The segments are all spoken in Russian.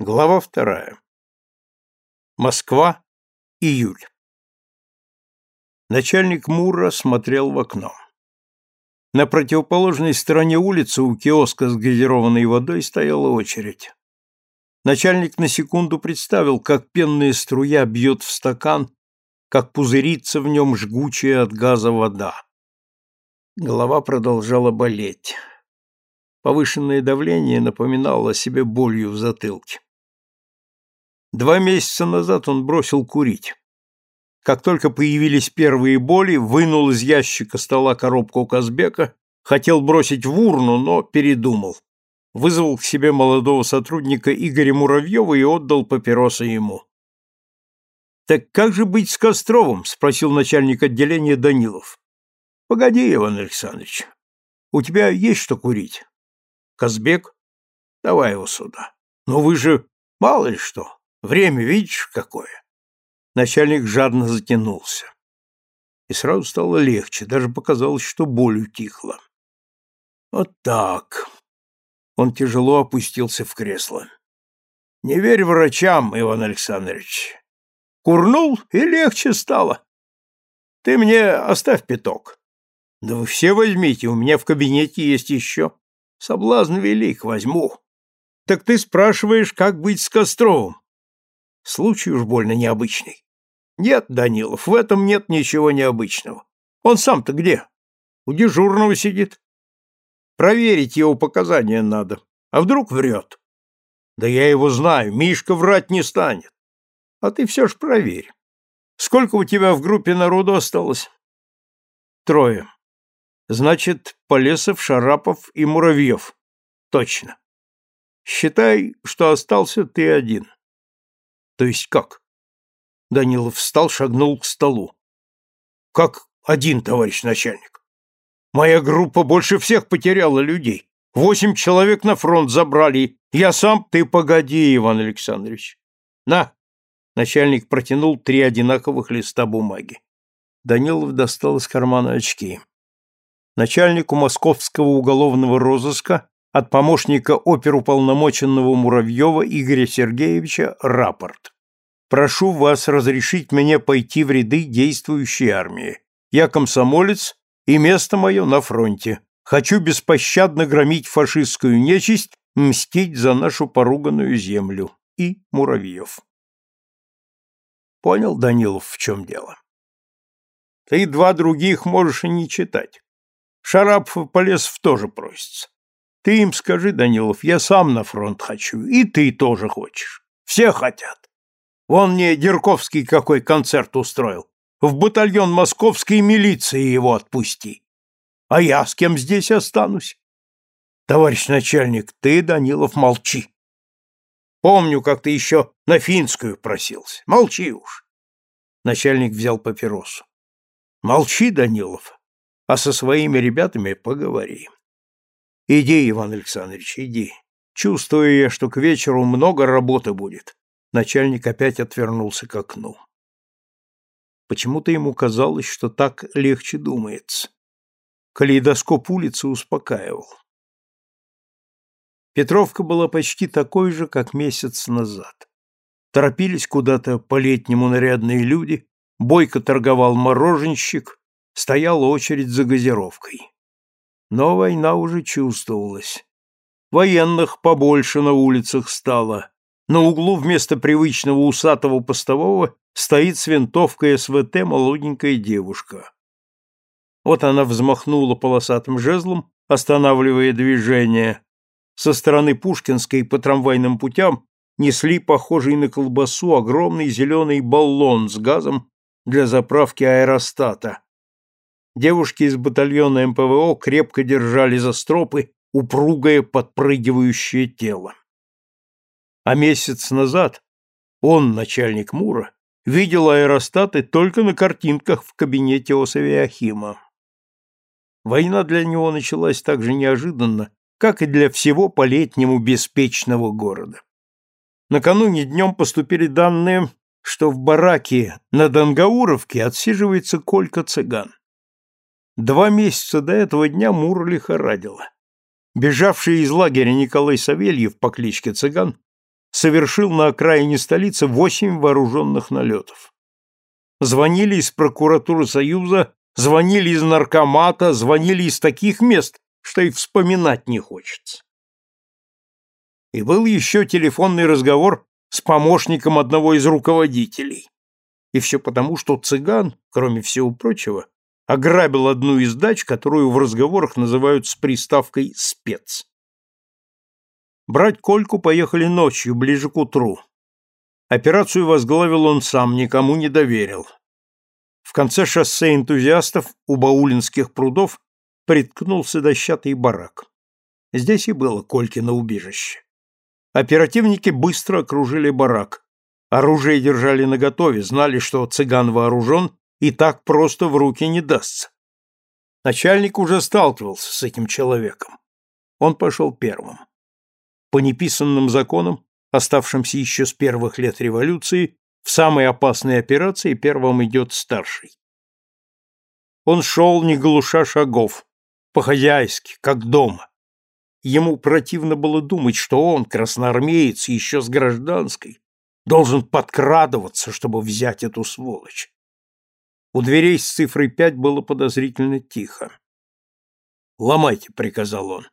Глава вторая. Москва. Июль. Начальник Мура смотрел в окно. На противоположной стороне улицы у киоска с газированной водой стояла очередь. Начальник на секунду представил, как пенная струя бьет в стакан, как пузырится в нем жгучая от газа вода. Голова продолжала болеть. Повышенное давление напоминало о себе болью в затылке. Два месяца назад он бросил курить. Как только появились первые боли, вынул из ящика стола коробку Казбека, хотел бросить в урну, но передумал. Вызвал к себе молодого сотрудника Игоря Муравьева и отдал папиросы ему. «Так как же быть с Костровым?» – спросил начальник отделения Данилов. «Погоди, Иван Александрович, у тебя есть что курить?» «Казбек? Давай его сюда. Но вы же мало ли что, Время видишь какое? Начальник жадно затянулся. И сразу стало легче, даже показалось, что боль утихла. Вот так. Он тяжело опустился в кресло. Не верь врачам, Иван Александрович. Курнул, и легче стало. Ты мне оставь пяток. Да вы все возьмите, у меня в кабинете есть еще. Соблазн велик, возьму. Так ты спрашиваешь, как быть с Костровым? Случай уж больно необычный. Нет, Данилов, в этом нет ничего необычного. Он сам-то где? У дежурного сидит. Проверить его показания надо. А вдруг врет? Да я его знаю, Мишка врать не станет. А ты все ж проверь. Сколько у тебя в группе народу осталось? Трое. Значит, Полесов, Шарапов и Муравьев. Точно. Считай, что остался ты один. То есть как? Данилов встал, шагнул к столу. Как один, товарищ начальник? Моя группа больше всех потеряла людей. Восемь человек на фронт забрали. Я сам... Ты погоди, Иван Александрович. На. Начальник протянул три одинаковых листа бумаги. Данилов достал из кармана очки. Начальнику московского уголовного розыска от помощника оперуполномоченного Муравьева Игоря Сергеевича рапорт. «Прошу вас разрешить мне пойти в ряды действующей армии. Я комсомолец, и место мое на фронте. Хочу беспощадно громить фашистскую нечисть, мстить за нашу поруганную землю». И Муравьев. Понял, Данилов, в чем дело? Ты два других можешь и не читать. Шарапов и Полесов тоже просится. Ты им скажи, Данилов, я сам на фронт хочу, и ты тоже хочешь. Все хотят. Вон мне Дерковский какой концерт устроил. В батальон московской милиции его отпусти. А я с кем здесь останусь? Товарищ начальник, ты, Данилов, молчи. Помню, как ты еще на финскую просился. Молчи уж. Начальник взял папиросу. Молчи, Данилов, а со своими ребятами поговорим. Иди, Иван Александрович, иди. Чувствую я, что к вечеру много работы будет. Начальник опять отвернулся к окну. Почему-то ему казалось, что так легче думается. Калейдоскоп улицы успокаивал. Петровка была почти такой же, как месяц назад. Торопились куда-то по-летнему нарядные люди, бойко торговал мороженщик, стояла очередь за газировкой. Но война уже чувствовалась. Военных побольше на улицах стало. На углу вместо привычного усатого постового стоит с винтовкой СВТ молоденькая девушка. Вот она взмахнула полосатым жезлом, останавливая движение. Со стороны Пушкинской по трамвайным путям несли похожий на колбасу огромный зеленый баллон с газом для заправки аэростата, Девушки из батальона МПВО крепко держали за стропы упругое подпрыгивающее тело. А месяц назад он, начальник Мура, видел аэростаты только на картинках в кабинете Осавиахима. Война для него началась так же неожиданно, как и для всего по-летнему беспечного города. Накануне днем поступили данные, что в бараке на Дангауровке отсиживается Колька-цыган. Два месяца до этого дня Мур лихорадила. Бежавший из лагеря Николай Савельев по кличке Цыган совершил на окраине столицы восемь вооруженных налетов. Звонили из прокуратуры Союза, звонили из наркомата, звонили из таких мест, что и вспоминать не хочется. И был еще телефонный разговор с помощником одного из руководителей. И все потому, что цыган, кроме всего прочего, ограбил одну из дач, которую в разговорах называют с приставкой «спец». Брать Кольку поехали ночью, ближе к утру. Операцию возглавил он сам, никому не доверил. В конце шоссе энтузиастов у Баулинских прудов приткнулся дощатый барак. Здесь и было Колькино убежище. Оперативники быстро окружили барак. Оружие держали наготове, знали, что цыган вооружен и так просто в руки не дастся. Начальник уже сталкивался с этим человеком. Он пошел первым. По неписанным законам, оставшимся еще с первых лет революции, в самой опасной операции первым идет старший. Он шел, не глуша шагов, по-хозяйски, как дома. Ему противно было думать, что он, красноармеец, еще с гражданской, должен подкрадываться, чтобы взять эту сволочь. У дверей с цифрой пять было подозрительно тихо. «Ломайте», — приказал он.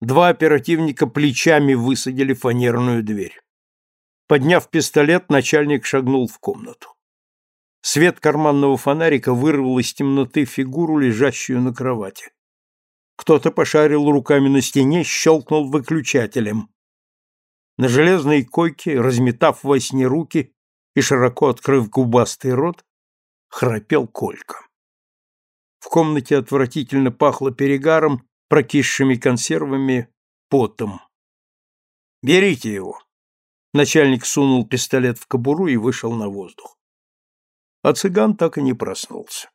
Два оперативника плечами высадили фанерную дверь. Подняв пистолет, начальник шагнул в комнату. Свет карманного фонарика вырвал из темноты фигуру, лежащую на кровати. Кто-то пошарил руками на стене, щелкнул выключателем. На железной койке, разметав во сне руки и широко открыв губастый рот, храпел Колька. В комнате отвратительно пахло перегаром, прокисшими консервами, потом. «Берите его!» Начальник сунул пистолет в кобуру и вышел на воздух. А цыган так и не проснулся.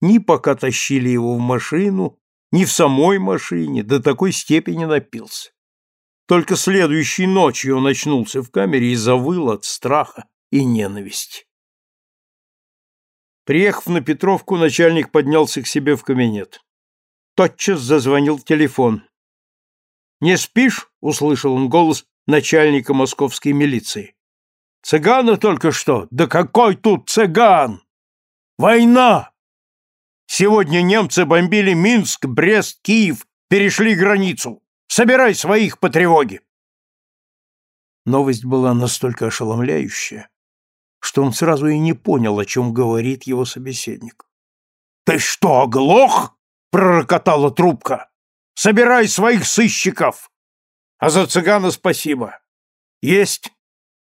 Ни пока тащили его в машину, ни в самой машине до такой степени напился. Только следующей ночью он очнулся в камере и завыл от страха и ненависти. Приехав на Петровку, начальник поднялся к себе в кабинет. Тотчас зазвонил телефон. «Не спишь?» — услышал он голос начальника московской милиции. «Цыгана только что? Да какой тут цыган? Война! Сегодня немцы бомбили Минск, Брест, Киев, перешли границу. Собирай своих по тревоге. Новость была настолько ошеломляющая, что он сразу и не понял, о чем говорит его собеседник. «Ты что, оглох?» — пророкотала трубка. «Собирай своих сыщиков!» «А за цыгана спасибо!» «Есть!»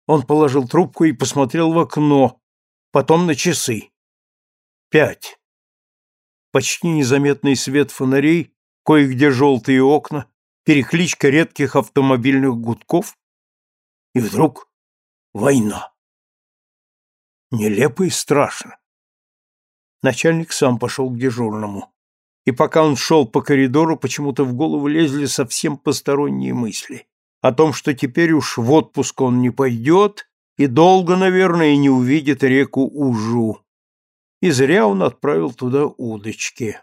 Он положил трубку и посмотрел в окно, потом на часы. «Пять!» почти незаметный свет фонарей, кое-где желтые окна, перекличка редких автомобильных гудков, и вдруг война. Нелепо и страшно. Начальник сам пошел к дежурному, и пока он шел по коридору, почему-то в голову лезли совсем посторонние мысли о том, что теперь уж в отпуск он не пойдет и долго, наверное, не увидит реку Ужу и зря он отправил туда удочки.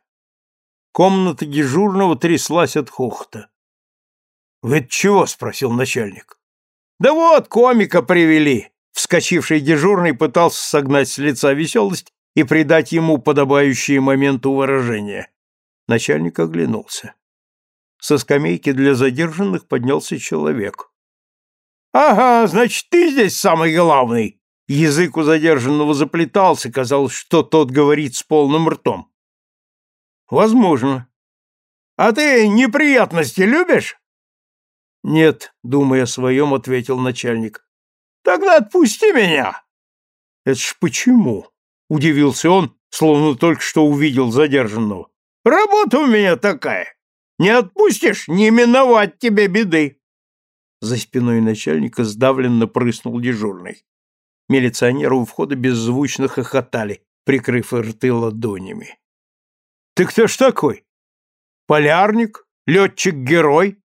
Комната дежурного тряслась от хохота. «Вы чего?» — спросил начальник. «Да вот, комика привели!» Вскочивший дежурный пытался согнать с лица веселость и придать ему подобающие моменту выражения. Начальник оглянулся. Со скамейки для задержанных поднялся человек. «Ага, значит, ты здесь самый главный!» Язык у задержанного заплетался, казалось, что тот говорит с полным ртом. Возможно. А ты неприятности любишь? Нет, думая о своем, ответил начальник. Тогда отпусти меня. Это ж почему? Удивился он, словно только что увидел задержанного. Работа у меня такая. Не отпустишь, не миновать тебе беды. За спиной начальника сдавленно прыснул дежурный. Милиционеры у входа беззвучно хохотали, прикрыв рты ладонями. «Ты кто ж такой? Полярник? Летчик-герой?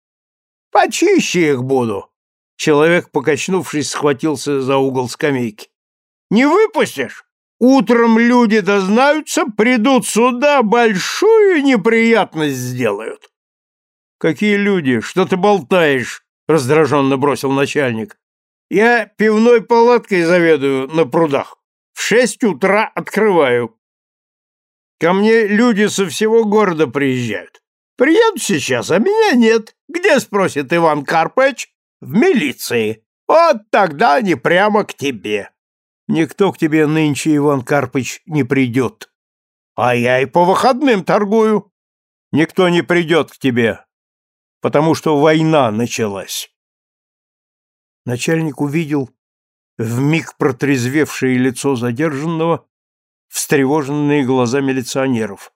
Почище их буду!» Человек, покачнувшись, схватился за угол скамейки. «Не выпустишь? Утром люди дознаются, придут сюда, большую неприятность сделают». «Какие люди? Что ты болтаешь?» — раздраженно бросил начальник. Я пивной палаткой заведую на прудах. В шесть утра открываю. Ко мне люди со всего города приезжают. Приеду сейчас, а меня нет. Где, спросит Иван Карпыч? В милиции. Вот тогда они прямо к тебе. Никто к тебе нынче, Иван Карпыч, не придет. А я и по выходным торгую. Никто не придет к тебе, потому что война началась. Начальник увидел в миг протрезвевшее лицо задержанного, встревоженные глаза милиционеров.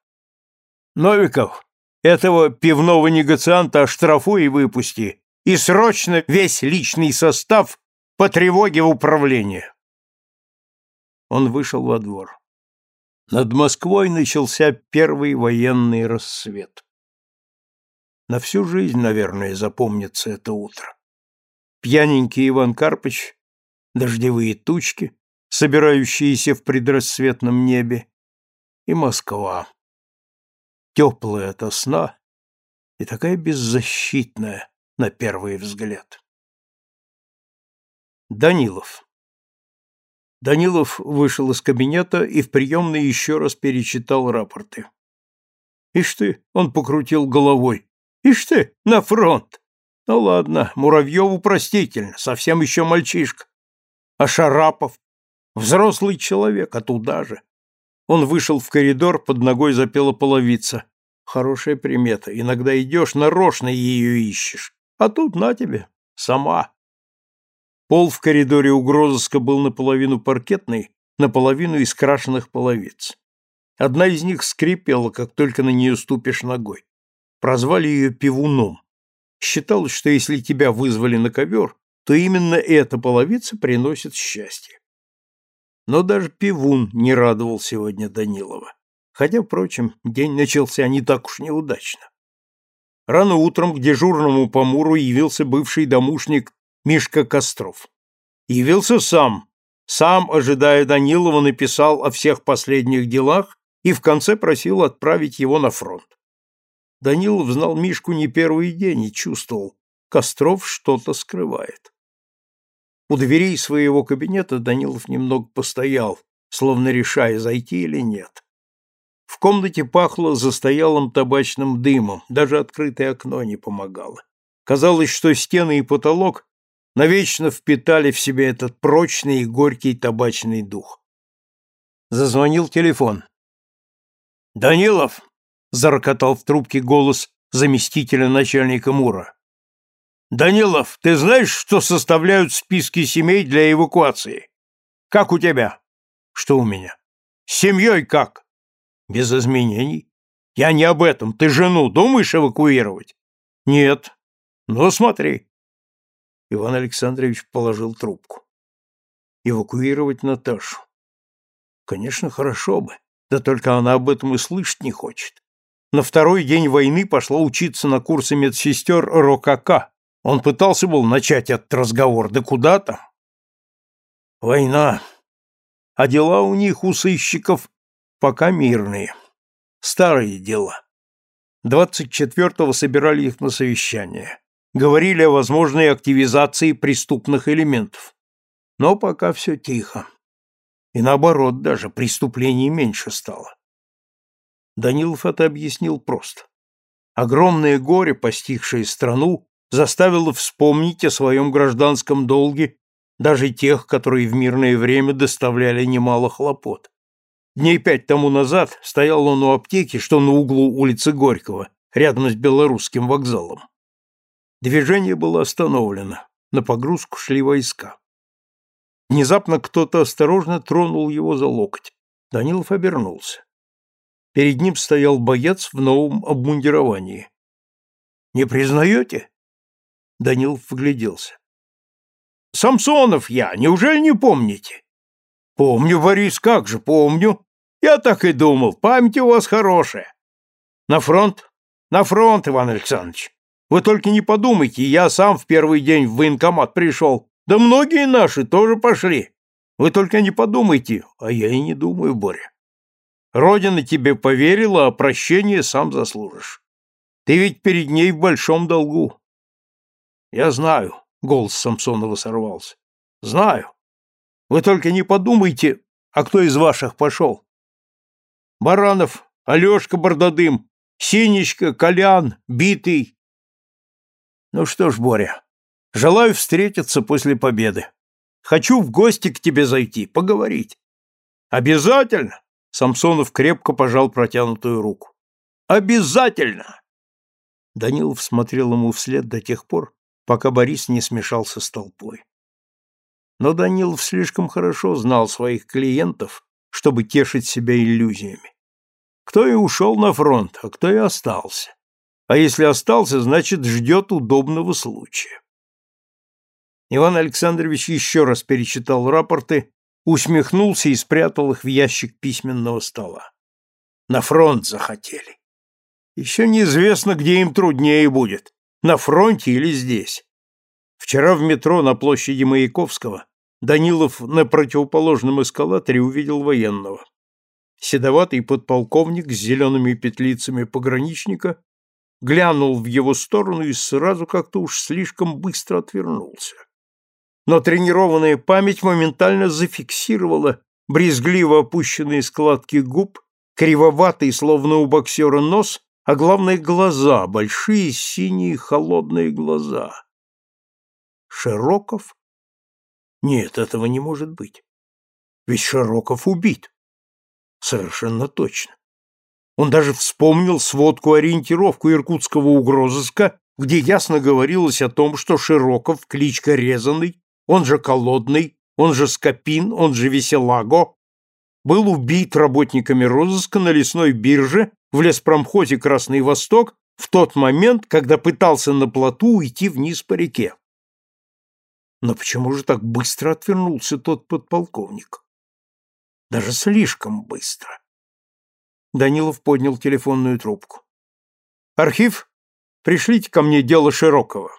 «Новиков, этого пивного негацианта оштрафуй и выпусти, и срочно весь личный состав по тревоге в управление». Он вышел во двор. Над Москвой начался первый военный рассвет. На всю жизнь, наверное, запомнится это утро. Пьяненький Иван Карпыч, дождевые тучки, собирающиеся в предрассветном небе, и Москва. Теплая ото сна и такая беззащитная на первый взгляд. Данилов Данилов вышел из кабинета и в приемной еще раз перечитал рапорты. «Ишь ты!» — он покрутил головой. «Ишь ты! На фронт!» «Ну ладно, Муравьеву простительно, совсем еще мальчишка. А Шарапов? Взрослый человек, а туда же». Он вышел в коридор, под ногой запела половица. Хорошая примета. Иногда идешь, нарочно ее ищешь. А тут на тебе. Сама. Пол в коридоре угрозыска был наполовину паркетный, наполовину из крашеных половиц. Одна из них скрипела, как только на нее ступишь ногой. Прозвали ее пивуном. Считалось, что если тебя вызвали на ковер, то именно эта половица приносит счастье. Но даже пивун не радовал сегодня Данилова. Хотя, впрочем, день начался не так уж неудачно. Рано утром к дежурному помуру явился бывший домушник Мишка Костров. Явился сам, сам, ожидая Данилова, написал о всех последних делах и в конце просил отправить его на фронт. Данилов знал Мишку не первый день и чувствовал, Костров что-то скрывает. У дверей своего кабинета Данилов немного постоял, словно решая, зайти или нет. В комнате пахло застоялым табачным дымом, даже открытое окно не помогало. Казалось, что стены и потолок навечно впитали в себя этот прочный и горький табачный дух. Зазвонил телефон. «Данилов!» — зарокотал в трубке голос заместителя начальника МУРа. «Данилов, ты знаешь, что составляют списки семей для эвакуации? Как у тебя?» «Что у меня?» «С семьей как?» «Без изменений». «Я не об этом. Ты жену думаешь эвакуировать?» «Нет». «Ну, смотри. Иван Александрович положил трубку. Эвакуировать Наташу. Конечно, хорошо бы, да только она об этом и слышать не хочет. На второй день войны пошла учиться на курсы медсестер РОКК. Он пытался был начать этот разговор, да куда там? Война. А дела у них, у сыщиков, пока мирные. Старые дела. Двадцать четвертого собирали их на совещание говорили о возможной активизации преступных элементов. Но пока все тихо. И наоборот, даже преступлений меньше стало. Данилов это объяснил просто. Огромное горе, постигшее страну, заставило вспомнить о своем гражданском долге даже тех, которые в мирное время доставляли немало хлопот. Дней пять тому назад стоял он у аптеки, что на углу улицы Горького, рядом с Белорусским вокзалом. Движение было остановлено. На погрузку шли войска. Внезапно кто-то осторожно тронул его за локоть. Данилов обернулся. Перед ним стоял боец в новом обмундировании. «Не признаете?» Данилов вгляделся. «Самсонов я, неужели не помните?» «Помню, Борис, как же, помню. Я так и думал, память у вас хорошая. На фронт? На фронт, Иван Александрович. Вы только не подумайте, я сам в первый день в военкомат пришел. Да многие наши тоже пошли. Вы только не подумайте, а я и не думаю, Боря. Родина тебе поверила, а прощение сам заслужишь. Ты ведь перед ней в большом долгу. Я знаю, голос Самсонова сорвался. Знаю. Вы только не подумайте, а кто из ваших пошел? Баранов, Алешка Бордадым, Синечка, Колян, Битый. Ну что ж, Боря, желаю встретиться после победы. Хочу в гости к тебе зайти, поговорить. Обязательно. Самсонов крепко пожал протянутую руку. Обязательно. Данилов смотрел ему вслед до тех пор, пока Борис не смешался с толпой. Но Данилов слишком хорошо знал своих клиентов, чтобы тешить себя иллюзиями. Кто и ушел на фронт, а кто и остался. А если остался, значит, ждет удобного случая. Иван Александрович еще раз перечитал рапорты, усмехнулся и спрятал их в ящик письменного стола. На фронт захотели. Еще неизвестно, где им труднее будет, на фронте или здесь. Вчера в метро на площади Маяковского Данилов на противоположном эскалаторе увидел военного. Седоватый подполковник с зелеными петлицами пограничника глянул в его сторону и сразу как-то уж слишком быстро отвернулся. Но тренированная память моментально зафиксировала брезгливо опущенные складки губ, кривоватый, словно у боксера, нос а главное глаза, большие синие холодные глаза. Широков? Нет, этого не может быть. Ведь Широков убит. Совершенно точно. Он даже вспомнил сводку-ориентировку иркутского угрозыска, где ясно говорилось о том, что Широков, кличка Резанный, он же Колодный, он же Скопин, он же Веселаго, был убит работниками розыска на лесной бирже в леспромхозе Красный Восток в тот момент, когда пытался на плоту уйти вниз по реке. Но почему же так быстро отвернулся тот подполковник? Даже слишком быстро. Данилов поднял телефонную трубку. «Архив, пришлите ко мне дело Широкого».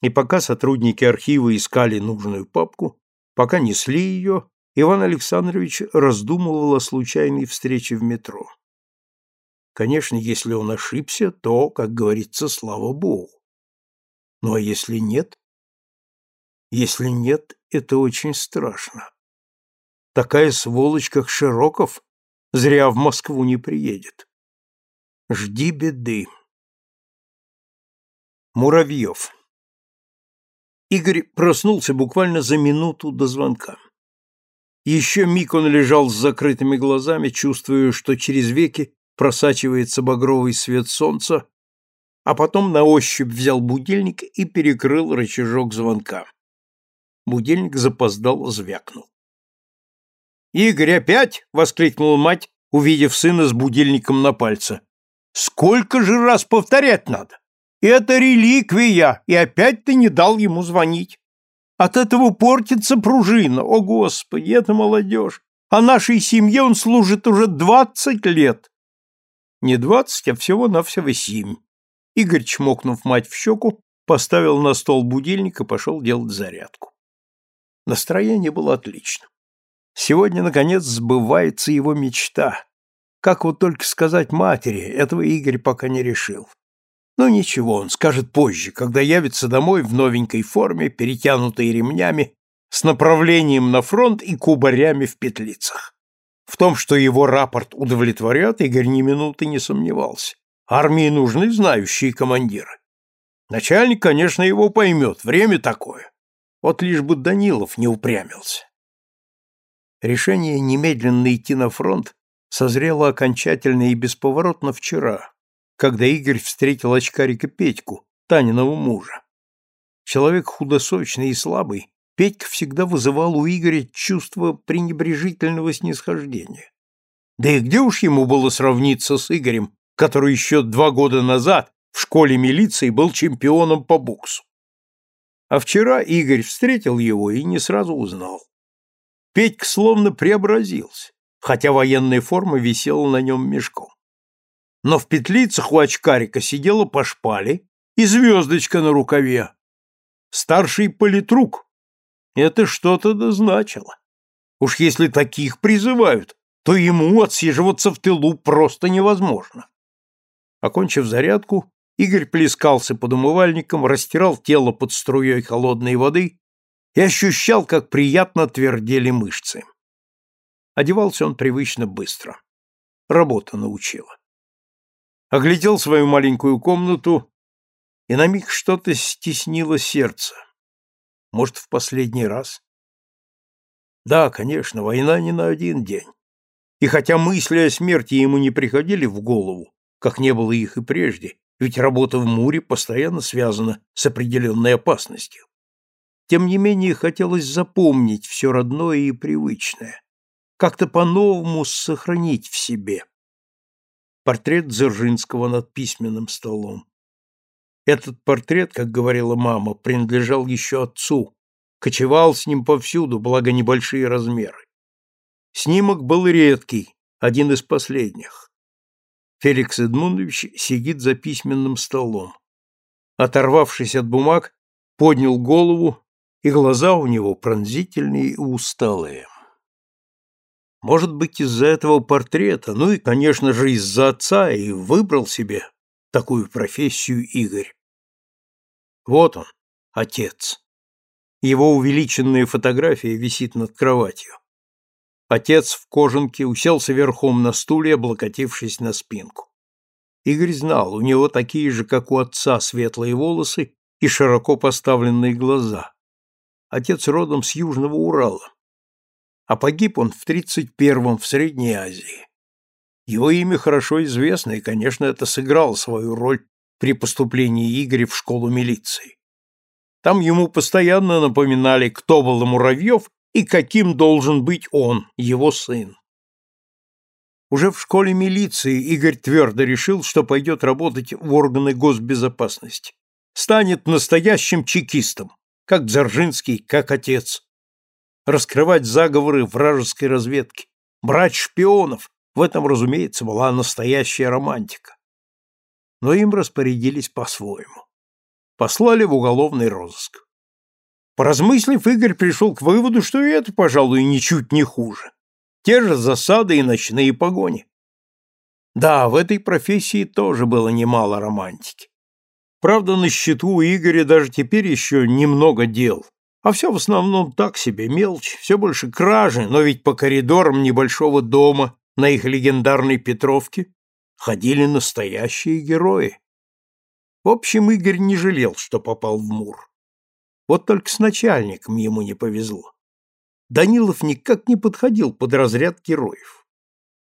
И пока сотрудники архива искали нужную папку, пока несли ее, Иван Александрович раздумывал о случайной встрече в метро. Конечно, если он ошибся, то, как говорится, слава богу. Ну а если нет? Если нет, это очень страшно. Такая сволочь, как Широков, зря в Москву не приедет. Жди беды. Муравьев. Игорь проснулся буквально за минуту до звонка. Еще миг он лежал с закрытыми глазами, чувствуя, что через веки просачивается багровый свет солнца, а потом на ощупь взял будильник и перекрыл рычажок звонка. Будильник запоздал, звякнул. «Игорь, опять?» — воскликнула мать, увидев сына с будильником на пальце. «Сколько же раз повторять надо? Это реликвия, и опять ты не дал ему звонить». От этого портится пружина. О, Господи, это молодежь. А нашей семье он служит уже двадцать лет. Не двадцать, а всего-навсего семь. Игорь, чмокнув мать в щеку, поставил на стол будильник и пошел делать зарядку. Настроение было отличным. Сегодня, наконец, сбывается его мечта. Как вот только сказать матери, этого Игорь пока не решил. Но ничего, он скажет позже, когда явится домой в новенькой форме, перетянутой ремнями, с направлением на фронт и кубарями в петлицах. В том, что его рапорт удовлетворят, Игорь ни минуты не сомневался. Армии нужны знающие командиры. Начальник, конечно, его поймет, время такое. Вот лишь бы Данилов не упрямился. Решение немедленно идти на фронт созрело окончательно и бесповоротно вчера, когда Игорь встретил очкарика Петьку, Таниного мужа. Человек худосочный и слабый, Петька всегда вызывал у Игоря чувство пренебрежительного снисхождения. Да и где уж ему было сравниться с Игорем, который еще два года назад в школе милиции был чемпионом по боксу. А вчера Игорь встретил его и не сразу узнал. Петька словно преобразился, хотя военная форма висела на нем мешком но в петлицах у очкарика сидела по шпале и звездочка на рукаве. Старший политрук. Это что-то дозначило. Уж если таких призывают, то ему отсиживаться в тылу просто невозможно. Окончив зарядку, Игорь плескался под умывальником, растирал тело под струей холодной воды и ощущал, как приятно твердели мышцы. Одевался он привычно быстро. Работа научила. Оглядел свою маленькую комнату, и на миг что-то стеснило сердце. Может, в последний раз? Да, конечно, война не на один день. И хотя мысли о смерти ему не приходили в голову, как не было их и прежде, ведь работа в Муре постоянно связана с определенной опасностью. Тем не менее, хотелось запомнить все родное и привычное, как-то по-новому сохранить в себе. Портрет Дзержинского над письменным столом. Этот портрет, как говорила мама, принадлежал еще отцу, кочевал с ним повсюду, благо небольшие размеры. Снимок был редкий, один из последних. Феликс Эдмундович сидит за письменным столом. Оторвавшись от бумаг, поднял голову, и глаза у него пронзительные и усталые. Может быть, из-за этого портрета, ну и, конечно же, из-за отца и выбрал себе такую профессию Игорь. Вот он, отец. Его увеличенная фотография висит над кроватью. Отец в кожанке уселся верхом на стуле, облокотившись на спинку. Игорь знал, у него такие же, как у отца, светлые волосы и широко поставленные глаза. Отец родом с Южного Урала. А погиб он в 31-м в Средней Азии. Его имя хорошо известно, и, конечно, это сыграло свою роль при поступлении Игоря в школу милиции. Там ему постоянно напоминали, кто был Муравьев и каким должен быть он, его сын. Уже в школе милиции Игорь твердо решил, что пойдет работать в органы госбезопасности. Станет настоящим чекистом, как Дзержинский, как отец. Раскрывать заговоры вражеской разведки, брать шпионов, в этом, разумеется, была настоящая романтика. Но им распорядились по-своему. Послали в уголовный розыск. Поразмыслив, Игорь пришел к выводу, что и это, пожалуй, ничуть не хуже. Те же засады и ночные погони. Да, в этой профессии тоже было немало романтики. Правда, на счету у Игоря даже теперь еще немного дел. А все в основном так себе, мелочь, все больше кражи, но ведь по коридорам небольшого дома на их легендарной Петровке ходили настоящие герои. В общем, Игорь не жалел, что попал в Мур. Вот только с начальником ему не повезло. Данилов никак не подходил под разряд героев.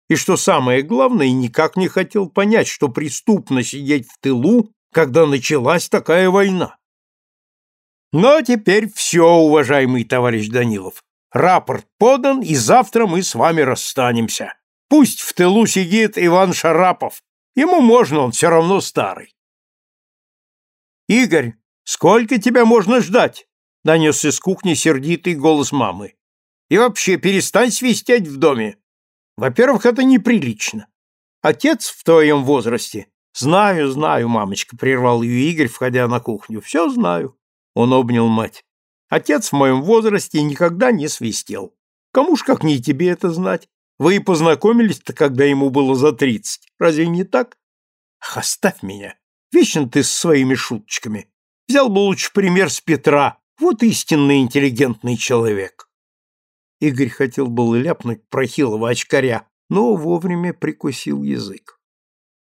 И что самое главное, никак не хотел понять, что преступно сидеть в тылу, когда началась такая война. Но теперь все, уважаемый товарищ Данилов. Рапорт подан, и завтра мы с вами расстанемся. Пусть в тылу сидит Иван Шарапов. Ему можно, он все равно старый. Игорь, сколько тебя можно ждать? Донесся с кухни сердитый голос мамы. И вообще, перестань свистеть в доме. Во-первых, это неприлично. Отец в твоем возрасте. Знаю, знаю, мамочка, прервал ее Игорь, входя на кухню. Все знаю. Он обнял мать. Отец в моем возрасте никогда не свистел. Кому ж как не тебе это знать? Вы и познакомились-то, когда ему было за тридцать. Разве не так? Ах, оставь меня. Вечно ты с своими шуточками. Взял бы лучше пример с Петра. Вот истинный интеллигентный человек. Игорь хотел было ляпнуть про хилого очкаря, но вовремя прикусил язык.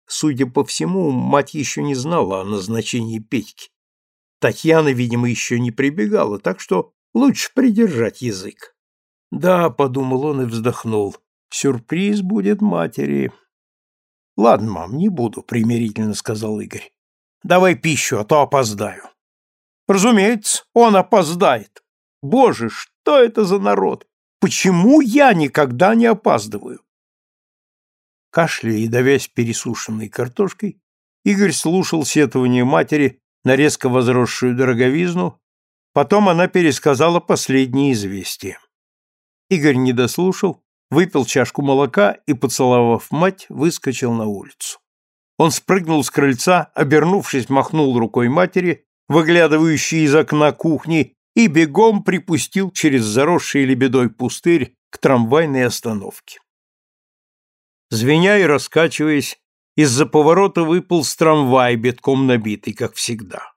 Судя по всему, мать еще не знала о назначении Петьки. Татьяна, видимо, еще не прибегала, так что лучше придержать язык. Да, подумал он и вздохнул. Сюрприз будет матери. Ладно, мам, не буду, примирительно сказал Игорь. Давай пищу, а то опоздаю. Разумеется, он опоздает. Боже, что это за народ? Почему я никогда не опаздываю? Кашляя и давясь пересушенной картошкой, Игорь слушал сетование матери на резко возросшую дороговизну, потом она пересказала последние известия. Игорь не дослушал выпил чашку молока и, поцеловав мать, выскочил на улицу. Он спрыгнул с крыльца, обернувшись, махнул рукой матери, выглядывающей из окна кухни, и бегом припустил через заросший лебедой пустырь к трамвайной остановке. Звеня и раскачиваясь, из-за поворота выпал с трамвай, битком набитый, как всегда.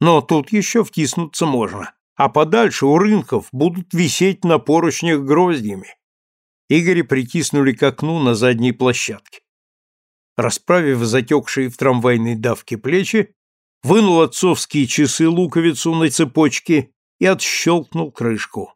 Но тут еще втиснуться можно, а подальше у рынков будут висеть на поручнях гроздьями. Игоря притиснули к окну на задней площадке. Расправив затекшие в трамвайной давке плечи, вынул отцовские часы-луковицу на цепочке и отщелкнул крышку.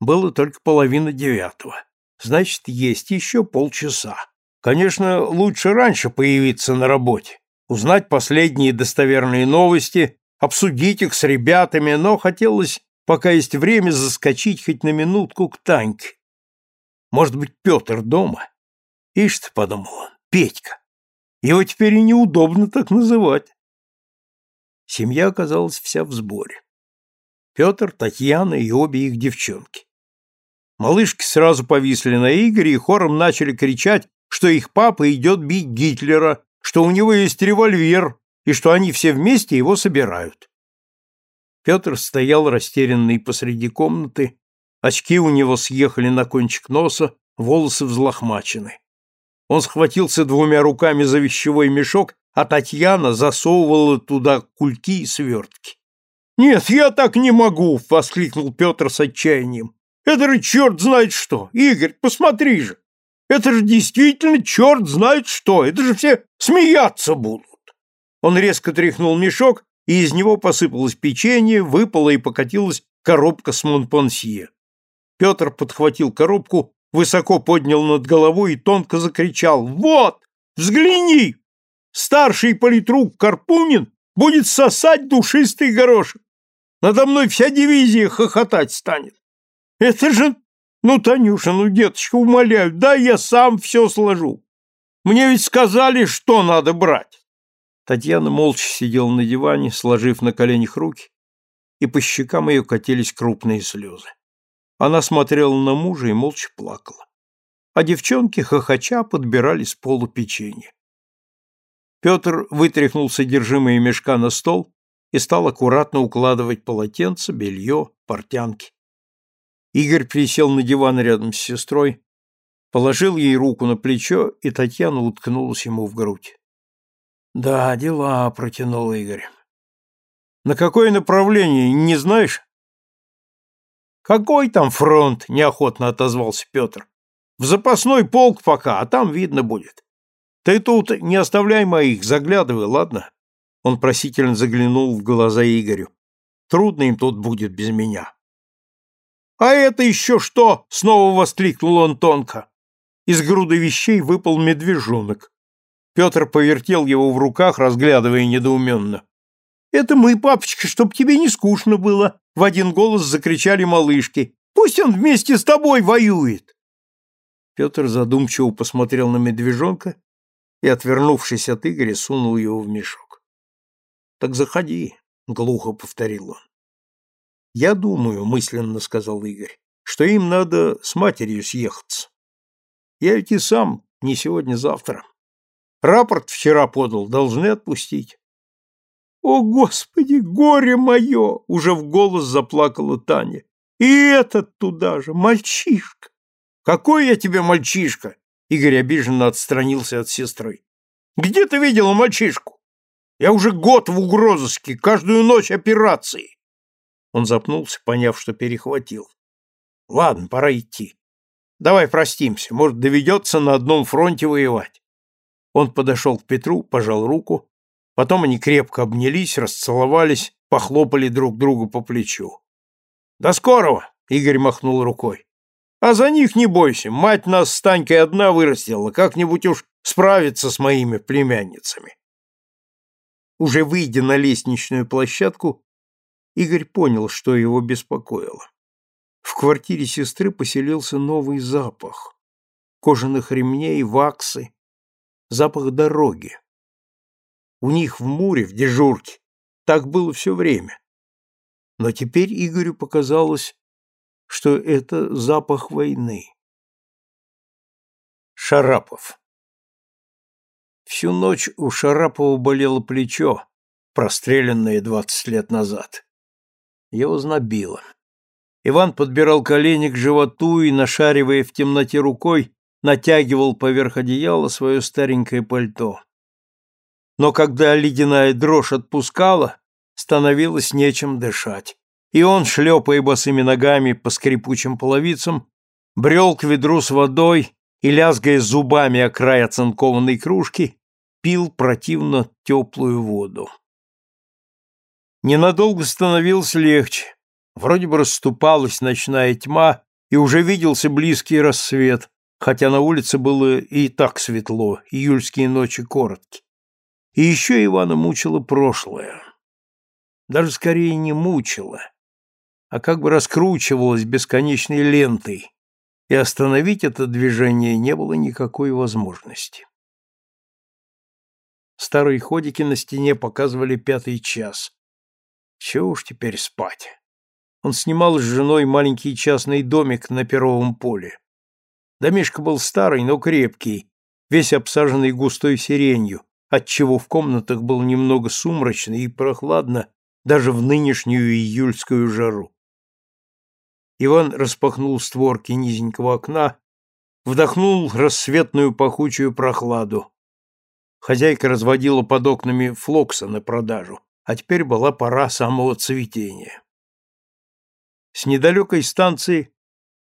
Было только половина девятого. Значит, есть еще полчаса. Конечно, лучше раньше появиться на работе, узнать последние достоверные новости, обсудить их с ребятами, но хотелось, пока есть время, заскочить хоть на минутку к Таньке. Может быть, Петр дома? Ишь ты, подумал он, Петька. Его теперь и неудобно так называть. Семья оказалась вся в сборе. Петр, Татьяна и обе их девчонки. Малышки сразу повисли на Игоре и хором начали кричать, что их папа идет бить Гитлера, что у него есть револьвер и что они все вместе его собирают. Петр стоял растерянный посреди комнаты, очки у него съехали на кончик носа, волосы взлохмачены. Он схватился двумя руками за вещевой мешок, а Татьяна засовывала туда кульки и свертки. «Нет, я так не могу!» — воскликнул Петр с отчаянием. Это же черт знает что! Игорь, посмотри же! Это же действительно черт знает что! Это же все смеяться будут!» Он резко тряхнул мешок, и из него посыпалось печенье, выпала и покатилась коробка с Монпансье. Петр подхватил коробку, высоко поднял над головой и тонко закричал «Вот! Взгляни! Старший политрук Карпунин будет сосать душистый горошек! Надо мной вся дивизия хохотать станет! Это же... Ну, Танюша, ну, деточка, умоляю, да я сам все сложу. Мне ведь сказали, что надо брать. Татьяна молча сидела на диване, сложив на коленях руки, и по щекам ее катились крупные слезы. Она смотрела на мужа и молча плакала. А девчонки, хохоча, подбирали с полу печенье. Петр вытряхнул содержимое мешка на стол и стал аккуратно укладывать полотенце, белье, портянки. Игорь присел на диван рядом с сестрой, положил ей руку на плечо, и Татьяна уткнулась ему в грудь. «Да, дела», — протянул Игорь. «На какое направление, не знаешь?» «Какой там фронт?» — неохотно отозвался Петр. «В запасной полк пока, а там видно будет. Ты тут не оставляй моих, заглядывай, ладно?» Он просительно заглянул в глаза Игорю. «Трудно им тут будет без меня». «А это еще что?» — снова воскликнул он тонко. Из груды вещей выпал медвежонок. Петр повертел его в руках, разглядывая недоуменно. «Это мы, папочка, чтоб тебе не скучно было!» — в один голос закричали малышки. «Пусть он вместе с тобой воюет!» Петр задумчиво посмотрел на медвежонка и, отвернувшись от Игоря, сунул его в мешок. «Так заходи», — глухо повторил он. «Я думаю», — мысленно сказал Игорь, — «что им надо с матерью съехаться. Я ведь и сам не сегодня-завтра. Рапорт вчера подал, должны отпустить». «О, Господи, горе мое!» — уже в голос заплакала Таня. «И этот туда же, мальчишка!» «Какой я тебе мальчишка?» Игорь обиженно отстранился от сестры. «Где ты видела мальчишку? Я уже год в угрозыске, каждую ночь операции. Он запнулся, поняв, что перехватил. Ладно, пора идти. Давай простимся, может, доведется на одном фронте воевать. Он подошел к Петру, пожал руку, потом они крепко обнялись, расцеловались, похлопали друг другу по плечу. «До скорого!» — Игорь махнул рукой. «А за них не бойся, мать нас с Танькой одна вырастила, как-нибудь уж справится с моими племянницами». Уже выйдя на лестничную площадку, Игорь понял, что его беспокоило. В квартире сестры поселился новый запах. Кожаных ремней, ваксы, запах дороги. У них в Муре, в дежурке, так было все время. Но теперь Игорю показалось, что это запах войны. Шарапов Всю ночь у Шарапова болело плечо, простреленное двадцать лет назад. Его знобило. Иван подбирал колени к животу и, нашаривая в темноте рукой, натягивал поверх одеяла свое старенькое пальто. Но когда ледяная дрожь отпускала, становилось нечем дышать. и он, шлепая босыми ногами по скрипучим половицам, брел к ведру с водой и, лязгая зубами о край оцинкованной кружки, пил противно теплую воду. Ненадолго становилось легче. Вроде бы расступалась ночная тьма, и уже виделся близкий рассвет, хотя на улице было и так светло, июльские ночи короткие. И еще Ивана мучило прошлое. Даже скорее не мучило, а как бы раскручивалось бесконечной лентой, и остановить это движение не было никакой возможности. Старые ходики на стене показывали пятый час. Чего уж теперь спать. Он снимал с женой маленький частный домик на Перовом поле. Домишко был старый, но крепкий, весь обсаженный густой сиренью, отчего в комнатах было немного сумрачно и прохладно даже в нынешнюю июльскую жару. Иван распахнул створки низенького окна, вдохнул рассветную пахучую прохладу. Хозяйка разводила под окнами флокса на продажу, а теперь была пора самого цветения. С недалекой станции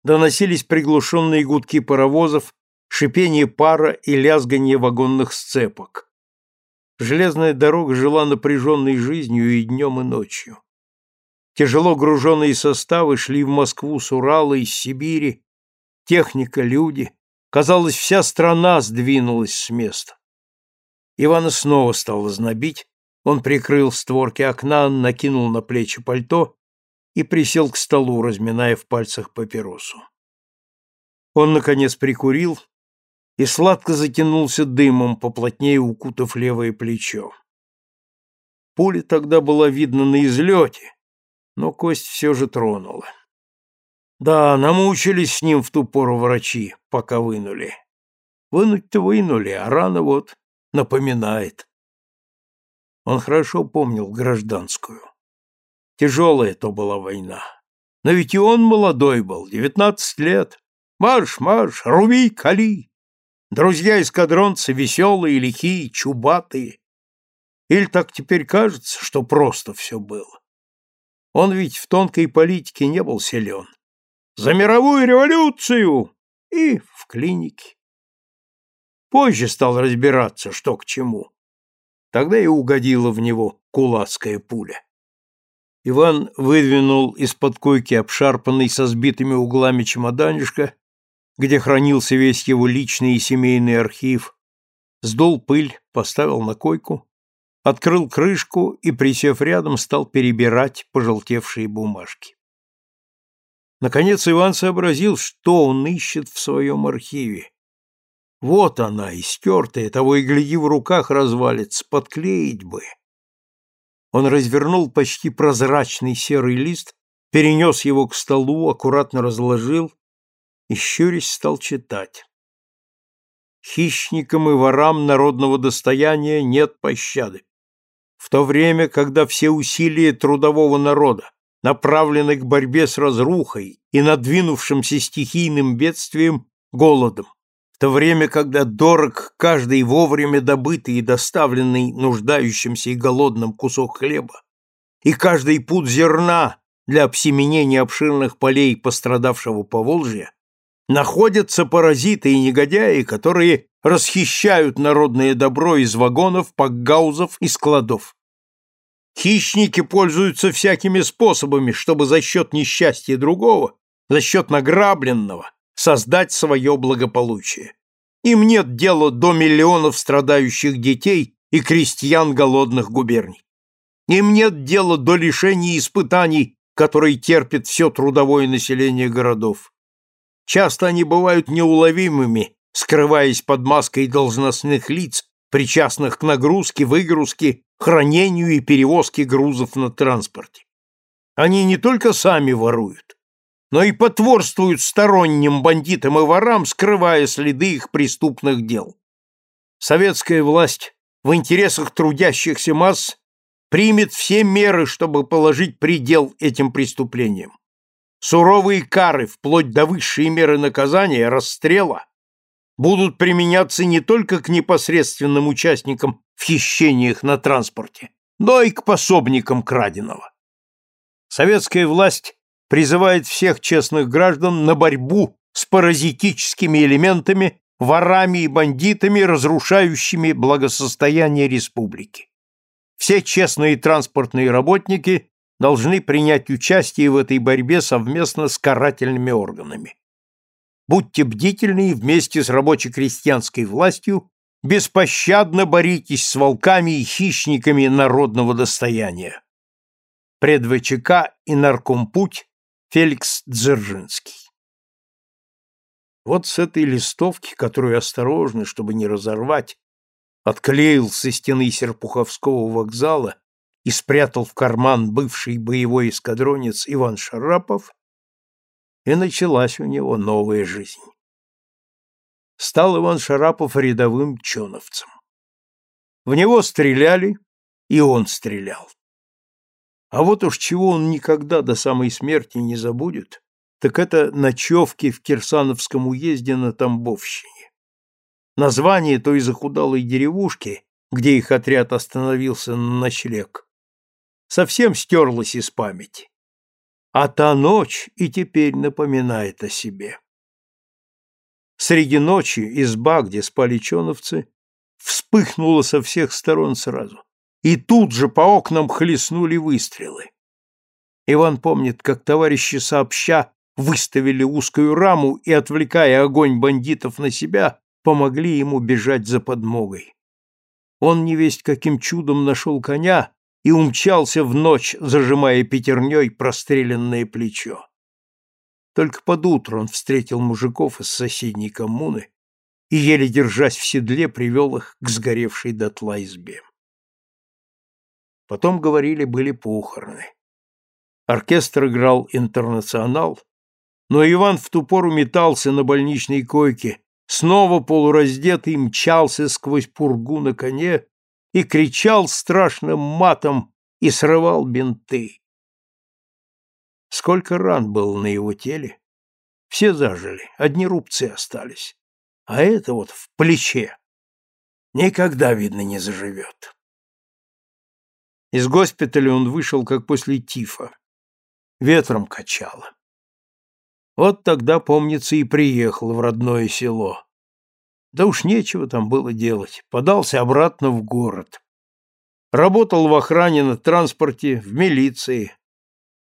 доносились приглушенные гудки паровозов, шипение пара и лязганье вагонных сцепок. Железная дорога жила напряженной жизнью и днем, и ночью. Тяжело груженные составы шли в Москву с Урала, из Сибири. Техника, люди. Казалось, вся страна сдвинулась с места. Ивана снова стало знобить. Он прикрыл створки окна, накинул на плечи пальто и присел к столу, разминая в пальцах папиросу. Он, наконец, прикурил и сладко затянулся дымом, поплотнее укутав левое плечо. Пуля тогда была видна на излете, но кость все же тронула. Да, намучились с ним в ту пору врачи, пока вынули. Вынуть-то вынули, а рана вот напоминает. Он хорошо помнил гражданскую. Тяжелая то была война. Но ведь и он молодой был, девятнадцать лет. Марш, марш, руби, кали. Друзья эскадронцы веселые, лихие, чубатые. Или так теперь кажется, что просто все было. Он ведь в тонкой политике не был силен. За мировую революцию! И в клинике. Позже стал разбираться, что к чему. Тогда и угодила в него кулацкая пуля. Иван выдвинул из-под койки обшарпанный со сбитыми углами чемоданишко, где хранился весь его личный и семейный архив, сдул пыль, поставил на койку открыл крышку и, присев рядом, стал перебирать пожелтевшие бумажки. Наконец Иван сообразил, что он ищет в своем архиве. Вот она, истертая, того и гляди в руках развалится, подклеить бы. Он развернул почти прозрачный серый лист, перенес его к столу, аккуратно разложил и, щурясь, стал читать. Хищникам и ворам народного достояния нет пощады в то время, когда все усилия трудового народа направлены к борьбе с разрухой и надвинувшимся стихийным бедствием голодом, в то время, когда дорог каждый вовремя добытый и доставленный нуждающимся и голодным кусок хлеба, и каждый пуд зерна для обсеменения обширных полей пострадавшего Поволжья, находятся паразиты и негодяи, которые расхищают народное добро из вагонов, пакгаузов и складов. Хищники пользуются всякими способами, чтобы за счет несчастья другого, за счет награбленного, создать свое благополучие. Им нет дела до миллионов страдающих детей и крестьян голодных губерний. Им нет дела до лишений и испытаний, которые терпит все трудовое население городов. Часто они бывают неуловимыми, скрываясь под маской должностных лиц, причастных к нагрузке, выгрузке, хранению и перевозке грузов на транспорте. Они не только сами воруют, но и потворствуют сторонним бандитам и ворам, скрывая следы их преступных дел. Советская власть в интересах трудящихся масс примет все меры, чтобы положить предел этим преступлениям. Суровые кары, вплоть до высшей меры наказания, расстрела, будут применяться не только к непосредственным участникам в хищениях на транспорте, но и к пособникам краденого. Советская власть призывает всех честных граждан на борьбу с паразитическими элементами, ворами и бандитами, разрушающими благосостояние республики. Все честные транспортные работники должны принять участие в этой борьбе совместно с карательными органами. Будьте бдительны и вместе с рабоче-крестьянской властью беспощадно боритесь с волками и хищниками народного достояния. Пред ВЧК и Наркомпуть Феликс Дзержинский. Вот с этой листовки, которую осторожно, чтобы не разорвать, отклеил со стены Серпуховского вокзала и спрятал в карман бывший боевой эскадронец Иван Шарапов, и началась у него новая жизнь. Стал Иван Шарапов рядовым чоновцем. В него стреляли, и он стрелял. А вот уж чего он никогда до самой смерти не забудет, так это ночевки в Кирсановском уезде на Тамбовщине. Название той захудалой деревушки, где их отряд остановился на ночлег, совсем стерлось из памяти. А та ночь и теперь напоминает о себе. Среди ночи изба, где спали чоновцы, вспыхнула со всех сторон сразу, и тут же по окнам хлестнули выстрелы. Иван помнит, как товарищи сообща выставили узкую раму и, отвлекая огонь бандитов на себя, помогли ему бежать за подмогой. Он невесть каким чудом нашел коня и умчался в ночь, зажимая пятерней простреленное плечо. Только под утро он встретил мужиков из соседней коммуны и, еле держась в седле, привел их к сгоревшей дотла избе. Потом, говорили, были похороны. Оркестр играл «Интернационал», но Иван в ту пору метался на больничной койке, снова полураздетый мчался сквозь пургу на коне и кричал страшным матом и срывал бинты. Сколько ран было на его теле. Все зажили, одни рубцы остались. А это вот в плече. Никогда, видно, не заживет. Из госпиталя он вышел, как после тифа. Ветром качало. Вот тогда, помнится, и приехал в родное село. Да уж нечего там было делать. Подался обратно в город. Работал в охране на транспорте, в милиции.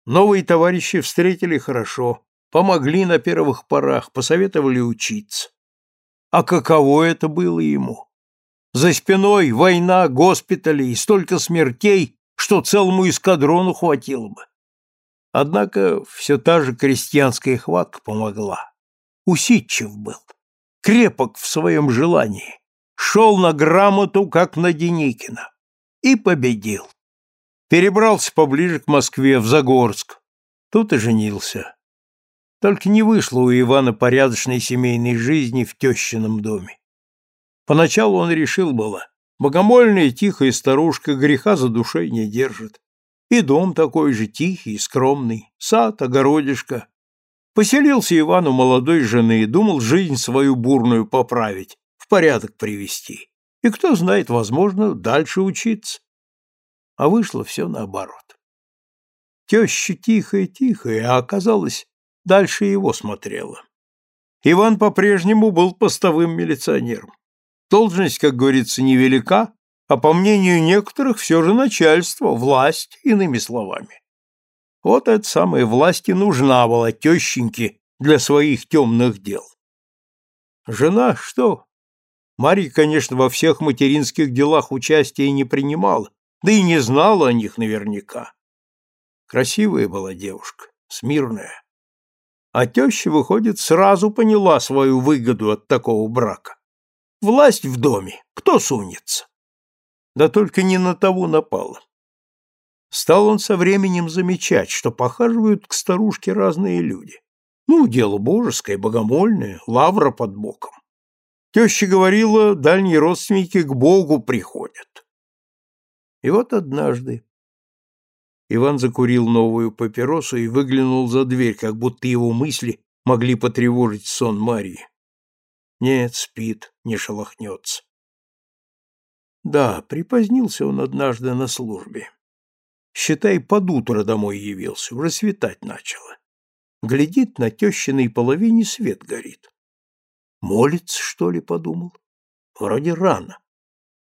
Новые товарищи встретили хорошо, помогли на первых порах, посоветовали учиться. А каково это было ему? За спиной война, госпитали и столько смертей, что целому эскадрону хватило бы. Однако все та же крестьянская хватка помогла. Усидчив был, крепок в своем желании, шел на грамоту, как на Деникина, и победил. Перебрался поближе к Москве, в Загорск. Тут и женился. Только не вышло у Ивана порядочной семейной жизни в тещином доме. Поначалу он решил было, богомольная тихая старушка греха за душой не держит. И дом такой же тихий, скромный, сад, огородишко. Поселился Иван у молодой жены и думал жизнь свою бурную поправить, в порядок привести. И кто знает, возможно, дальше учиться. А вышло все наоборот. Теща тихая-тихая, а оказалось, дальше его смотрела. Иван по-прежнему был постовым милиционером. Должность, как говорится, невелика, а по мнению некоторых все же начальство, власть, иными словами. Вот эта самая власть и нужна была тещеньке для своих темных дел. Жена что? Марья, конечно, во всех материнских делах участия не принимала, да и не знала о них наверняка. Красивая была девушка, смирная. А теща, выходит, сразу поняла свою выгоду от такого брака. Власть в доме, кто сунется? да только не на того напала. Стал он со временем замечать, что похаживают к старушке разные люди. Ну, дело божеское, богомольное, лавра под боком. Теща говорила, дальние родственники к Богу приходят. И вот однажды Иван закурил новую папиросу и выглянул за дверь, как будто его мысли могли потревожить сон Марии. Нет, спит, не шелохнется. Да, припозднился он однажды на службе. Считай, под утро домой явился, уже светать начало. Глядит, на тещиной половине свет горит. Молится, что ли, подумал? Вроде рано.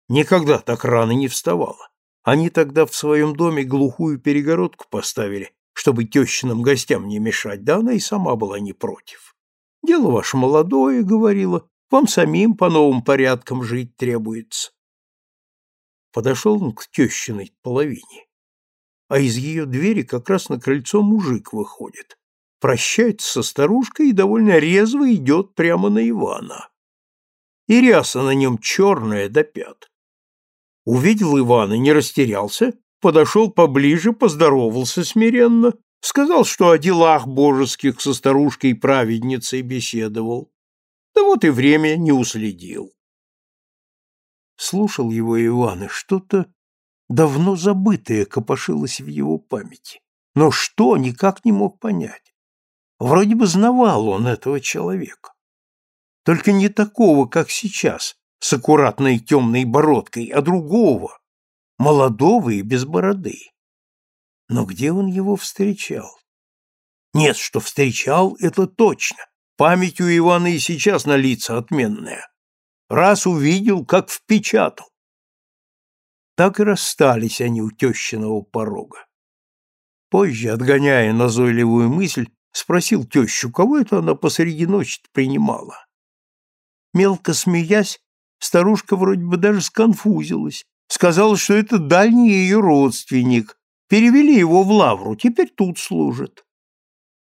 Никогда так рано не вставала. Они тогда в своем доме глухую перегородку поставили, чтобы тещиным гостям не мешать, да она и сама была не против. Дело ваше молодое, говорила, вам самим по новым порядкам жить требуется. Подошел он к тещиной половине, а из ее двери как раз на крыльцо мужик выходит, прощается со старушкой и довольно резво идет прямо на Ивана. И ряса на нем черная до пят. Увидел Ивана, не растерялся, подошел поближе, поздоровался смиренно, сказал, что о делах божеских со старушкой-праведницей беседовал. Да вот и время не уследил. Слушал его Иван, и что-то давно забытое копошилось в его памяти. Но что, никак не мог понять. Вроде бы знавал он этого человека. Только не такого, как сейчас, с аккуратной темной бородкой, а другого, молодого и без бороды. Но где он его встречал? Нет, что встречал, это точно. Память у Ивана и сейчас на лица отменная. Раз увидел, как впечатал. Так и расстались они у тещиного порога. Позже, отгоняя назойливую мысль, спросил тещу, кого это она посреди ночи принимала. Мелко смеясь, старушка вроде бы даже сконфузилась, сказала, что это дальний ее родственник, перевели его в лавру, теперь тут служит.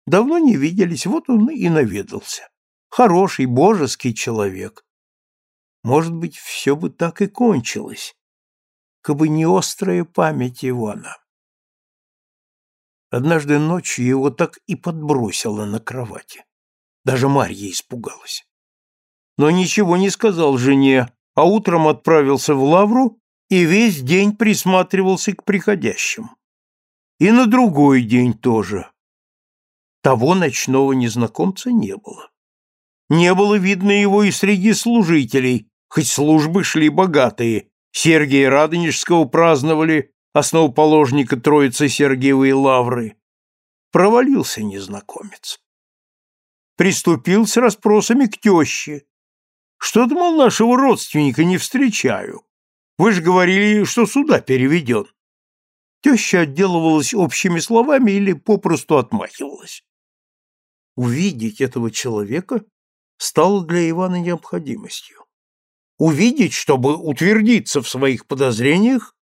Давно не виделись, вот он и наведался. Хороший, божеский человек. Может быть, все бы так и кончилось, кабы не острая память Ивана. Однажды ночью его так и подбросило на кровати. Даже Марья испугалась. Но ничего не сказал жене, а утром отправился в лавру и весь день присматривался к приходящим. И на другой день тоже. Того ночного незнакомца не было. Не было видно его и среди служителей, хоть службы шли богатые. Сергия Радонежского праздновали, основоположника Троицы Сергиевой Лавры. Провалился незнакомец. Приступил с расспросами к теще. Что-то, мол, нашего родственника не встречаю. Вы же говорили, что сюда переведен. Теща отделывалась общими словами или попросту отмахивалась. Увидеть этого человека стало для Ивана необходимостью. Увидеть, чтобы утвердиться в своих подозрениях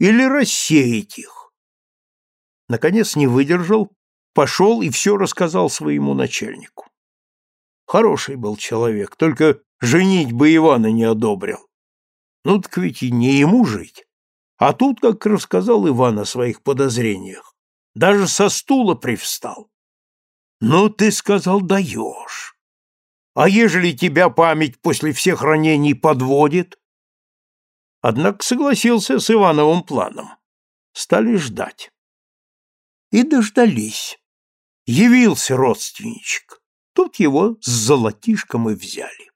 или рассеять их. Наконец не выдержал, пошел и все рассказал своему начальнику. Хороший был человек, только женить бы Ивана не одобрил. Ну так ведь и не ему жить. А тут, как рассказал Иван о своих подозрениях, даже со стула привстал. Ну, ты сказал, даешь. А ежели тебя память после всех ранений подводит? Однако согласился с Ивановым планом. Стали ждать. И дождались. Явился родственничек. Тут его с золотишком и взяли.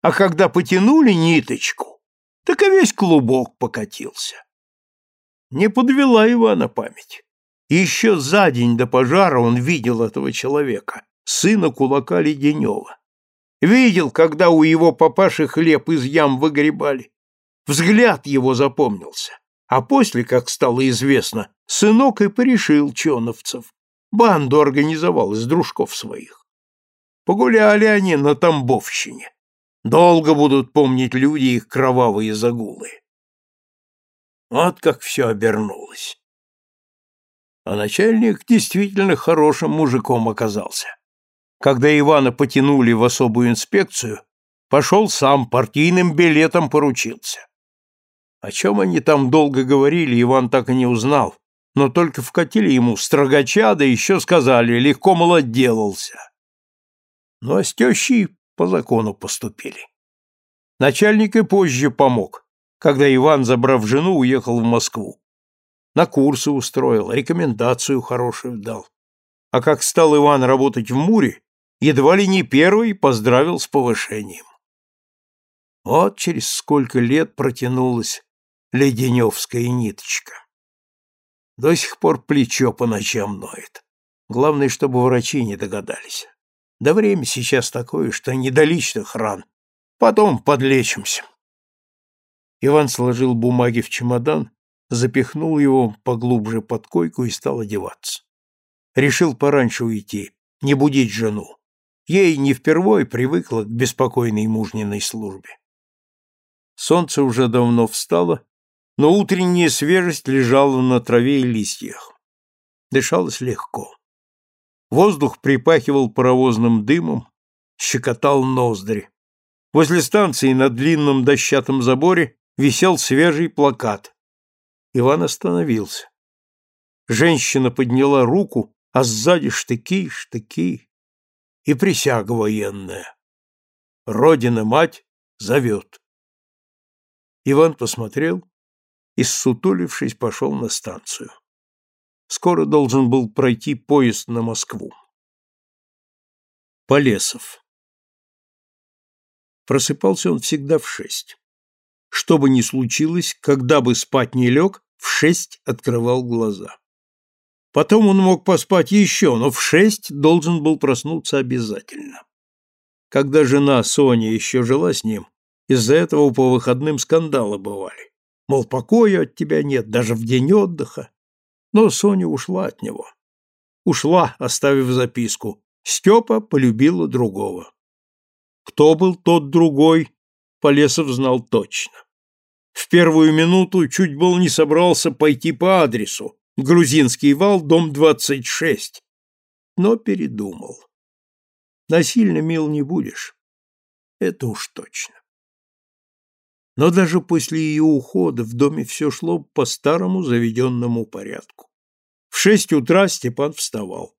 А когда потянули ниточку, так и весь клубок покатился. Не подвела Ивана память. Еще за день до пожара он видел этого человека, сына кулака Леденева. Видел, когда у его папаши хлеб из ям выгребали. Взгляд его запомнился. А после, как стало известно, сынок и порешил чоновцев. Банду организовал из дружков своих. Погуляли они на Тамбовщине. Долго будут помнить люди их кровавые загулы. Вот как все обернулось. А начальник действительно хорошим мужиком оказался. Когда Ивана потянули в особую инспекцию, пошел сам, партийным билетом поручился. О чем они там долго говорили, Иван так и не узнал, но только вкатили ему строгача, да еще сказали, легко мол отделался. Ну а с тещей по закону поступили. Начальник и позже помог, когда Иван, забрав жену, уехал в Москву на курсы устроил, рекомендацию хорошую дал. А как стал Иван работать в Муре, едва ли не первый поздравил с повышением. Вот через сколько лет протянулась леденевская ниточка. До сих пор плечо по ночам ноет. Главное, чтобы врачи не догадались. Да время сейчас такое, что не до личных ран. Потом подлечимся. Иван сложил бумаги в чемодан, запихнул его поглубже под койку и стал одеваться. Решил пораньше уйти, не будить жену. Ей не впервой привыкла к беспокойной мужниной службе. Солнце уже давно встало, но утренняя свежесть лежала на траве и листьях. Дышалось легко. Воздух припахивал паровозным дымом, щекотал ноздри. Возле станции на длинном дощатом заборе висел свежий плакат. Иван остановился. Женщина подняла руку, а сзади штыки, штыки и присяга военная. Родина-мать зовет. Иван посмотрел и, ссутулившись, пошел на станцию. Скоро должен был пройти поезд на Москву. Полесов. Просыпался он всегда в шесть. Что бы ни случилось, когда бы спать не лег, в шесть открывал глаза. Потом он мог поспать еще, но в шесть должен был проснуться обязательно. Когда жена Соня еще жила с ним, из-за этого по выходным скандалы бывали. Мол, покоя от тебя нет, даже в день отдыха. Но Соня ушла от него. Ушла, оставив записку. Степа полюбила другого. Кто был тот другой, Полесов знал точно. В первую минуту чуть был не собрался пойти по адресу. Грузинский вал, дом 26. Но передумал. Насильно мил не будешь. Это уж точно. Но даже после ее ухода в доме все шло по старому заведенному порядку. В шесть утра Степан вставал.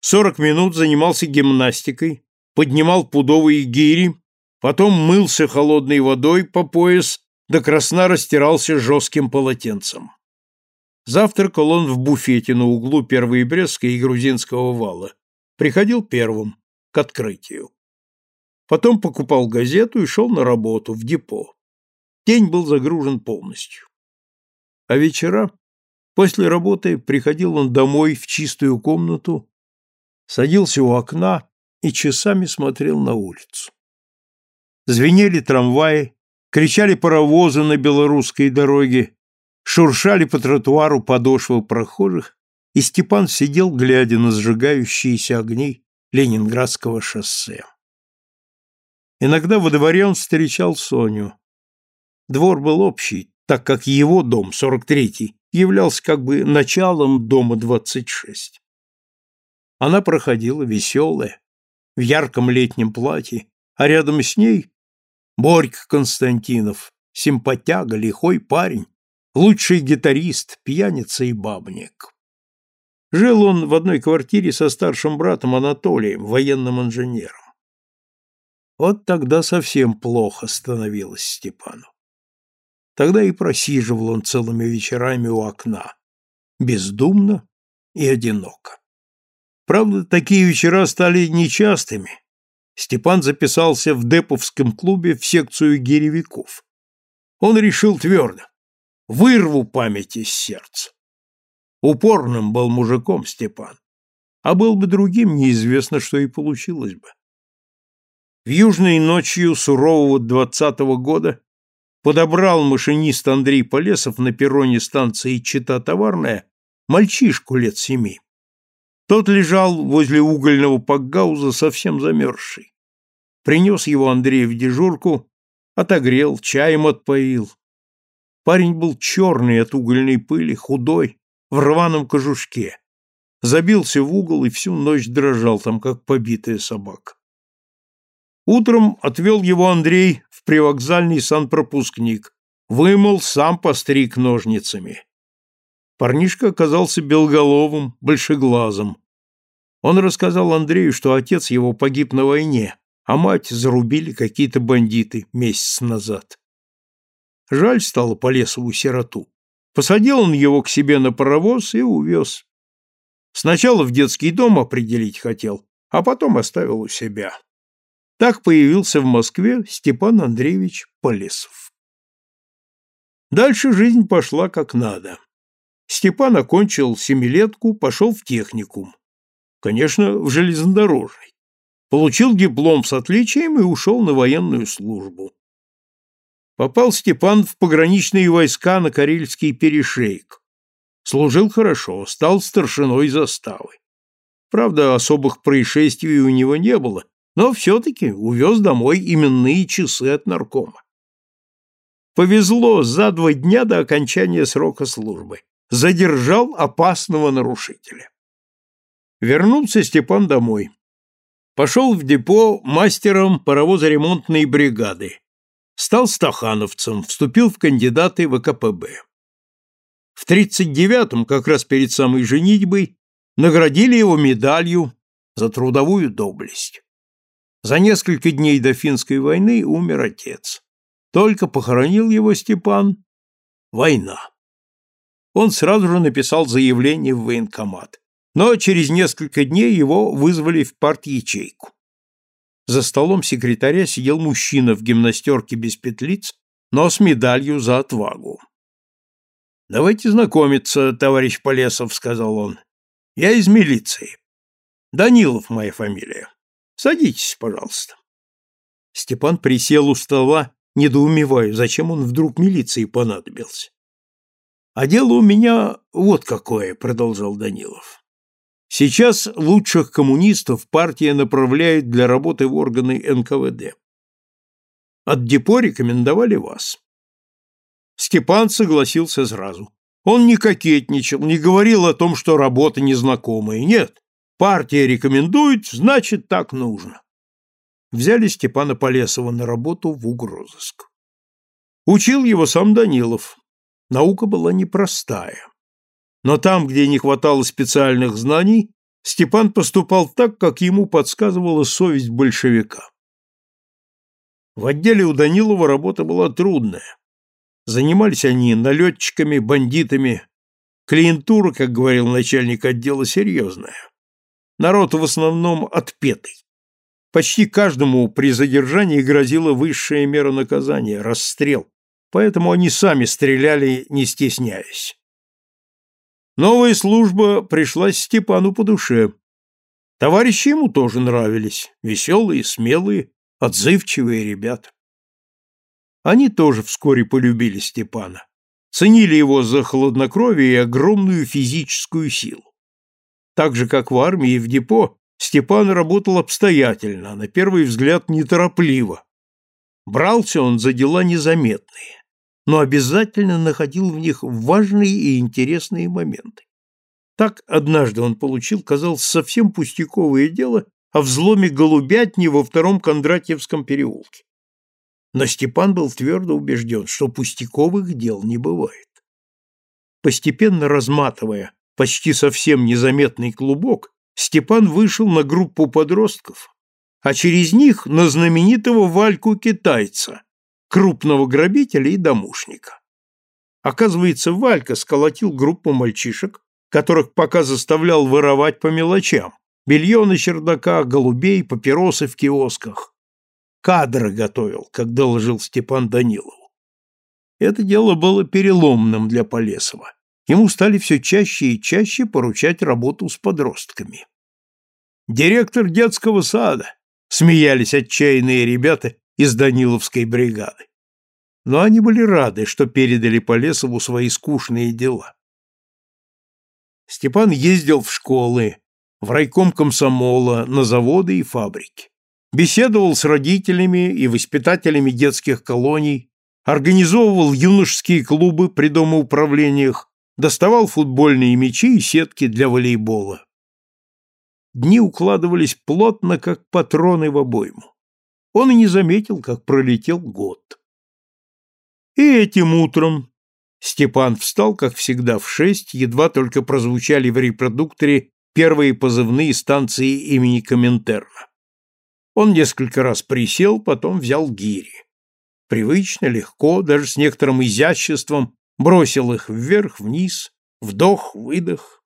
Сорок минут занимался гимнастикой, поднимал пудовые гири, потом мылся холодной водой по пояс, до красна растирался жестким полотенцем. Завтракал он в буфете на углу Первой Брестской и Грузинского вала. Приходил первым, к открытию. Потом покупал газету и шел на работу, в депо. День был загружен полностью. А вечера, после работы, приходил он домой в чистую комнату, садился у окна и часами смотрел на улицу. Звенели трамваи, кричали паровозы на белорусской дороге, шуршали по тротуару подошвы прохожих, и Степан сидел, глядя на сжигающиеся огни Ленинградского шоссе. Иногда во дворе он встречал Соню. Двор был общий, так как его дом, 43-й, являлся как бы началом дома 26. Она проходила веселая, в ярком летнем платье, а рядом с ней Борька Константинов, симпатяга, лихой парень, лучший гитарист, пьяница и бабник. Жил он в одной квартире со старшим братом Анатолием, военным инженером. Вот тогда совсем плохо становилось Степану. Тогда и просиживал он целыми вечерами у окна, бездумно и одиноко. Правда, такие вечера стали нечастыми. Степан записался в Деповском клубе в секцию гиревиков. Он решил твердо – вырву память из сердца. Упорным был мужиком Степан, а был бы другим, неизвестно, что и получилось бы. В южной ночью сурового двадцатого года подобрал машинист Андрей Полесов на перроне станции Чита-Товарная мальчишку лет семи. Тот лежал возле угольного пакгауза совсем замерзший. Принес его Андрей в дежурку, отогрел, чаем отпоил. Парень был черный от угольной пыли, худой, в рваном кожушке. Забился в угол и всю ночь дрожал там, как побитая собака. Утром отвел его Андрей в привокзальный санпропускник, вымыл, сам постриг ножницами. Парнишка оказался белголовым, большеглазым. Он рассказал Андрею, что отец его погиб на войне, а мать зарубили какие-то бандиты месяц назад. Жаль стало по лесу сироту. Посадил он его к себе на паровоз и увез. Сначала в детский дом определить хотел, а потом оставил у себя. Так появился в Москве Степан Андреевич Полесов. Дальше жизнь пошла как надо. Степан окончил семилетку, пошел в техникум. Конечно, в железнодорожный. Получил диплом с отличием и ушел на военную службу. Попал Степан в пограничные войска на Карельский перешейк. Служил хорошо, стал старшиной заставы. Правда, особых происшествий у него не было, но все-таки увез домой именные часы от наркома. Повезло за два дня до окончания срока службы. Задержал опасного нарушителя. Вернулся Степан домой. Пошел в депо мастером паровозоремонтной бригады. Стал стахановцем, вступил в кандидаты в ВКПБ. В 39-м, как раз перед самой женитьбой, наградили его медалью за трудовую доблесть. За несколько дней до финской войны умер отец. Только похоронил его Степан. Война. Он сразу же написал заявление в военкомат. Но через несколько дней его вызвали в парт-ячейку. За столом секретаря сидел мужчина в гимнастерке без петлиц, но с медалью за отвагу. «Давайте знакомиться, товарищ Полесов», — сказал он. «Я из милиции. Данилов моя фамилия. Садитесь, пожалуйста». Степан присел у стола недоумевая, зачем он вдруг милиции понадобился. «А дело у меня вот какое», — продолжал Данилов. «Сейчас лучших коммунистов партия направляет для работы в органы НКВД. От депо рекомендовали вас». Степан согласился сразу. Он не кокетничал, не говорил о том, что работа незнакомая. Нет, партия рекомендует, значит, так нужно взяли Степана Полесова на работу в угрозыск. Учил его сам Данилов. Наука была непростая. Но там, где не хватало специальных знаний, Степан поступал так, как ему подсказывала совесть большевика. В отделе у Данилова работа была трудная. Занимались они налетчиками, бандитами. Клиентура, как говорил начальник отдела, серьезная. Народ в основном отпетый. Почти каждому при задержании грозила высшая мера наказания – расстрел, поэтому они сами стреляли, не стесняясь. Новая служба пришлась Степану по душе. Товарищи ему тоже нравились, веселые, смелые, отзывчивые ребята. Они тоже вскоре полюбили Степана, ценили его за хладнокровие и огромную физическую силу. Так же, как в армии и в депо, Степан работал обстоятельно, на первый взгляд неторопливо. Брался он за дела незаметные, но обязательно находил в них важные и интересные моменты. Так однажды он получил, казалось, совсем пустяковое дело о взломе голубятни во втором Кондратьевском переулке. Но Степан был твердо убежден, что пустяковых дел не бывает. Постепенно разматывая почти совсем незаметный клубок, Степан вышел на группу подростков, а через них на знаменитого Вальку-китайца, крупного грабителя и домушника. Оказывается, Валька сколотил группу мальчишек, которых пока заставлял воровать по мелочам, белье на чердаках, голубей, папиросы в киосках. Кадры готовил, как доложил Степан Данилову. Это дело было переломным для Полесова ему стали все чаще и чаще поручать работу с подростками. «Директор детского сада!» — смеялись отчаянные ребята из Даниловской бригады. Но они были рады, что передали Полесову свои скучные дела. Степан ездил в школы, в райком комсомола, на заводы и фабрики. Беседовал с родителями и воспитателями детских колоний, организовывал юношеские клубы при домоуправлениях, доставал футбольные мячи и сетки для волейбола. Дни укладывались плотно, как патроны в обойму. Он и не заметил, как пролетел год. И этим утром Степан встал, как всегда, в шесть, едва только прозвучали в репродукторе первые позывные станции имени Коминтерна. Он несколько раз присел, потом взял гири. Привычно, легко, даже с некоторым изяществом бросил их вверх-вниз, вдох-выдох.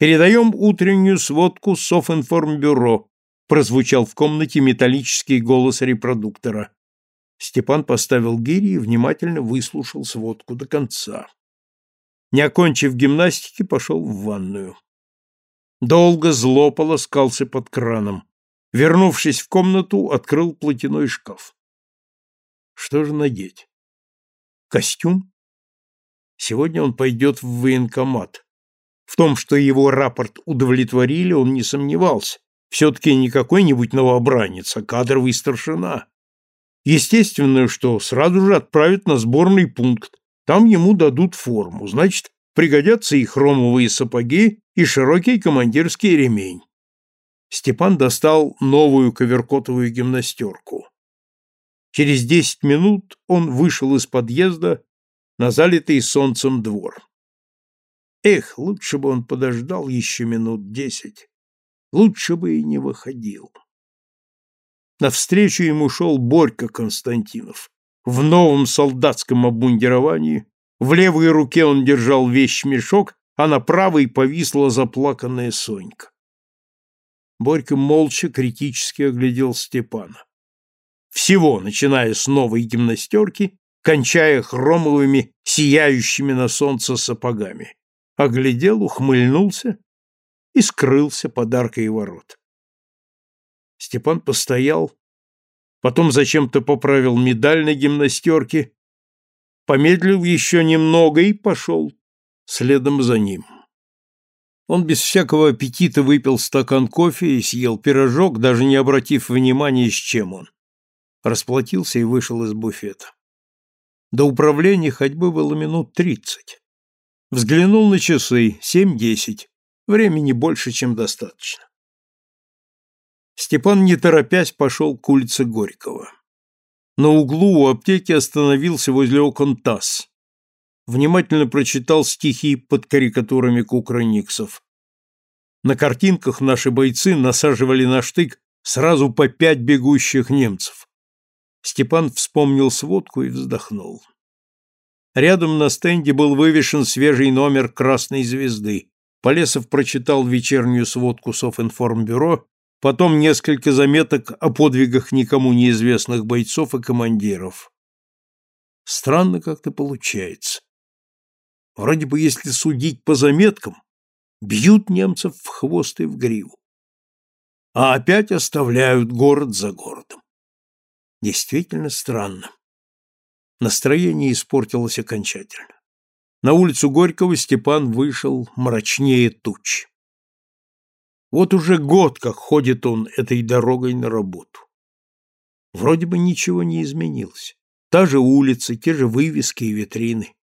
«Передаем утреннюю сводку Софинформбюро», прозвучал в комнате металлический голос репродуктора. Степан поставил гири и внимательно выслушал сводку до конца. Не окончив гимнастики, пошел в ванную. Долго зло полоскался под краном. Вернувшись в комнату, открыл платяной шкаф. Что же надеть? Костюм? Сегодня он пойдет в военкомат. В том, что его рапорт удовлетворили, он не сомневался. Все-таки не какой-нибудь новобранец, а кадровый старшина. Естественно, что сразу же отправят на сборный пункт. Там ему дадут форму. Значит, пригодятся и хромовые сапоги, и широкий командирский ремень. Степан достал новую коверкотовую гимнастерку. Через десять минут он вышел из подъезда на залитый солнцем двор. Эх, лучше бы он подождал еще минут десять. Лучше бы и не выходил. Навстречу ему шел Борька Константинов. В новом солдатском обмундировании, в левой руке он держал вещмешок, а на правой повисла заплаканная Сонька. Борька молча критически оглядел Степана. Всего, начиная с новой гимнастерки, кончая хромовыми, сияющими на солнце сапогами. Оглядел, ухмыльнулся и скрылся подаркой ворот. Степан постоял, потом зачем-то поправил медаль на гимнастерке, помедлил еще немного и пошел следом за ним. Он без всякого аппетита выпил стакан кофе и съел пирожок, даже не обратив внимания, с чем он. Расплатился и вышел из буфета. До управления ходьбы было минут тридцать. Взглянул на часы, семь-десять. Времени больше, чем достаточно. Степан, не торопясь, пошел к улице Горького. На углу у аптеки остановился возле окон ТАСС. Внимательно прочитал стихи под карикатурами кукрыниксов. На картинках наши бойцы насаживали на штык сразу по пять бегущих немцев. Степан вспомнил сводку и вздохнул. Рядом на стенде был вывешен свежий номер «Красной звезды». Полесов прочитал вечернюю сводку Софинформбюро потом несколько заметок о подвигах никому неизвестных бойцов и командиров. Странно как-то получается. Вроде бы, если судить по заметкам, бьют немцев в хвост и в гриву. А опять оставляют город за городом. Действительно странно. Настроение испортилось окончательно. На улицу Горького Степан вышел мрачнее туч. Вот уже год, как ходит он этой дорогой на работу. Вроде бы ничего не изменилось. Та же улица, те же вывески и витрины.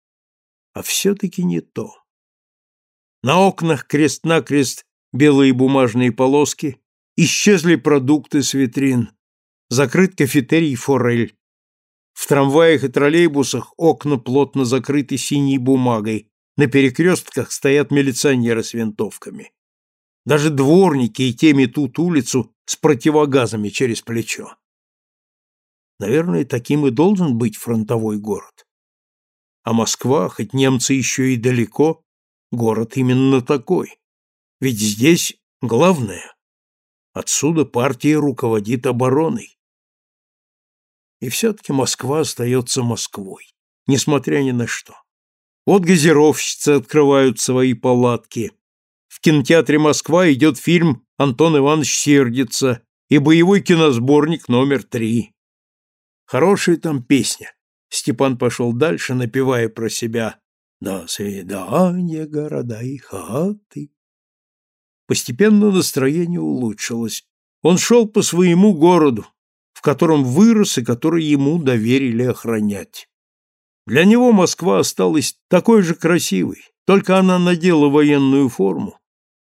А все-таки не то. На окнах крест-накрест белые бумажные полоски, исчезли продукты с витрин, закрыт кафетерий «Форель». В трамваях и троллейбусах окна плотно закрыты синей бумагой, на перекрестках стоят милиционеры с винтовками. Даже дворники и те метут улицу с противогазами через плечо. Наверное, таким и должен быть фронтовой город. А Москва, хоть немцы еще и далеко, город именно такой. Ведь здесь главное. Отсюда партия руководит обороной. И все-таки Москва остается Москвой, несмотря ни на что. Вот газировщицы открывают свои палатки, в кинотеатре «Москва» идет фильм «Антон Иванович сердится» и боевой киносборник номер три. Хорошая там песня. Степан пошел дальше, напевая про себя «До свидания, города и хаты». Постепенно настроение улучшилось. Он шел по своему городу, в котором вырос и который ему доверили охранять. Для него Москва осталась такой же красивой, только она надела военную форму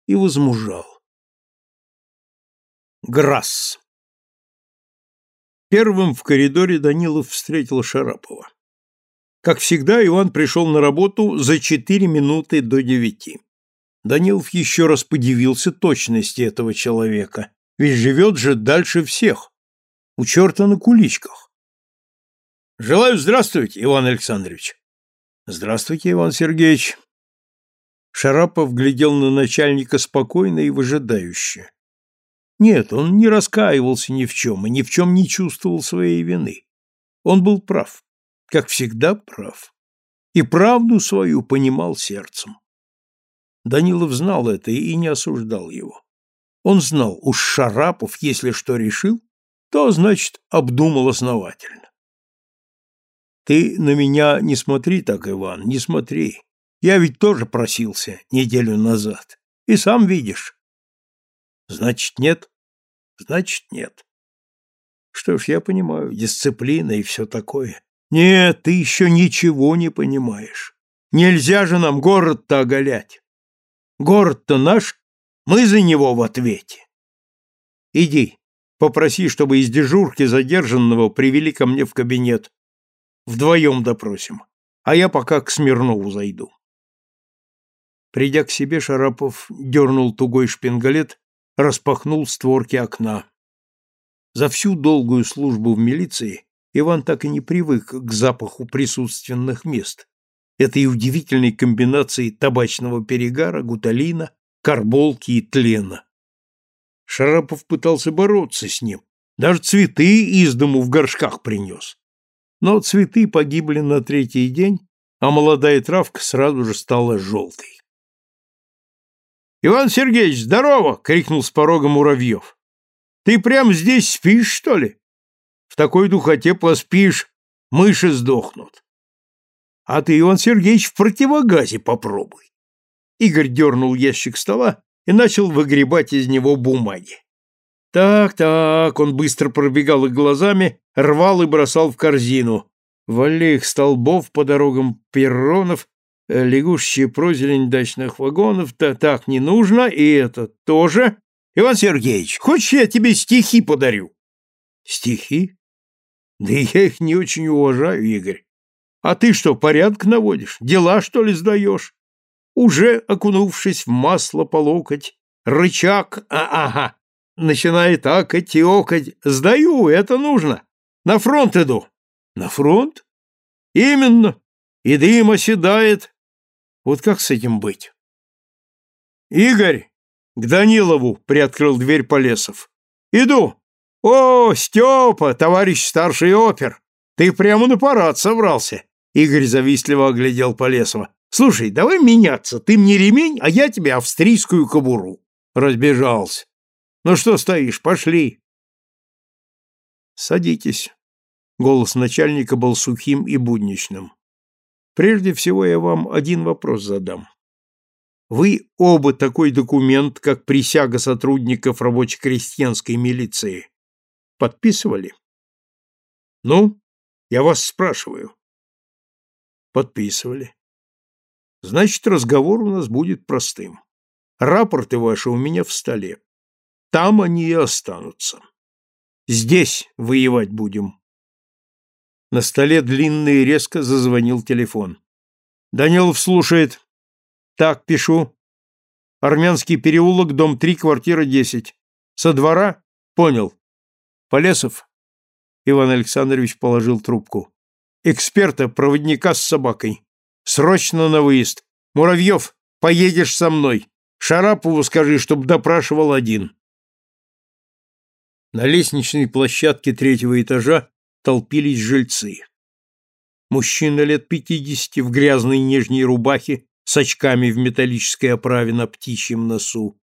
и возмужал. Грасс. Первым в коридоре Данилов встретил Шарапова. Как всегда, Иван пришел на работу за четыре минуты до девяти. Данилов еще раз подивился точности этого человека, ведь живет же дальше всех. У черта на куличках. «Желаю здравствовать, Иван Александрович!» «Здравствуйте, Иван Сергеевич!» Шарапов глядел на начальника спокойно и выжидающе. Нет, он не раскаивался ни в чем и ни в чем не чувствовал своей вины. Он был прав, как всегда прав. и правду свою понимал сердцем. Данилов знал это и не осуждал его. Он знал, уж Шарапов, если что решил, то, значит, обдумал основательно. Ты на меня не смотри так, Иван, не смотри. Я ведь тоже просился неделю назад. И сам видишь. Значит, нет? Значит, нет. Что ж, я понимаю, дисциплина и все такое. Нет, ты еще ничего не понимаешь. Нельзя же нам город-то оголять. Город-то наш, мы за него в ответе. Иди, попроси, чтобы из дежурки задержанного привели ко мне в кабинет. Вдвоем допросим, а я пока к Смирнову зайду. Придя к себе, Шарапов дернул тугой шпингалет, распахнул створки окна. За всю долгую службу в милиции Иван так и не привык к запаху присутственных мест, этой удивительной комбинации табачного перегара, гуталина, карболки и тлена. Шарапов пытался бороться с ним, даже цветы из дому в горшках принес. Но цветы погибли на третий день, а молодая травка сразу же стала желтой. «Иван Сергеевич, здорово!» — крикнул с порога Муравьев. «Ты прямо здесь спишь, что ли? В такой духоте поспишь, мыши сдохнут. А ты, Иван Сергеевич, в противогазе попробуй. Игорь дернул ящик стола и начал выгребать из него бумаги. Так, так, он быстро пробегал их глазами, рвал и бросал в корзину. Валли столбов по дорогам перронов, э, лягушечья прозелень дачных вагонов-то так не нужно, и это тоже. Иван Сергеевич, хочешь, я тебе стихи подарю? Стихи? Да я их не очень уважаю, Игорь. А ты что, порядок наводишь? Дела, что ли, сдаешь? Уже окунувшись в масло по локоть, рычаг, а ага, начинает акать и окать. Сдаю, это нужно. На фронт иду. На фронт? Именно. И дым оседает. Вот как с этим быть? Игорь, к Данилову приоткрыл дверь Полесов. Иду. «О, Степа, товарищ старший опер! Ты прямо на парад собрался!» Игорь завистливо оглядел Полесова. «Слушай, давай меняться. Ты мне ремень, а я тебе австрийскую кобуру». Разбежался. «Ну что стоишь? Пошли!» «Садитесь». Голос начальника был сухим и будничным. «Прежде всего я вам один вопрос задам. Вы оба такой документ, как присяга сотрудников рабоче-крестьянской милиции, Подписывали? Ну, я вас спрашиваю. Подписывали. Значит, разговор у нас будет простым. Рапорты ваши у меня в столе. Там они и останутся. Здесь воевать будем. На столе длинно и резко зазвонил телефон. Данилов слушает. Так, пишу. Армянский переулок, дом 3, квартира 10. Со двора? Понял. Полесов? Иван Александрович положил трубку. Эксперта, проводника с собакой. Срочно на выезд. Муравьев, поедешь со мной. Шарапову скажи, чтоб допрашивал один. На лестничной площадке третьего этажа толпились жильцы. Мужчина лет пятидесяти в грязной нижней рубахе с очками в металлической оправе на птичьем носу.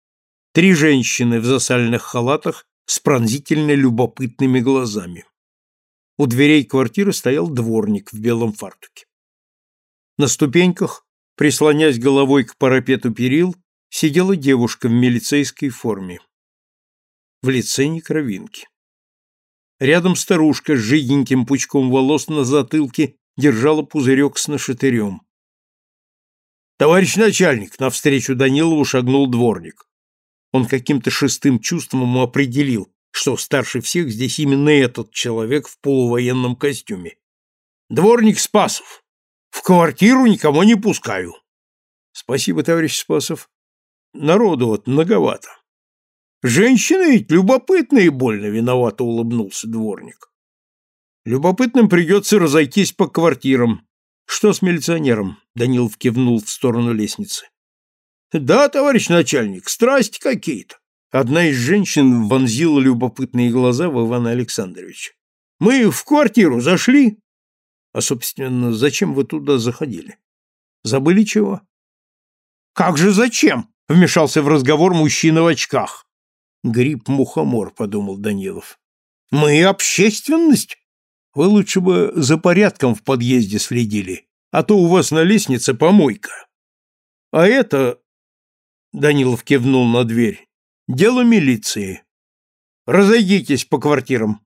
Три женщины в засальных халатах с пронзительно любопытными глазами. У дверей квартиры стоял дворник в белом фартуке. На ступеньках, прислонясь головой к парапету перил, сидела девушка в милицейской форме. В лице не кровинки. Рядом старушка с жиденьким пучком волос на затылке держала пузырек с нашатырем. «Товарищ начальник!» — навстречу Данилову шагнул дворник. Он каким-то шестым чувством определил, что старше всех здесь именно этот человек в полувоенном костюме. «Дворник Спасов. В квартиру никого не пускаю». «Спасибо, товарищ Спасов. Народу вот многовато». «Женщины ведь любопытные больно виновато», — улыбнулся дворник. «Любопытным придется разойтись по квартирам. Что с милиционером?» — Данилов кивнул в сторону лестницы. Да, товарищ начальник, страсти какие-то. Одна из женщин вонзила любопытные глаза в Ивана Александровича. Мы в квартиру зашли. А, собственно, зачем вы туда заходили? Забыли чего? Как же зачем? Вмешался в разговор мужчина в очках. Гриб-мухомор, подумал Данилов. Мы общественность? Вы лучше бы за порядком в подъезде следили, а то у вас на лестнице помойка. А это, Данилов кивнул на дверь, дело милиции. Разойдитесь по квартирам.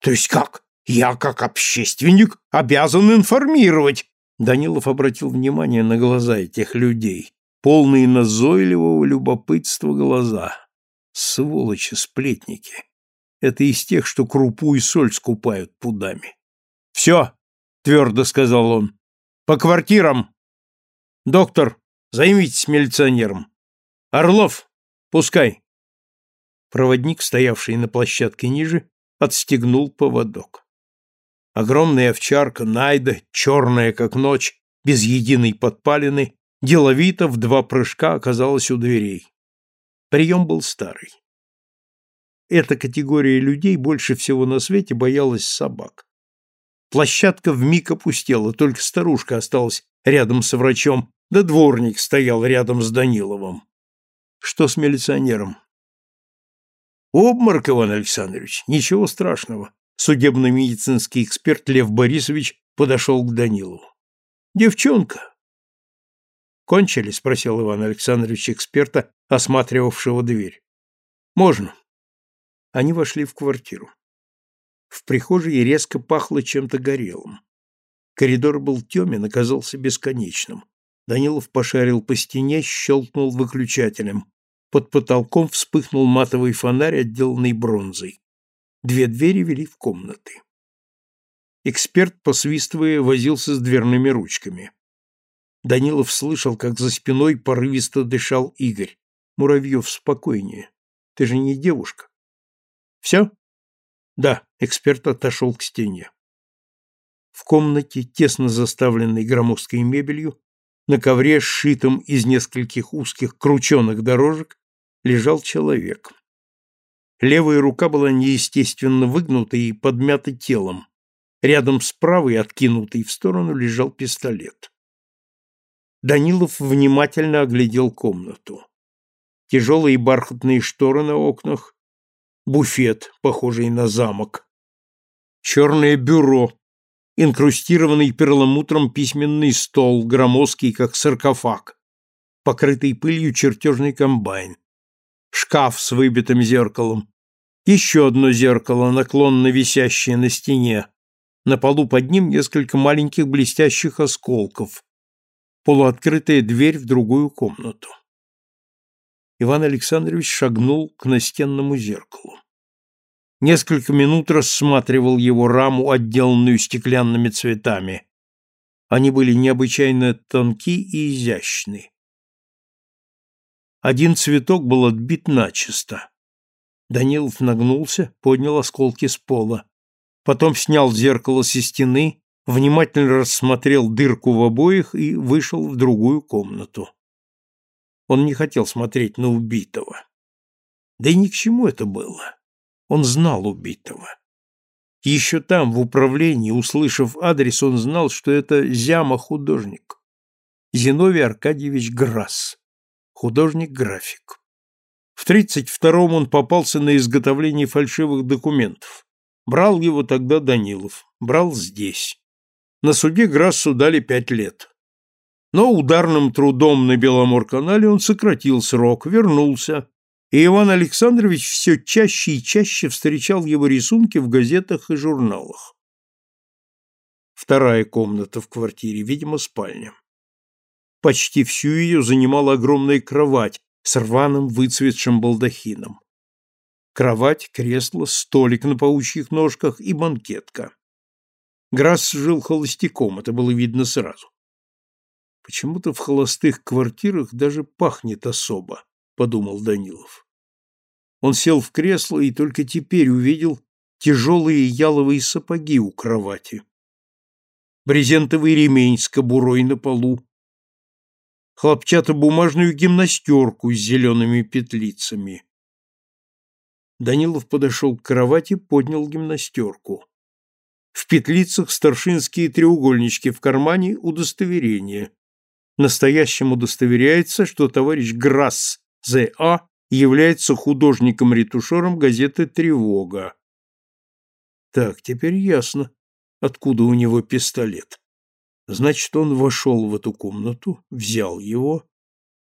То есть как? Я, как общественник, обязан информировать. Данилов обратил внимание на глаза этих людей, полные назойливого любопытства глаза. Сволочи-сплетники. Это из тех, что крупу и соль скупают пудами. «Все!» — твердо сказал он. «По квартирам! Доктор, займитесь милиционером. Орлов, пускай!» Проводник, стоявший на площадке ниже, отстегнул поводок. Огромная овчарка Найда, черная как ночь, без единой подпалины, деловито в два прыжка оказалась у дверей. Прием был старый. Эта категория людей больше всего на свете боялась собак. Площадка вмиг опустела, только старушка осталась рядом с врачом, да дворник стоял рядом с Даниловым. Что с милиционером? Обморок, Иван Александрович, ничего страшного. Судебно-медицинский эксперт Лев Борисович подошел к Данилову. Девчонка. Кончили? спросил Иван Александрович эксперта, осматривавшего дверь. Можно. Они вошли в квартиру. В прихожей резко пахло чем-то горелым. Коридор был темен, оказался бесконечным. Данилов пошарил по стене, щелкнул выключателем. Под потолком вспыхнул матовый фонарь, отделанный бронзой. Две двери вели в комнаты. Эксперт, посвистывая, возился с дверными ручками. Данилов слышал, как за спиной порывисто дышал Игорь. «Муравьев, спокойнее. Ты же не девушка». Все? Да, эксперт отошел к стене. В комнате, тесно заставленной громоздкой мебелью, на ковре, сшитом из нескольких узких крученых дорожек, лежал человек. Левая рука была неестественно выгнута и подмята телом. Рядом с правой, откинутой в сторону, лежал пистолет. Данилов внимательно оглядел комнату. Тяжелые бархатные шторы на окнах, буфет, похожий на замок, черное бюро, инкрустированный перламутром письменный стол, громоздкий, как саркофаг, покрытый пылью чертежный комбайн, шкаф с выбитым зеркалом, еще одно зеркало, наклонно висящее на стене, на полу под ним несколько маленьких блестящих осколков, полуоткрытая дверь в другую комнату. Иван Александрович шагнул к настенному зеркалу. Несколько минут рассматривал его раму, отделанную стеклянными цветами. Они были необычайно тонки и изящны. Один цветок был отбит начисто. Данилов нагнулся, поднял осколки с пола. Потом снял зеркало со стены, внимательно рассмотрел дырку в обоих и вышел в другую комнату. Он не хотел смотреть на убитого. Да и ни к чему это было. Он знал убитого. Еще там, в управлении, услышав адрес, он знал, что это Зяма-художник. Зиновий Аркадьевич Грасс. Художник-график. В 32-м он попался на изготовление фальшивых документов. Брал его тогда Данилов. Брал здесь. На суде Грассу дали пять лет. Но ударным трудом на Беломор-канале он сократил срок, вернулся, и Иван Александрович все чаще и чаще встречал его рисунки в газетах и журналах. Вторая комната в квартире, видимо, спальня. Почти всю ее занимала огромная кровать с рваным выцветшим балдахином. Кровать, кресло, столик на паучьих ножках и банкетка. Грасс жил холостяком, это было видно сразу. Почему-то в холостых квартирах даже пахнет особо, подумал Данилов. Он сел в кресло и только теперь увидел тяжелые яловые сапоги у кровати, брезентовый ремень с кобурой на полу, хлопчатобумажную гимнастерку с зелеными петлицами. Данилов подошел к кровати, поднял гимнастерку. В петлицах старшинские треугольнички, в кармане удостоверение. Настоящим удостоверяется, что товарищ Грасс З.А. является художником-ретушером газеты «Тревога». Так, теперь ясно, откуда у него пистолет. Значит, он вошел в эту комнату, взял его,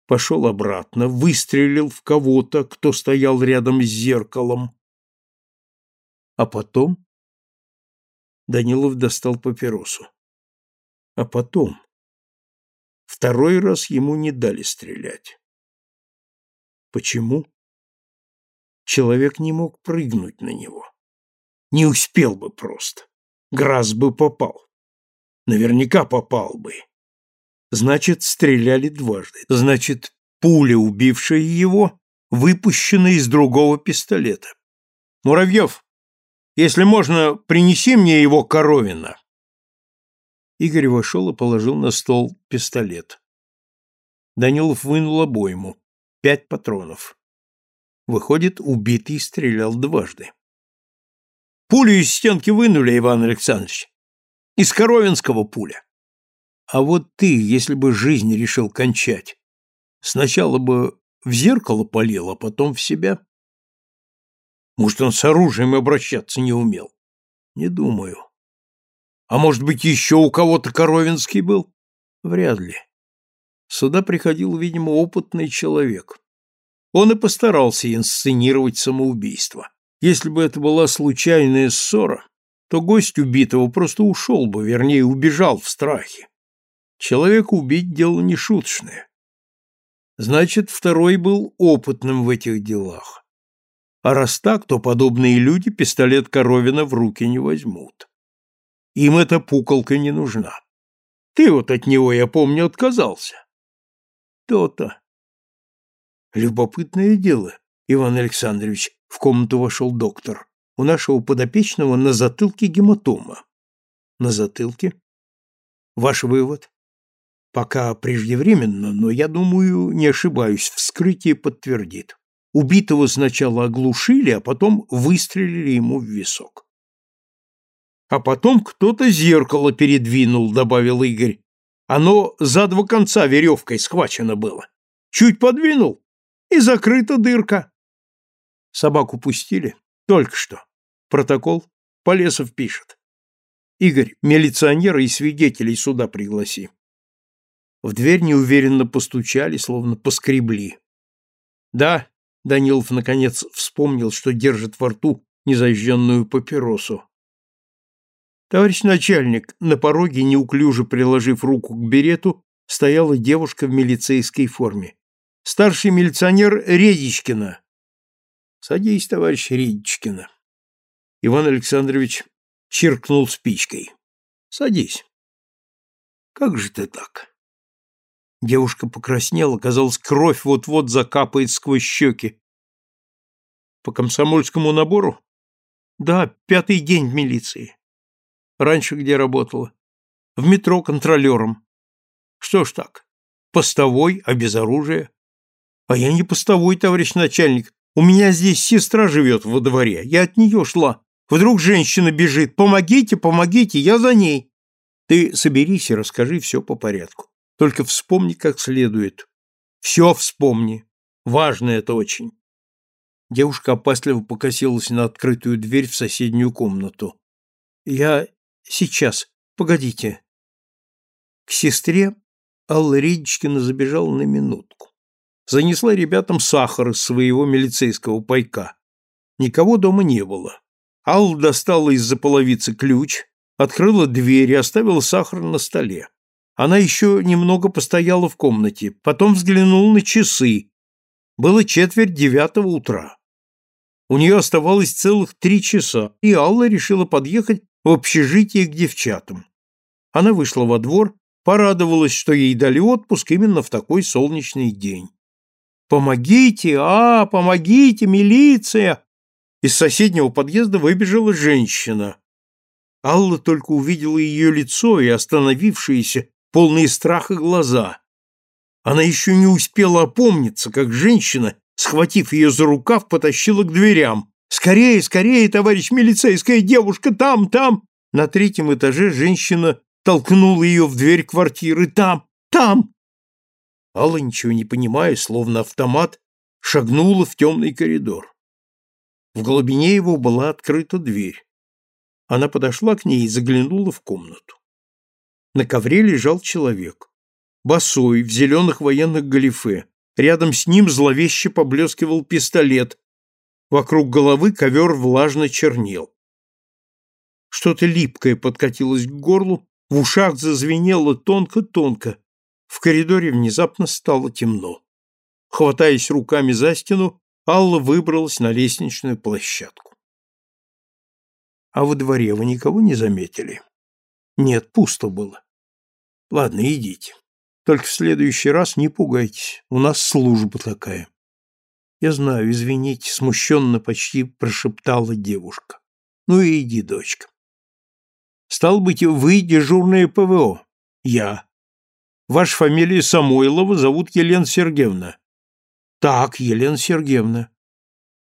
пошел обратно, выстрелил в кого-то, кто стоял рядом с зеркалом. А потом Данилов достал папиросу. А потом второй раз ему не дали стрелять. Почему? Человек не мог прыгнуть на него. Не успел бы просто. Грас бы попал. Наверняка попал бы. Значит, стреляли дважды. Значит, пуля, убившая его, выпущена из другого пистолета. Муравьев, если можно, принеси мне его коровина. Игорь вошел и положил на стол пистолет. Данилов вынул обойму. Пять патронов. Выходит, убитый стрелял дважды. Пулю из стенки вынули, Иван Александрович. Из Коровинского пуля. А вот ты, если бы жизнь решил кончать, сначала бы в зеркало полил, а потом в себя? Может, он с оружием обращаться не умел? Не думаю. А может быть, еще у кого-то Коровинский был? Вряд ли. Сюда приходил, видимо, опытный человек. Он и постарался инсценировать самоубийство. Если бы это была случайная ссора, то гость убитого просто ушел бы, вернее, убежал в страхе. Человека убить дело не шуточное. Значит, второй был опытным в этих делах. А раз так, то подобные люди пистолет Коровина в руки не возьмут. Им эта пуколка не нужна. Ты вот от него, я помню, отказался. То-то. Любопытное дело, Иван Александрович, в комнату вошел доктор. У нашего подопечного на затылке гематома. На затылке? Ваш вывод? Пока преждевременно, но я думаю, не ошибаюсь, вскрытие подтвердит. Убитого сначала оглушили, а потом выстрелили ему в висок. А потом кто-то зеркало передвинул, добавил Игорь. Оно за два конца веревкой схвачено было. Чуть подвинул, и закрыта дырка. Собаку пустили? Только что. Протокол? Полесов пишет. Игорь, милиционера и свидетелей сюда пригласи. В дверь неуверенно постучали, словно поскребли. Да, Данилов наконец вспомнил, что держит во рту незажженную папиросу. Товарищ начальник, на пороге, неуклюже приложив руку к берету, стояла девушка в милицейской форме. Старший милиционер Редичкина, Садись, товарищ Ридчкина. Иван Александрович чиркнул спичкой. Садись. Как же ты так? Девушка покраснела, казалось, кровь вот-вот закапает сквозь щеки. По комсомольскому набору? Да, пятый день в милиции. Раньше где работала? В метро контролером. Что ж так? Постовой, а без оружия? А я не постовой, товарищ начальник, у меня здесь сестра живет во дворе. Я от нее шла. Вдруг женщина бежит. Помогите, помогите, я за ней. Ты соберись и расскажи все по порядку. Только вспомни как следует. Все вспомни. Важно это очень. Девушка опасливо покосилась на открытую дверь в соседнюю комнату. Я сейчас. Погодите. К сестре Алла Ридичкина забежала на минутку занесла ребятам сахар из своего милицейского пайка. Никого дома не было. Алла достала из-за половицы ключ, открыла дверь и оставила сахар на столе. Она еще немного постояла в комнате, потом взглянула на часы. Было четверть девятого утра. У нее оставалось целых три часа, и Алла решила подъехать в общежитие к девчатам. Она вышла во двор, порадовалась, что ей дали отпуск именно в такой солнечный день. «Помогите! А, помогите! Милиция!» Из соседнего подъезда выбежала женщина. Алла только увидела ее лицо и остановившиеся, полные страха глаза. Она еще не успела опомниться, как женщина, схватив ее за рукав, потащила к дверям. «Скорее, скорее, товарищ милицейская девушка, там, там!» На третьем этаже женщина толкнула ее в дверь квартиры. Там! Там! Алла, ничего не понимая, словно автомат, шагнула в темный коридор. В глубине его была открыта дверь. Она подошла к ней и заглянула в комнату. На ковре лежал человек. Босой, в зеленых военных галифе. Рядом с ним зловеще поблескивал пистолет. Вокруг головы ковер влажно чернел. Что-то липкое подкатилось к горлу, в ушах зазвенело тонко-тонко. В коридоре внезапно стало темно. Хватаясь руками за стену, Алла выбралась на лестничную площадку. А во дворе вы никого не заметили? Нет, пусто было. Ладно, идите. Только в следующий раз не пугайтесь, у нас служба такая. Я знаю, извините, смущенно почти прошептала девушка. Ну и иди, дочка. Стал быть, вы дежурная ПВО? Я. Ваша фамилия Самойлова, зовут Елена Сергеевна. Так, Елена Сергеевна.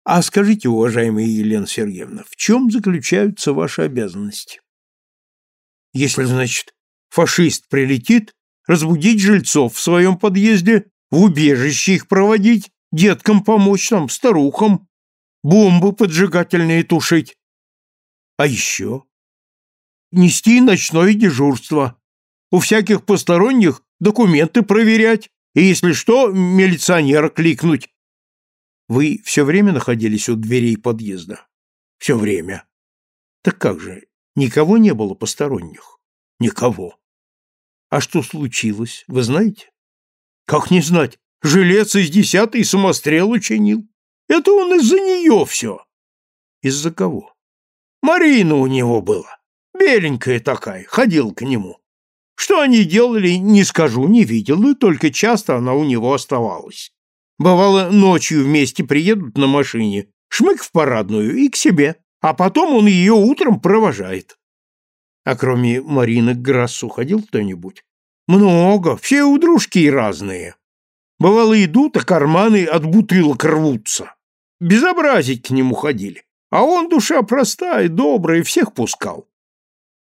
А скажите, уважаемая Елена Сергеевна, в чем заключаются ваши обязанности? Если, значит, фашист прилетит, разбудить жильцов в своем подъезде, в убежище их проводить, деткам помочь там, старухам, бомбы поджигательные тушить. А еще? Нести ночное дежурство. У всяких посторонних документы проверять, и, если что, милиционера кликнуть. Вы все время находились у дверей подъезда? Все время. Так как же, никого не было посторонних? Никого. А что случилось, вы знаете? Как не знать? Жилец из десятой самострел учинил. Это он из-за нее все. Из-за кого? Марина у него была. Беленькая такая, ходил к нему. Что они делали, не скажу, не видел, и только часто она у него оставалась. Бывало, ночью вместе приедут на машине, шмык в парадную и к себе, а потом он ее утром провожает. А кроме Марины к Грассу ходил кто-нибудь? Много, все у дружки разные. Бывало, идут, а карманы от бутылок рвутся. Безобразить к нему ходили. А он душа простая, добрая, всех пускал.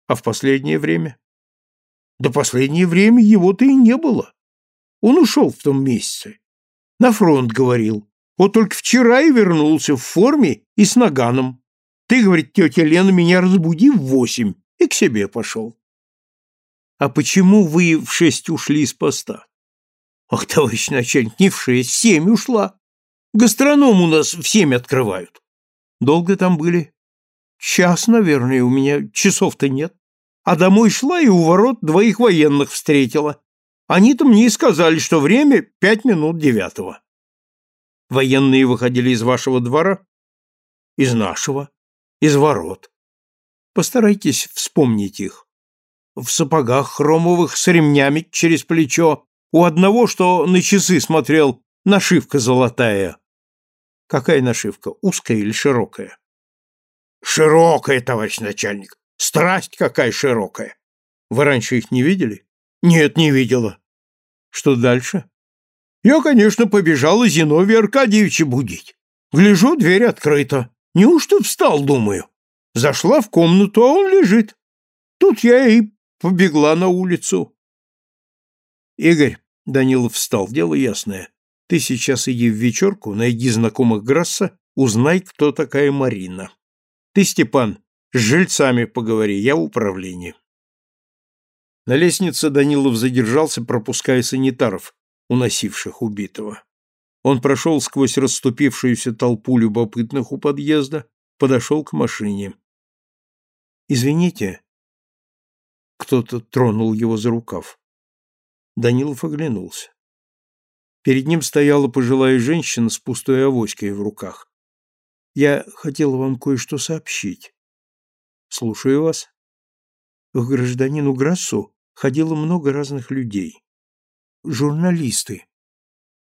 А в последнее время? До последнее время его-то и не было. Он ушел в том месяце. На фронт, говорил. Вот только вчера и вернулся в форме и с наганом. Ты, говорит, тетя Лена, меня разбуди в восемь, и к себе пошел. А почему вы в шесть ушли с поста? Ах, товарищ начальник, не в шесть, в семь ушла. Гастроном у нас в семь открывают. Долго там были? Час, наверное, у меня часов-то нет. А домой шла и у ворот двоих военных встретила. Они-то мне и сказали, что время пять минут девятого. Военные выходили из вашего двора? Из нашего. Из ворот. Постарайтесь вспомнить их. В сапогах хромовых с ремнями через плечо. У одного, что на часы смотрел, нашивка золотая. Какая нашивка, узкая или широкая? Широкая, товарищ начальник. Страсть какая широкая. Вы раньше их не видели? Нет, не видела. Что дальше? Я, конечно, побежала Зиновия Аркадьевича будить. Гляжу, дверь открыта. Неужто встал, думаю? Зашла в комнату, а он лежит. Тут я и побегла на улицу. Игорь, Данилов встал, дело ясное. Ты сейчас иди в вечерку, найди знакомых Грасса, узнай, кто такая Марина. Ты, Степан, с жильцами поговори, я в управлении. На лестнице Данилов задержался, пропуская санитаров, уносивших убитого. Он прошел сквозь расступившуюся толпу любопытных у подъезда, подошел к машине. «Извините». Кто-то тронул его за рукав. Данилов оглянулся. Перед ним стояла пожилая женщина с пустой авоськой в руках. «Я хотела вам кое-что сообщить». Слушаю вас. К гражданину Грассу ходило много разных людей. Журналисты.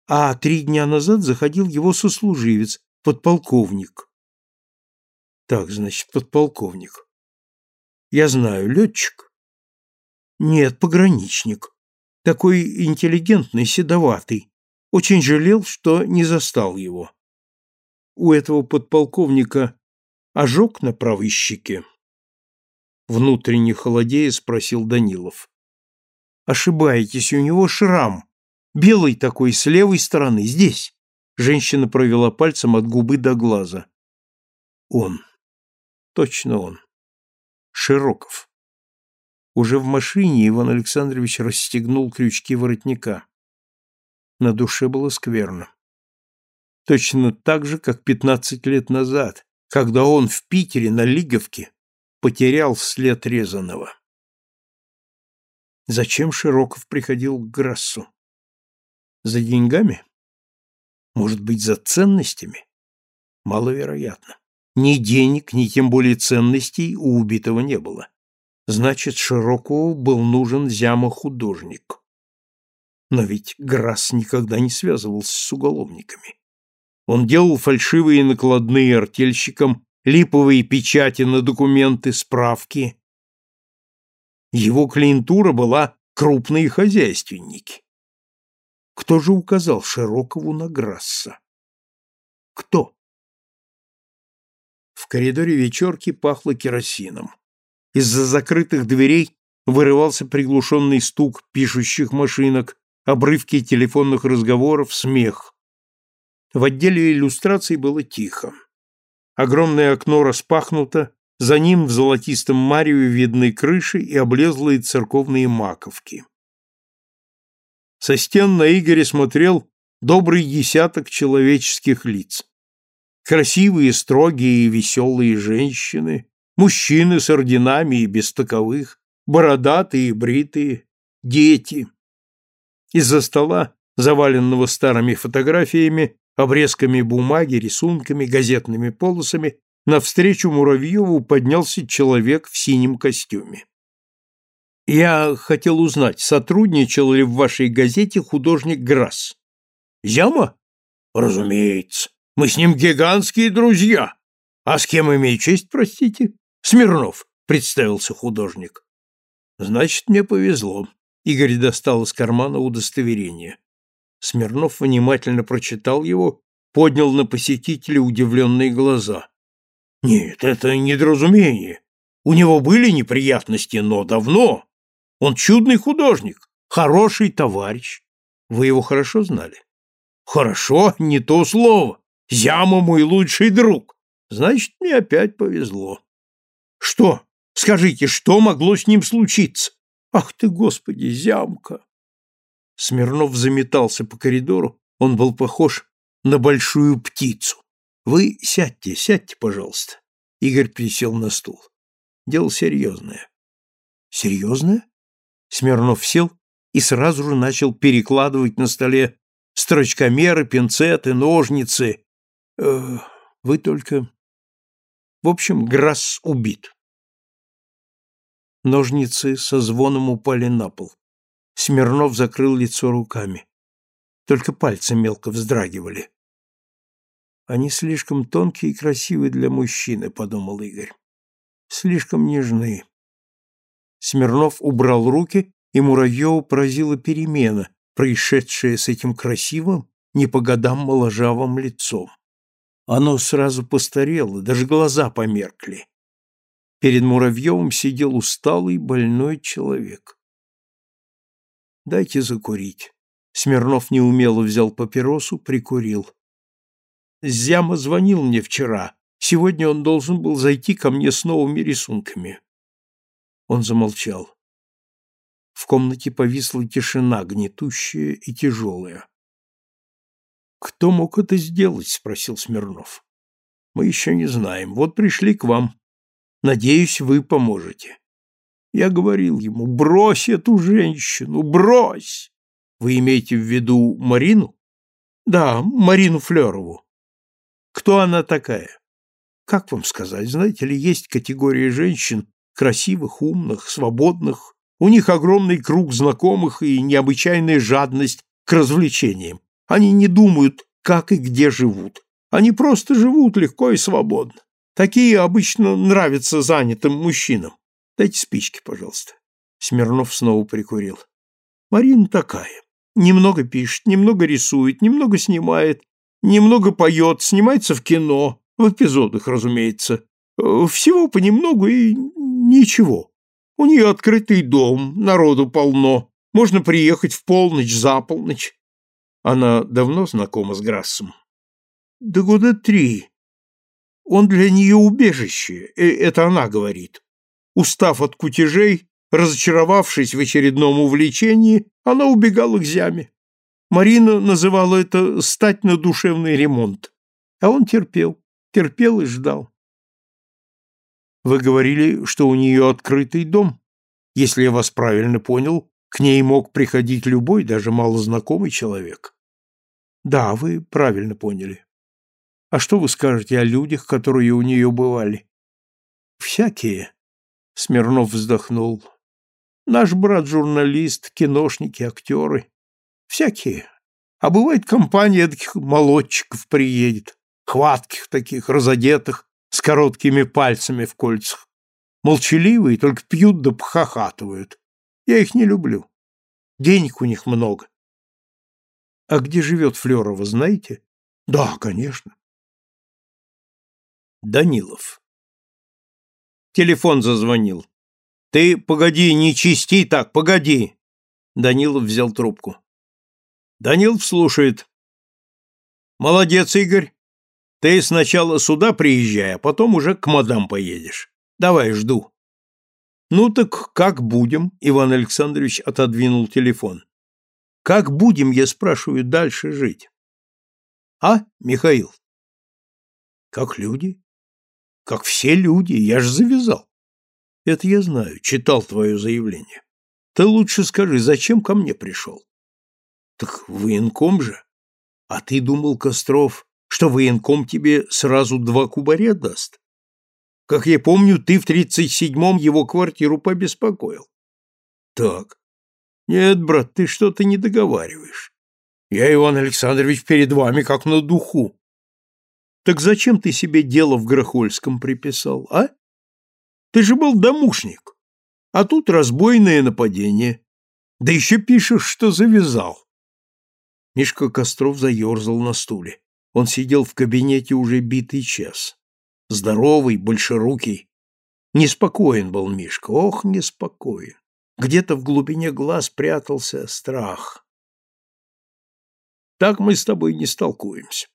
А три дня назад заходил его сослуживец, подполковник. Так, значит, подполковник. Я знаю, летчик? Нет, пограничник. Такой интеллигентный, седоватый. Очень жалел, что не застал его. У этого подполковника ожог на правой щеке. Внутренне холодея спросил Данилов. Ошибаетесь, у него шрам. Белый такой, с левой стороны, здесь. Женщина провела пальцем от губы до глаза. Он. Точно он. Широков. Уже в машине Иван Александрович расстегнул крючки воротника. На душе было скверно. Точно так же, как пятнадцать лет назад, когда он в Питере на Лиговке потерял след резаного. Зачем Широков приходил к Грассу? За деньгами? Может быть, за ценностями? Маловероятно. Ни денег, ни тем более ценностей у убитого не было. Значит, Широкову был нужен зяма-художник. Но ведь Грасс никогда не связывался с уголовниками. Он делал фальшивые накладные артельщикам, липовые печати на документы, справки. Его клиентура была крупные хозяйственники. Кто же указал Широкову на Грасса? Кто? В коридоре вечерки пахло керосином. Из-за закрытых дверей вырывался приглушенный стук пишущих машинок, обрывки телефонных разговоров, смех. В отделе иллюстраций было тихо. Огромное окно распахнуто, за ним в золотистом мареве видны крыши и облезлые церковные маковки. Со стен на Игоря смотрел добрый десяток человеческих лиц. Красивые, строгие и веселые женщины, мужчины с орденами и без таковых, бородатые и бритые, дети. Из-за стола, заваленного старыми фотографиями, обрезками бумаги, рисунками, газетными полосами, навстречу Муравьеву поднялся человек в синем костюме. «Я хотел узнать, сотрудничал ли в вашей газете художник Грасс?» «Зяма?» «Разумеется. Мы с ним гигантские друзья. А с кем имею честь, простите?» «Смирнов», — представился художник. «Значит, мне повезло». Игорь достал из кармана удостоверение. Смирнов внимательно прочитал его, поднял на посетителя удивленные глаза. Нет, это недоразумение. У него были неприятности, но давно. Он чудный художник, хороший товарищ. Вы его хорошо знали? Хорошо, не то слово. Зяма мой лучший друг. Значит, мне опять повезло. Что? Скажите, что могло с ним случиться? Ах ты, Господи, зямка! Смирнов заметался по коридору, он был похож на большую птицу. Вы сядьте, сядьте, пожалуйста. Игорь присел на стул. Дело серьезное. Серьезное? Смирнов сел и сразу же начал перекладывать на столе строчкомеры, пинцеты, ножницы. Э, вы только... В общем, Грасс убит. Ножницы со звоном упали на пол. Смирнов закрыл лицо руками. Только пальцы мелко вздрагивали. Они слишком тонкие и красивые для мужчины, подумал Игорь. Слишком нежны. Смирнов убрал руки, и Муравьеву поразила перемена, происшедшая с этим красивым, не по годам моложавым лицом. Оно сразу постарело, даже глаза померкли. Перед Муравьевым сидел усталый, больной человек. «Дайте закурить». Смирнов неумело взял папиросу, прикурил. Зяма звонил мне вчера. Сегодня он должен был зайти ко мне с новыми рисунками. Он замолчал. В комнате повисла тишина, гнетущая и тяжелая. «Кто мог это сделать?» — спросил Смирнов. «Мы еще не знаем. Вот пришли к вам. Надеюсь, вы поможете». Я говорил ему, брось эту женщину, брось! Вы имеете в виду Марину? Да, Марину Флерову. Кто она такая? Как вам сказать, знаете ли, есть категория женщин, красивых, умных, свободных, у них огромный круг знакомых и необычайная жадность к развлечениям. Они не думают, как и где живут. Они просто живут легко и свободно. Такие обычно нравятся занятым мужчинам. Дайте спички, пожалуйста. Смирнов снова прикурил. Марина такая. Немного пишет, немного рисует, немного снимает, немного поет, снимается в кино, в эпизодах, разумеется. Всего понемногу и Ничего. У нее открытый дом, народу полно. Можно приехать в полночь, за полночь. Она давно знакома с Грассом? Да года три. Он для нее убежище, э, это она говорит. Устав от кутежей, разочаровавшись в очередном увлечении, она убегала к Зяме. Марина называла это «стать на душевный ремонт». А он терпел, терпел и ждал. Вы говорили, что у нее открытый дом. Если я вас правильно понял, к ней мог приходить любой, даже малознакомый человек. Да, вы правильно поняли. А что вы скажете о людях, которые у нее бывали? Всякие. Смирнов вздохнул. Наш брат журналист, киношники, актеры. Всякие. А бывает компания таких молодчиков приедет, хватких таких, разодетых, с короткими пальцами в кольцах. Молчаливые, только пьют да похохатывают. Я их не люблю. Денег у них много. А где живет Флерова, знаете? Да, конечно. Данилов. Телефон зазвонил. Ты погоди, не чисти так, погоди. Данилов взял трубку. Данилов слушает. Молодец, Игорь. Ты сначала сюда приезжай, а потом уже к мадам поедешь. Давай, жду. Ну так как будем? Иван Александрович отодвинул телефон. Как будем, я спрашиваю, дальше жить? А, Михаил? Как люди? Как все люди, я ж завязал. Это я знаю, читал твое заявление. Ты лучше скажи, зачем ко мне пришел? Так военком же. А ты думал, Костров, что военком тебе сразу два кубаря даст? Как я помню, ты в тридцать седьмом его квартиру побеспокоил. Так. Нет, брат, ты что-то не договариваешь. Я, Иван Александрович, перед вами как на духу. Так зачем ты себе дело в Грохольском приписал, а? Ты же был домушник. А тут разбойное нападение. Да еще пишешь, что завязал. Мишка Костров заерзал на стуле. Он сидел в кабинете уже битый час. Здоровый, большерукий. Неспокоен был Мишка, ох, неспокоен. Где-то в глубине глаз прятался страх. Так мы с тобой не столкуемся.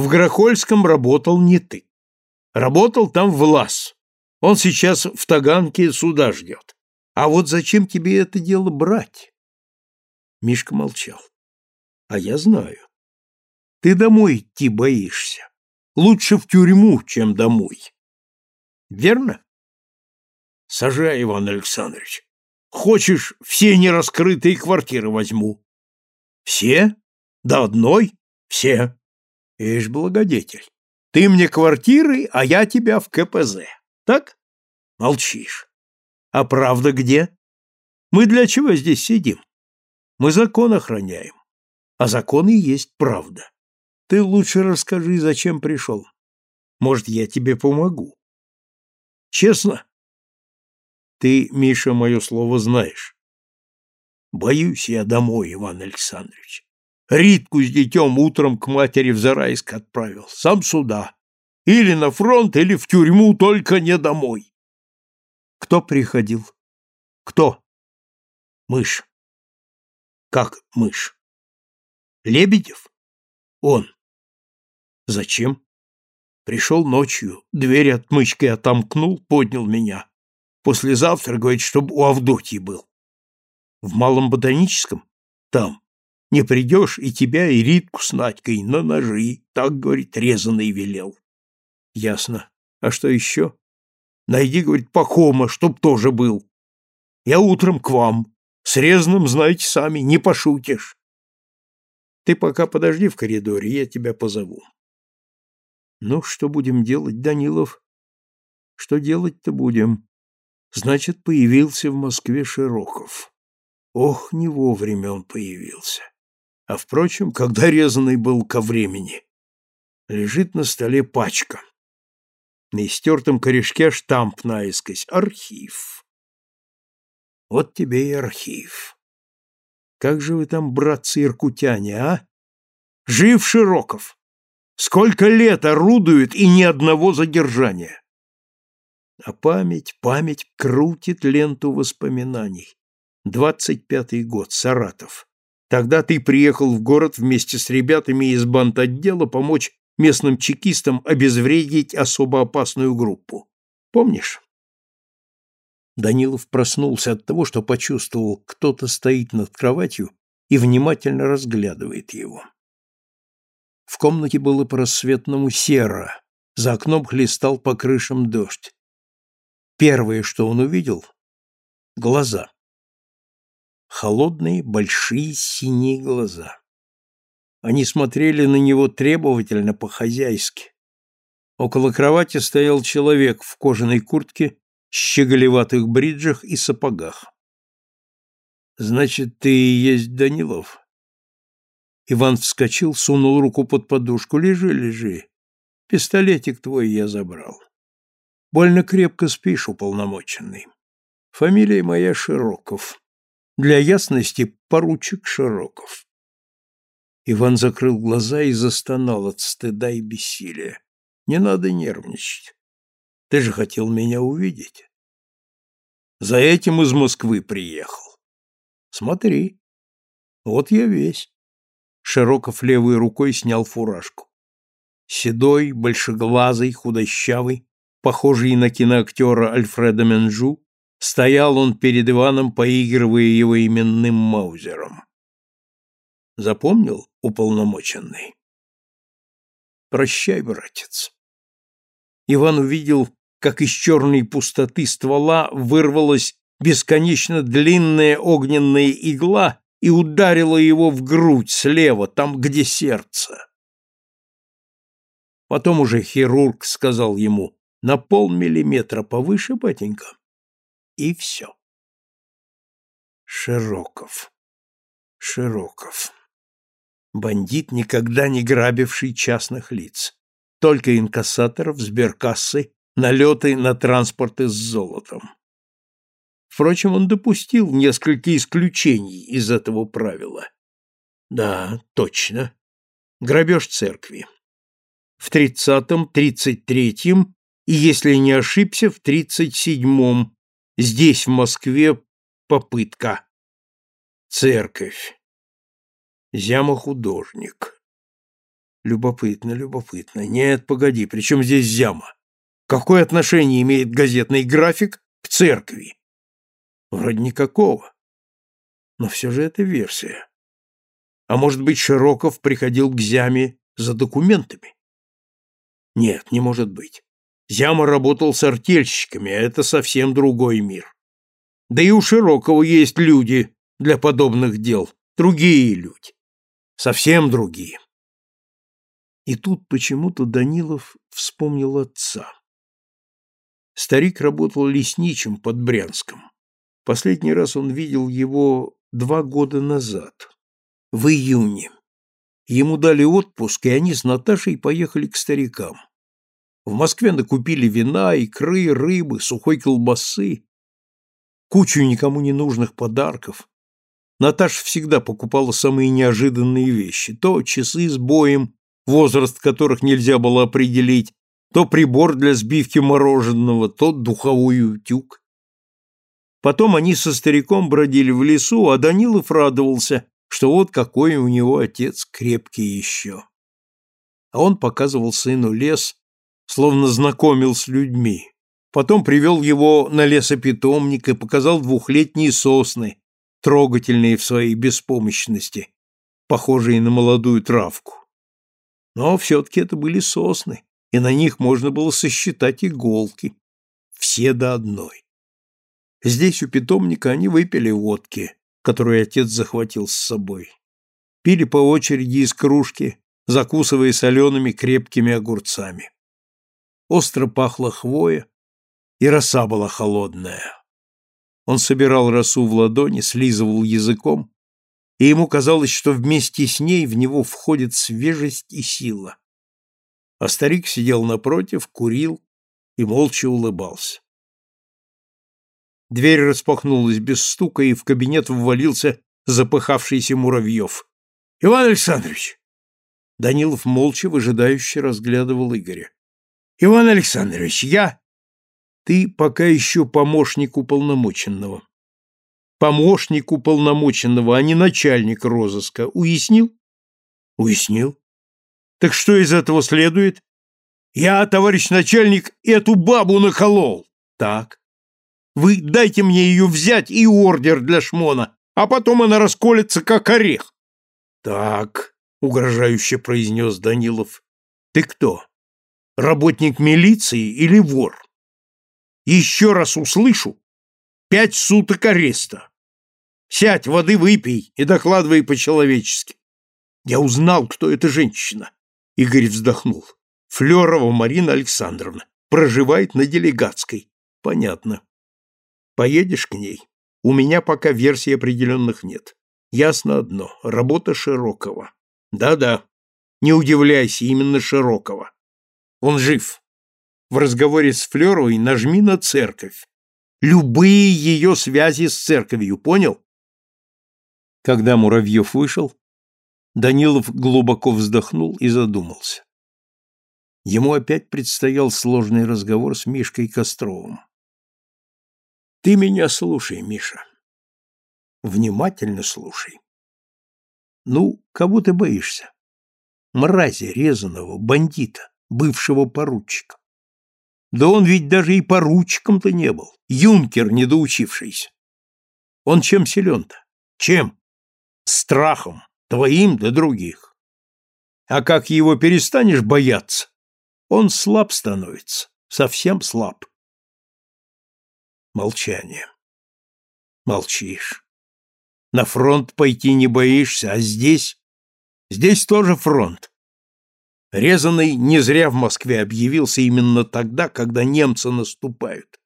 В Грохольском работал не ты. Работал там Влас. Он сейчас в Таганке суда ждет. А вот зачем тебе это дело брать? Мишка молчал. А я знаю. Ты домой идти боишься. Лучше в тюрьму, чем домой. Верно? Сажай, Иван Александрович. Хочешь, все нераскрытые квартиры возьму. Все? До одной? Все. Ишь, благодетель. Ты мне квартиры, а я тебя в КПЗ. Так? Молчишь. А правда где? Мы для чего здесь сидим? Мы закон охраняем. А закон и есть правда. Ты лучше расскажи, зачем пришел. Может, я тебе помогу. Честно? Ты, Миша, мое слово знаешь. Боюсь я домой, Иван Александрович. Ритку с детем утром к матери в Зарайск отправил. Сам сюда. Или на фронт, или в тюрьму, только не домой. Кто приходил? Кто? Мышь. Как мышь? Лебедев? Он. Зачем? Пришел ночью, дверь отмычкой отомкнул, поднял меня. Послезавтра, говорит, чтобы у Авдотьи был. В Малом Ботаническом? Там. Не придешь, и тебя, и Ритку с Надькой на ножи, так, говорит, резанный велел. Ясно. А что еще? Найди, говорит, Пахома, чтоб тоже был. Я утром к вам. С резаным, знаете сами, не пошутишь. Ты пока подожди в коридоре, я тебя позову. Ну, что будем делать, Данилов? Что делать-то будем? Значит, появился в Москве Широков. Ох, не вовремя он появился. А, впрочем, когда резанный был ко времени. Лежит на столе пачка. На истертом корешке штамп наискось. Архив. Вот тебе и архив. Как же вы там, братцы-иркутяне, а? Жив Широков. Сколько лет орудует и ни одного задержания. А память, память крутит ленту воспоминаний. Двадцать пятый год, Саратов. Тогда ты приехал в город вместе с ребятами из бандотдела помочь местным чекистам обезвредить особо опасную группу. Помнишь? Данилов проснулся от того, что почувствовал, кто-то стоит над кроватью и внимательно разглядывает его. В комнате было по-рассветному серо, за окном хлестал по крышам дождь. Первое, что он увидел — глаза. Холодные, большие, синие глаза. Они смотрели на него требовательно, по-хозяйски. Около кровати стоял человек в кожаной куртке, щеголеватых бриджах и сапогах. «Значит, ты и есть Данилов?» Иван вскочил, сунул руку под подушку. «Лежи, лежи. Пистолетик твой я забрал. Больно крепко спишь, уполномоченный. Фамилия моя Широков. Для ясности, поручик Широков». Иван закрыл глаза и застонал от стыда и бессилия. «Не надо нервничать. Ты же хотел меня увидеть. За этим из Москвы приехал. Смотри. Вот я весь. Широков левой рукой снял фуражку. Седой, большеглазый, худощавый, похожий на киноактера Альфреда Менжу, стоял он перед Иваном, поигрывая его именным маузером. Запомнил уполномоченный? Прощай, братец. Иван увидел как из черной пустоты ствола вырвалась бесконечно длинная огненная игла и ударила его в грудь слева, там, где сердце. Потом уже хирург сказал ему на полмиллиметра повыше, батенька, и все. Широков. Широков. Бандит, никогда не грабивший частных лиц. Только инкассаторов, сберкассы налеты на транспорты с золотом. Впрочем, он допустил несколько исключений из этого правила. Да, точно. Грабеж церкви. В тридцатом, тридцать третьем и, если не ошибся, в тридцать седьмом здесь, в Москве, попытка. Церковь. Зяма художник. Любопытно, любопытно. Нет, погоди, при чем здесь Зяма? Какое отношение имеет газетный график к церкви? Вроде никакого. Но все же это версия. А может быть, Широков приходил к Зяме за документами? Нет, не может быть. Зяма работал с артельщиками, а это совсем другой мир. Да и у Широкого есть люди для подобных дел, другие люди. Совсем другие. И тут почему-то Данилов вспомнил отца. Старик работал лесничим под Брянском. Последний раз он видел его два года назад, в июне. Ему дали отпуск, и они с Наташей поехали к старикам. В Москве накупили вина, икры, рыбы, сухой колбасы, кучу никому не нужных подарков. Наташа всегда покупала самые неожиданные вещи. То часы с боем, возраст которых нельзя было определить, то прибор для сбивки мороженого, то духовой утюг. Потом они со стариком бродили в лесу, а Данилов радовался, что вот какой у него отец крепкий еще. А он показывал сыну лес, словно знакомил с людьми. Потом привел его на лесопитомник и показал двухлетние сосны, трогательные в своей беспомощности, похожие на молодую травку. Но все-таки это были сосны, и на них можно было сосчитать иголки, все до одной. Здесь у питомника они выпили водки, которую отец захватил с собой. Пили по очереди из кружки, закусывая солеными крепкими огурцами. Остро пахло хвоя, и роса была холодная. Он собирал росу в ладони, слизывал языком, и ему казалось, что вместе с ней в него входит свежесть и сила а старик сидел напротив, курил и молча улыбался. Дверь распахнулась без стука, и в кабинет ввалился запыхавшийся Муравьев. — Иван Александрович! Данилов молча, выжидающе разглядывал Игоря. — Иван Александрович, я... — Ты пока еще помощник уполномоченного. Помощник уполномоченного, а не начальник розыска. Уяснил? Уяснил. Так что из этого следует? Я, товарищ начальник, эту бабу наколол. Так. Вы дайте мне ее взять и ордер для шмона, а потом она расколется, как орех. Так, угрожающе произнес Данилов. Ты кто? Работник милиции или вор? Еще раз услышу. Пять суток ареста. Сядь, воды выпей и докладывай по-человечески. Я узнал, кто эта женщина. Игорь вздохнул. Флерова Марина Александровна. Проживает на Делегатской. Понятно. Поедешь к ней? У меня пока версий определенных нет. Ясно одно. Работа Широкого. Да-да. Не удивляйся, именно Широкого. Он жив. В разговоре с Флеровой нажми на церковь. Любые ее связи с церковью, понял? Когда Муравьев вышел, Данилов глубоко вздохнул и задумался. Ему опять предстоял сложный разговор с Мишкой Костровым. Ты меня слушай, Миша. Внимательно слушай. Ну, кого ты боишься? Мрази резаного, бандита, бывшего поручика. Да он ведь даже и поручиком-то не был, юнкер недоучившийся. Он чем силен-то? Чем? Страхом, твоим да других. А как его перестанешь бояться, он слаб становится, совсем слаб. Молчание. Молчишь. На фронт пойти не боишься, а здесь... Здесь тоже фронт. Резанный не зря в Москве объявился именно тогда, когда немцы наступают.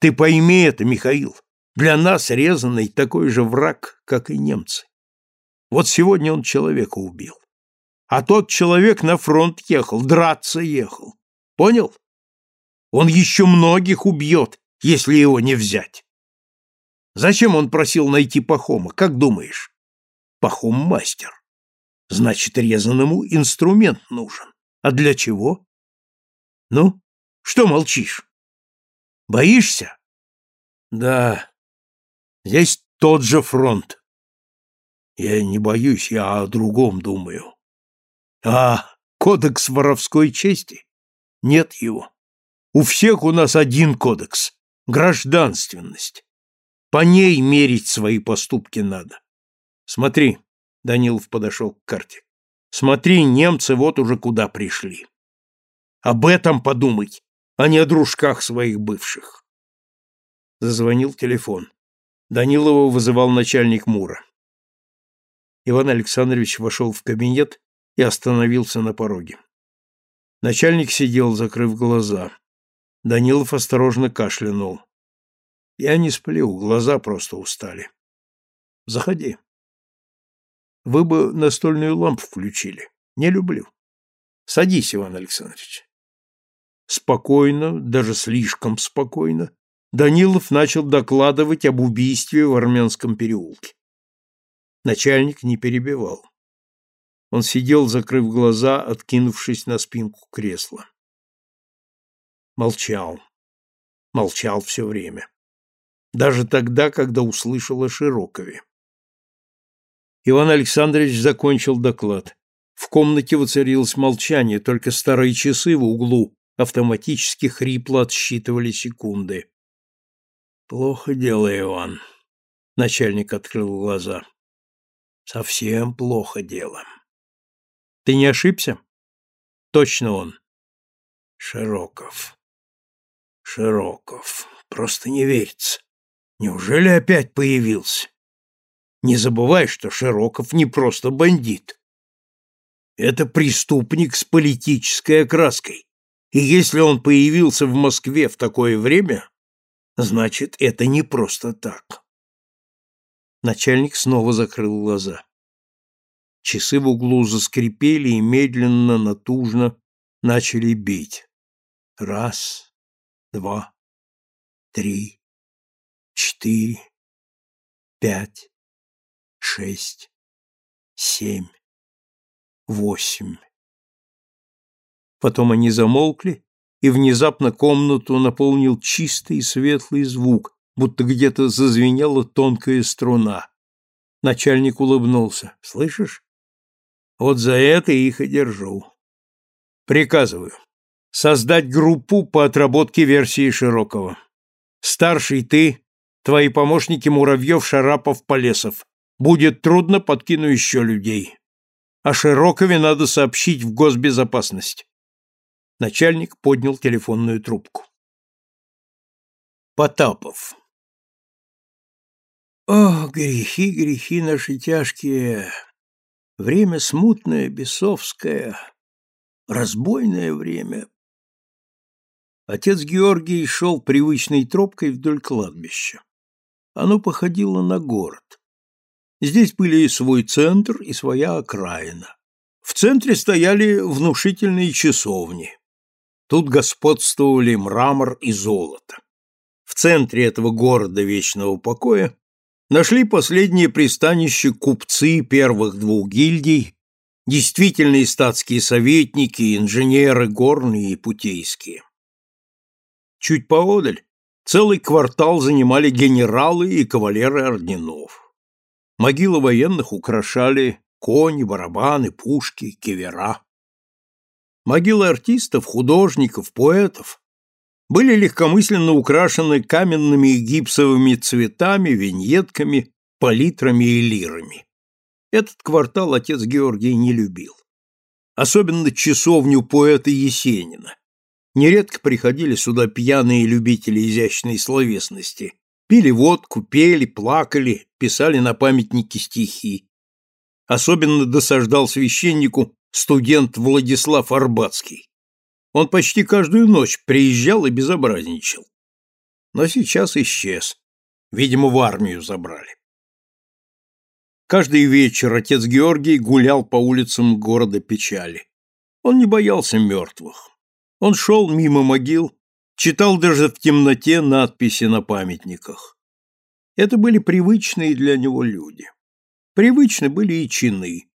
Ты пойми это, Михаил. Для нас Резанный такой же враг, как и немцы. Вот сегодня он человека убил. А тот человек на фронт ехал, драться ехал. Понял? Он еще многих убьет, если его не взять. Зачем он просил найти Пахома, как думаешь? Пахом мастер. Значит, резаному инструмент нужен. А для чего? Ну, что молчишь? Боишься? Да. Здесь тот же фронт. Я не боюсь, я о другом думаю. А, кодекс воровской чести? Нет его. У всех у нас один кодекс гражданственность. По ней мерить свои поступки надо. Смотри, Данилов подошел к карте. Смотри, немцы вот уже куда пришли. Об этом подумай, а не о дружках своих бывших. Зазвонил телефон. Данилова вызывал начальник Мура. Иван Александрович вошел в кабинет и остановился на пороге. Начальник сидел, закрыв глаза. Данилов осторожно кашлянул. Я не сплю, глаза просто устали. Заходи. Вы бы настольную лампу включили. Не люблю. Садись, Иван Александрович. Спокойно, даже слишком спокойно, Данилов начал докладывать об убийстве в Армянском переулке. Начальник не перебивал. Он сидел, закрыв глаза, откинувшись на спинку кресла. Молчал. Молчал все время. Даже тогда, когда услышал о Широкове. Иван Александрович закончил доклад. В комнате воцарилось молчание, только старые часы в углу автоматически хрипло отсчитывали секунды. «Плохо дело, Иван», — начальник открыл глаза. «Совсем плохо дело». «Ты не ошибся?» «Точно он». «Широков». Широков. Просто не верится. Неужели опять появился? Не забывай, что Широков не просто бандит. Это преступник с политической окраской. И если он появился в Москве в такое время, значит, это не просто так. Начальник снова закрыл глаза. Часы в углу заскрипели и медленно, натужно начали бить. Раз, два, три, четыре, пять, шесть, семь, восемь. Потом они замолкли и внезапно комнату наполнил чистый и светлый звук, будто где-то зазвенела тонкая струна. Начальник улыбнулся. «Слышишь? Вот за это их и держу. Приказываю. Создать группу по отработке версии Широкого. Старший ты, твои помощники Муравьев, Шарапов, Полесов. Будет трудно, подкину еще людей. О Широкове надо сообщить в госбезопасность. Начальник поднял телефонную трубку. Потапов. О, грехи, грехи наши тяжкие! Время смутное, бесовское, разбойное время. Отец Георгий шел привычной тропкой вдоль кладбища. Оно походило на город. Здесь были и свой центр, и своя окраина. В центре стояли внушительные часовни. Тут господствовали мрамор и золото. В центре этого города вечного покоя нашли последнее пристанище купцы первых двух гильдий, действительные статские советники, инженеры горные и путейские. Чуть поодаль целый квартал занимали генералы и кавалеры орденов. Могилы военных украшали кони, барабаны, пушки, кивера. Могилы артистов, художников, поэтов были легкомысленно украшены каменными и гипсовыми цветами, виньетками, палитрами и лирами. Этот квартал отец Георгий не любил. Особенно часовню поэта Есенина. Нередко приходили сюда пьяные любители изящной словесности, Пили водку, пели, плакали, писали на памятнике стихи. Особенно досаждал священнику студент Владислав Арбатский. Он почти каждую ночь приезжал и безобразничал. Но сейчас исчез. Видимо, в армию забрали. Каждый вечер отец Георгий гулял по улицам города печали. Он не боялся мертвых. Он шел мимо могил, Читал даже в темноте надписи на памятниках. Это были привычные для него люди. Привычны были и чины.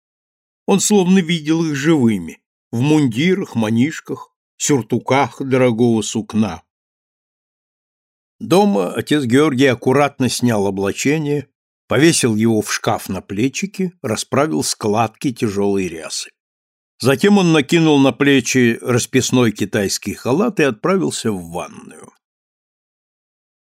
Он словно видел их живыми, в мундирах, манишках, сюртуках дорогого сукна. Дома отец Георгий аккуратно снял облачение, повесил его в шкаф на плечики, расправил складки тяжелой рясы. Затем он накинул на плечи расписной китайский халат и отправился в ванную.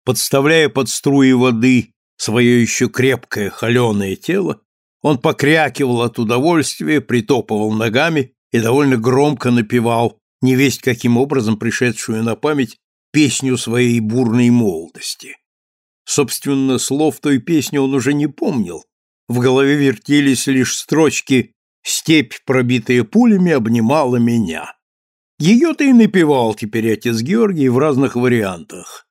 Подставляя под струи воды свое еще крепкое холеное тело, он покрякивал от удовольствия, притопывал ногами и довольно громко напевал, невесть каким образом пришедшую на память, песню своей бурной молодости. Собственно, слов той песни он уже не помнил. В голове вертелись лишь строчки Степь, пробитая пулями, обнимала меня. Ее-то и напевал теперь отец Георгий в разных вариантах.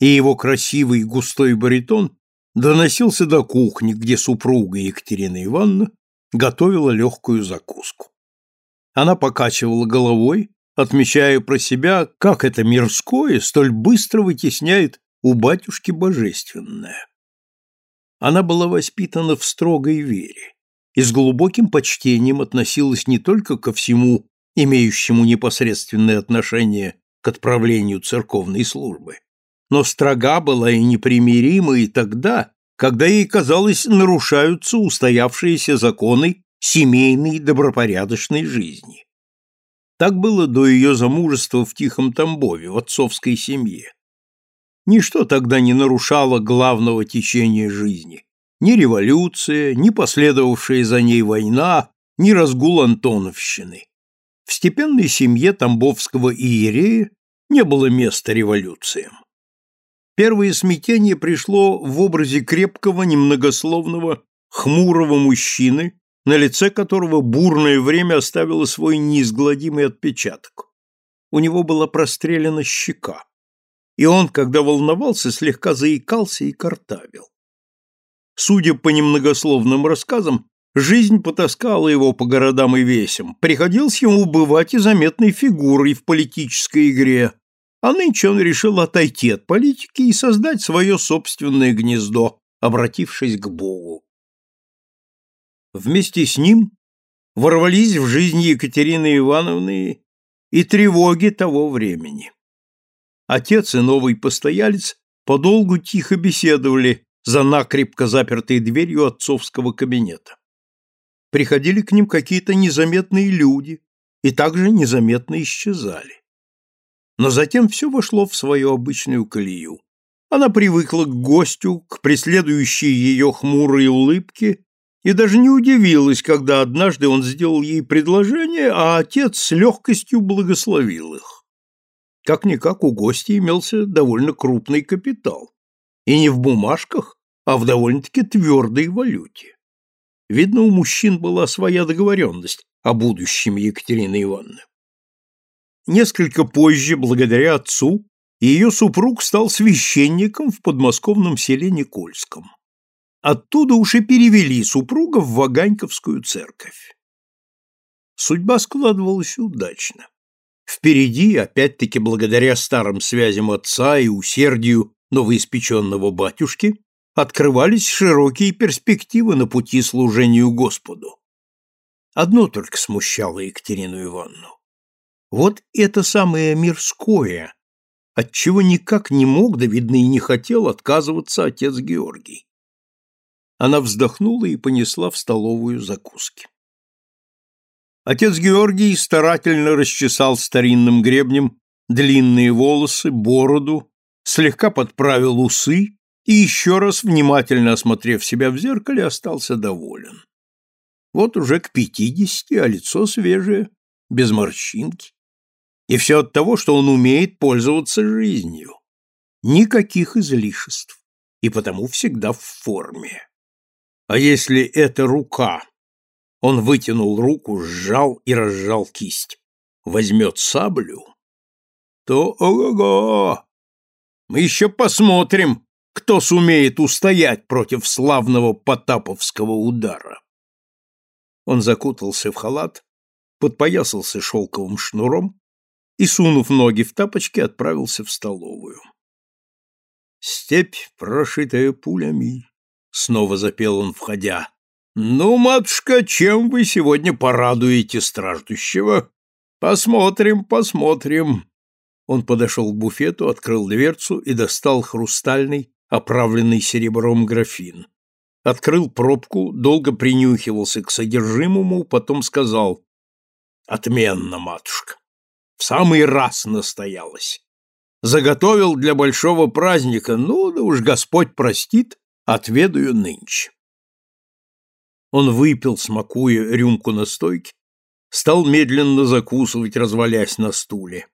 И его красивый густой баритон доносился до кухни, где супруга Екатерина Ивановна готовила легкую закуску. Она покачивала головой, отмечая про себя, как это мирское столь быстро вытесняет у батюшки божественное. Она была воспитана в строгой вере и с глубоким почтением относилась не только ко всему, имеющему непосредственное отношение к отправлению церковной службы, но строга была и непримирима и тогда, когда ей казалось нарушаются устоявшиеся законы семейной добропорядочной жизни. Так было до ее замужества в Тихом Тамбове, в отцовской семье. Ничто тогда не нарушало главного течения жизни ни революция, ни последовавшая за ней война, ни разгул Антоновщины. В степенной семье Тамбовского иерея не было места революциям. Первое смятение пришло в образе крепкого, немногословного, хмурого мужчины, на лице которого бурное время оставило свой неизгладимый отпечаток. У него была прострелена щека, и он, когда волновался, слегка заикался и картавил. Судя по немногословным рассказам, жизнь потаскала его по городам и весям, приходилось ему бывать и заметной фигурой в политической игре, а нынче он решил отойти от политики и создать свое собственное гнездо, обратившись к Богу. Вместе с ним ворвались в жизнь Екатерины Ивановны и тревоги того времени. отец и новый постоялец подолгу тихо беседовали за накрепко запертой дверью отцовского кабинета. Приходили к ним какие-то незаметные люди и также незаметно исчезали. Но затем все вошло в свою обычную колею. Она привыкла к гостю, к преследующей ее хмурой улыбке и даже не удивилась, когда однажды он сделал ей предложение, а отец с легкостью благословил их. Как-никак у гостя имелся довольно крупный капитал. И не в бумажках, а в довольно-таки твердой валюте. Видно, у мужчин была своя договоренность о будущем Екатерины Ивановны. Несколько позже, благодаря отцу, ее супруг стал священником в подмосковном селе Никольском. Оттуда уж и перевели супруга в Ваганьковскую церковь. Судьба складывалась удачно. Впереди, опять-таки благодаря старым связям отца и усердию новоиспеченного батюшки, открывались широкие перспективы на пути служению Господу. Одно только смущало Екатерину Ивановну. Вот это самое мирское, от чего никак не мог, да видно и не хотел отказываться отец Георгий. Она вздохнула и понесла в столовую закуски. Отец Георгий старательно расчесал старинным гребнем длинные волосы, бороду, слегка подправил усы и еще раз, внимательно осмотрев себя в зеркале, остался доволен. Вот уже к пятидесяти, а лицо свежее, без морщинки. И все от того, что он умеет пользоваться жизнью. Никаких излишеств, и потому всегда в форме. А если это рука? Он вытянул руку, сжал и разжал кисть. Возьмет саблю, то ого-го! Мы еще посмотрим, кто сумеет устоять против славного потаповского удара. Он закутался в халат, подпоясался шелковым шнуром и, сунув ноги в тапочки, отправился в столовую. «Степь, прошитая пулями», — снова запел он, входя. «Ну, матушка, чем вы сегодня порадуете страждущего? Посмотрим, посмотрим». Он подошел к буфету, открыл дверцу и достал хрустальный, оправленный серебром графин. Открыл пробку, долго принюхивался к содержимому, потом сказал «Отменно, матушка! В самый раз настоялась! Заготовил для большого праздника, ну да уж Господь простит, отведаю нынче». Он выпил, смакуя рюмку на стойке, стал медленно закусывать, развалясь на стуле.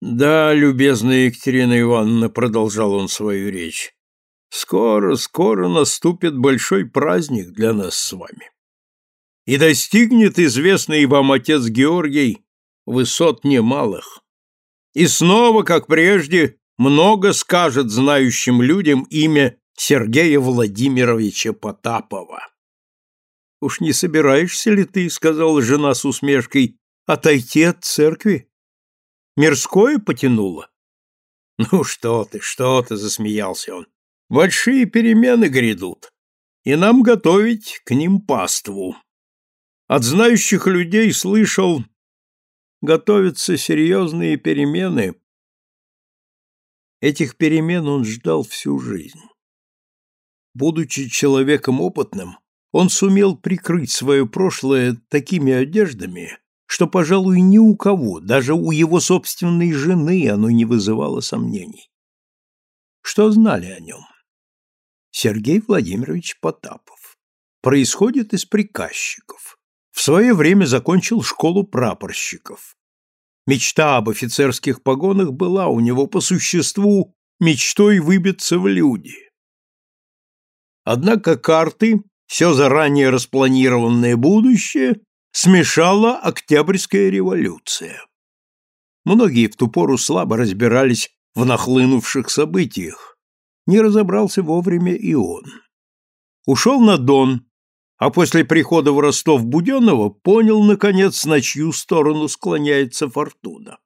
Да, любезная Екатерина Ивановна, продолжал он свою речь. Скоро, скоро наступит большой праздник для нас с вами. И достигнет известный вам отец Георгий высот немалых. И снова, как прежде, много скажет знающим людям имя Сергея Владимировича Потапова. «Уж не собираешься ли ты, — сказала жена с усмешкой, — отойти от церкви? Мирское потянуло?» «Ну что ты, что ты!» — засмеялся он. «Большие перемены грядут, и нам готовить к ним паству. От знающих людей слышал, готовятся серьезные перемены. Этих перемен он ждал всю жизнь. Будучи человеком опытным, он сумел прикрыть свое прошлое такими одеждами, что, пожалуй, ни у кого, даже у его собственной жены, оно не вызывало сомнений. Что знали о нем? Сергей Владимирович Потапов. Происходит из приказчиков. В свое время закончил школу прапорщиков. Мечта об офицерских погонах была у него по существу мечтой выбиться в люди. Однако карты все заранее распланированное будущее смешала Октябрьская революция. Многие в ту пору слабо разбирались в нахлынувших событиях. Не разобрался вовремя и он. Ушел на Дон, а после прихода в Ростов-Буденного понял, наконец, на чью сторону склоняется фортуна.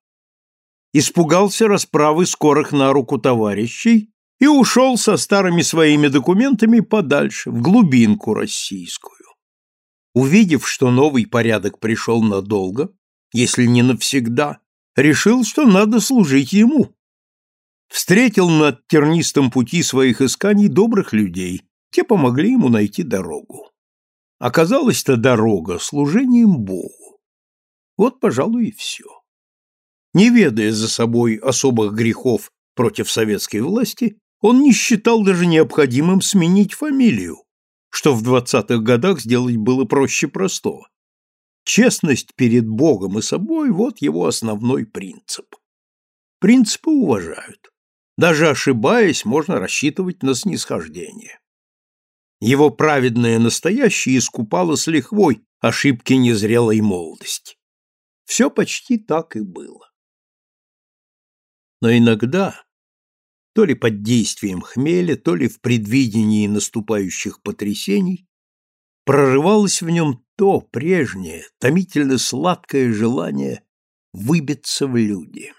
Испугался расправы скорых на руку товарищей и ушел со старыми своими документами подальше, в глубинку российскую. Увидев, что новый порядок пришел надолго, если не навсегда, решил, что надо служить ему, Встретил на тернистом пути своих исканий добрых людей, те помогли ему найти дорогу. Оказалась-то дорога служением Богу. Вот, пожалуй, и все. Не ведая за собой особых грехов против советской власти, он не считал даже необходимым сменить фамилию, что в двадцатых годах сделать было проще простого. Честность перед Богом и собой – вот его основной принцип. Принципы уважают. Даже ошибаясь, можно рассчитывать на снисхождение. Его праведное настоящее искупало с лихвой ошибки незрелой молодости. Все почти так и было. Но иногда, то ли под действием хмеля, то ли в предвидении наступающих потрясений, прорывалось в нем то прежнее, томительно сладкое желание выбиться в люди.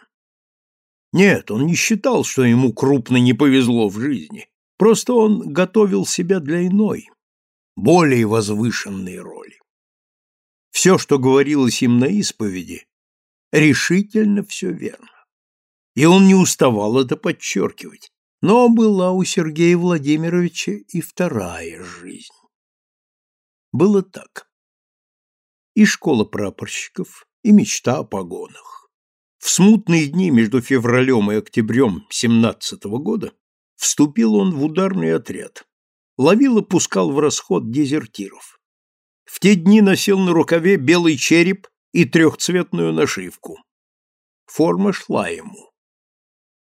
Нет, он не считал, что ему крупно не повезло в жизни. Просто он готовил себя для иной, более возвышенной роли. Все, что говорилось им на исповеди, решительно все верно. И он не уставал это подчеркивать. Но была у Сергея Владимировича и вторая жизнь. Было так. И школа прапорщиков, и мечта о погонах. В смутные дни между февралем и октябрем 17 -го года вступил он в ударный отряд. Ловил и пускал в расход дезертиров. В те дни носил на рукаве белый череп и трехцветную нашивку. Форма шла ему.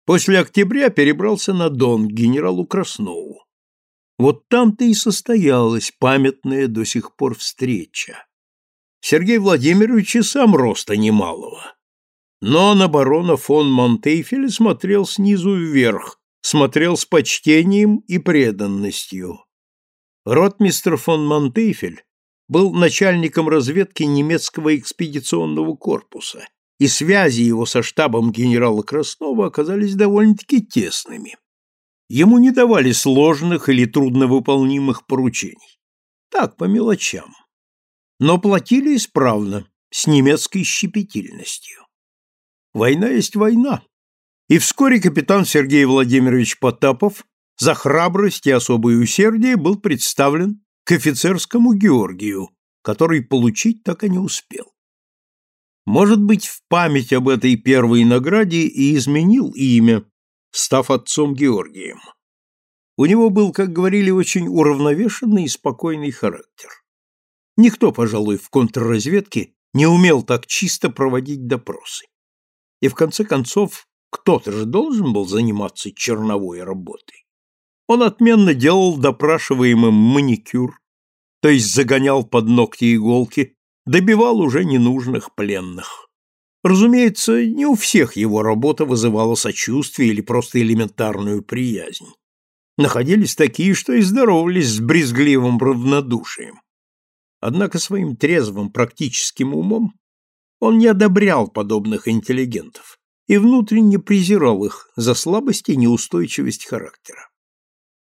После октября перебрался на Дон к генералу Краснову. Вот там-то и состоялась памятная до сих пор встреча. Сергей Владимирович и сам роста немалого. Но на барона фон Монтейфеля смотрел снизу вверх, смотрел с почтением и преданностью. Ротмистр фон Монтейфель был начальником разведки немецкого экспедиционного корпуса, и связи его со штабом генерала Краснова оказались довольно-таки тесными. Ему не давали сложных или трудновыполнимых поручений. Так, по мелочам. Но платили исправно, с немецкой щепетильностью. Война есть война, и вскоре капитан Сергей Владимирович Потапов за храбрость и особое усердие был представлен к офицерскому Георгию, который получить так и не успел. Может быть, в память об этой первой награде и изменил имя, став отцом Георгием. У него был, как говорили, очень уравновешенный и спокойный характер. Никто, пожалуй, в контрразведке не умел так чисто проводить допросы. И в конце концов кто-то же должен был заниматься черновой работой. Он отменно делал допрашиваемым маникюр, то есть загонял под ногти иголки, добивал уже ненужных пленных. Разумеется, не у всех его работа вызывала сочувствие или просто элементарную приязнь. Находились такие, что и здоровались с брезгливым равнодушием. Однако своим трезвым практическим умом он не одобрял подобных интеллигентов и внутренне презирал их за слабость и неустойчивость характера.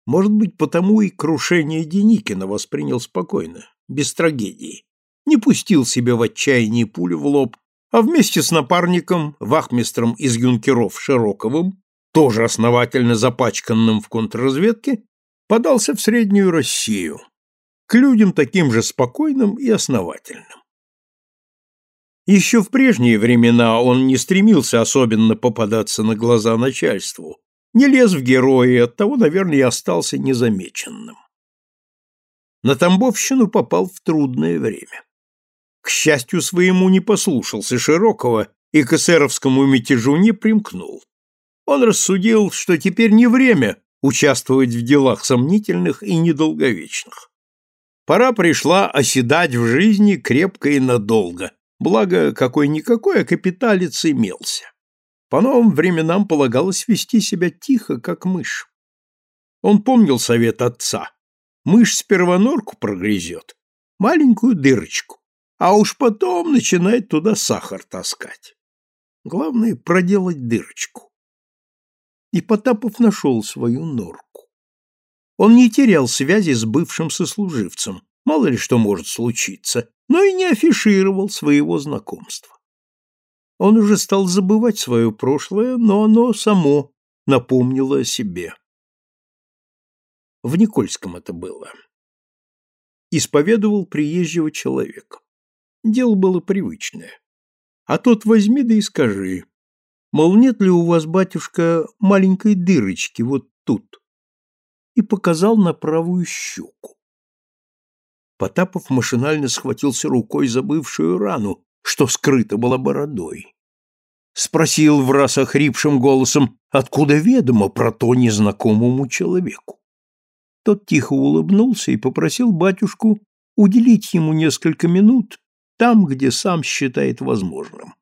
Может быть, потому и крушение Деникина воспринял спокойно, без трагедии, не пустил себе в отчаянии пулю в лоб, а вместе с напарником, вахмистром из юнкеров Широковым, тоже основательно запачканным в контрразведке, подался в Среднюю Россию, к людям таким же спокойным и основательным. Еще в прежние времена он не стремился особенно попадаться на глаза начальству, не лез в герои, оттого, наверное, и остался незамеченным. На Тамбовщину попал в трудное время. К счастью своему не послушался Широкого и к эсеровскому мятежу не примкнул. Он рассудил, что теперь не время участвовать в делах сомнительных и недолговечных. Пора пришла оседать в жизни крепко и надолго, Благо, какой-никакой, а капиталец имелся. По новым временам полагалось вести себя тихо, как мышь. Он помнил совет отца. Мышь сперва норку прогрызет, маленькую дырочку, а уж потом начинает туда сахар таскать. Главное — проделать дырочку. И Потапов нашел свою норку. Он не терял связи с бывшим сослуживцем, мало ли что может случиться, но и не афишировал своего знакомства. Он уже стал забывать свое прошлое, но оно само напомнила о себе. В Никольском это было. Исповедовал приезжего человека. Дело было привычное. А тот возьми да и скажи, мол, нет ли у вас, батюшка, маленькой дырочки вот тут? И показал на правую щеку. Потапов машинально схватился рукой за бывшую рану, что скрыта была бородой. Спросил в раз охрипшим голосом, откуда ведомо про то незнакомому человеку. Тот тихо улыбнулся и попросил батюшку уделить ему несколько минут там, где сам считает возможным.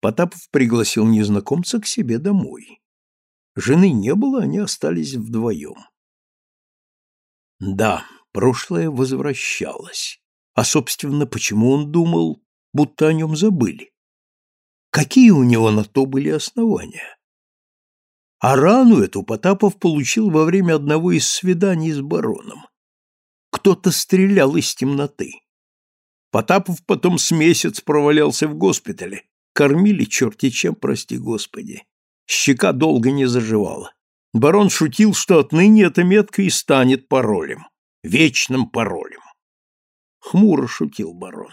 Потапов пригласил незнакомца к себе домой. Жены не было, они остались вдвоем. Да, прошлое возвращалось. А, собственно, почему он думал, будто о нем забыли? Какие у него на то были основания? А рану эту Потапов получил во время одного из свиданий с бароном. Кто-то стрелял из темноты. Потапов потом с месяц провалялся в госпитале. Кормили черти чем, прости господи. Щека долго не заживала. Барон шутил, что отныне эта метка и станет паролем. Вечным паролем. Хмуро шутил барон.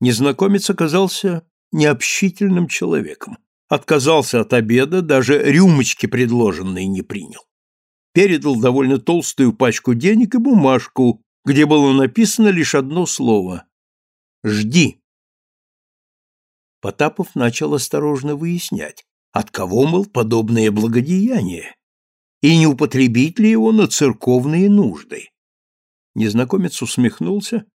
Незнакомец оказался необщительным человеком. Отказался от обеда, даже рюмочки предложенные не принял. Передал довольно толстую пачку денег и бумажку, где было написано лишь одно слово «Жди». Потапов начал осторожно выяснять, от кого, мол, подобное благодеяние, и не употребить ли его на церковные нужды. Незнакомец усмехнулся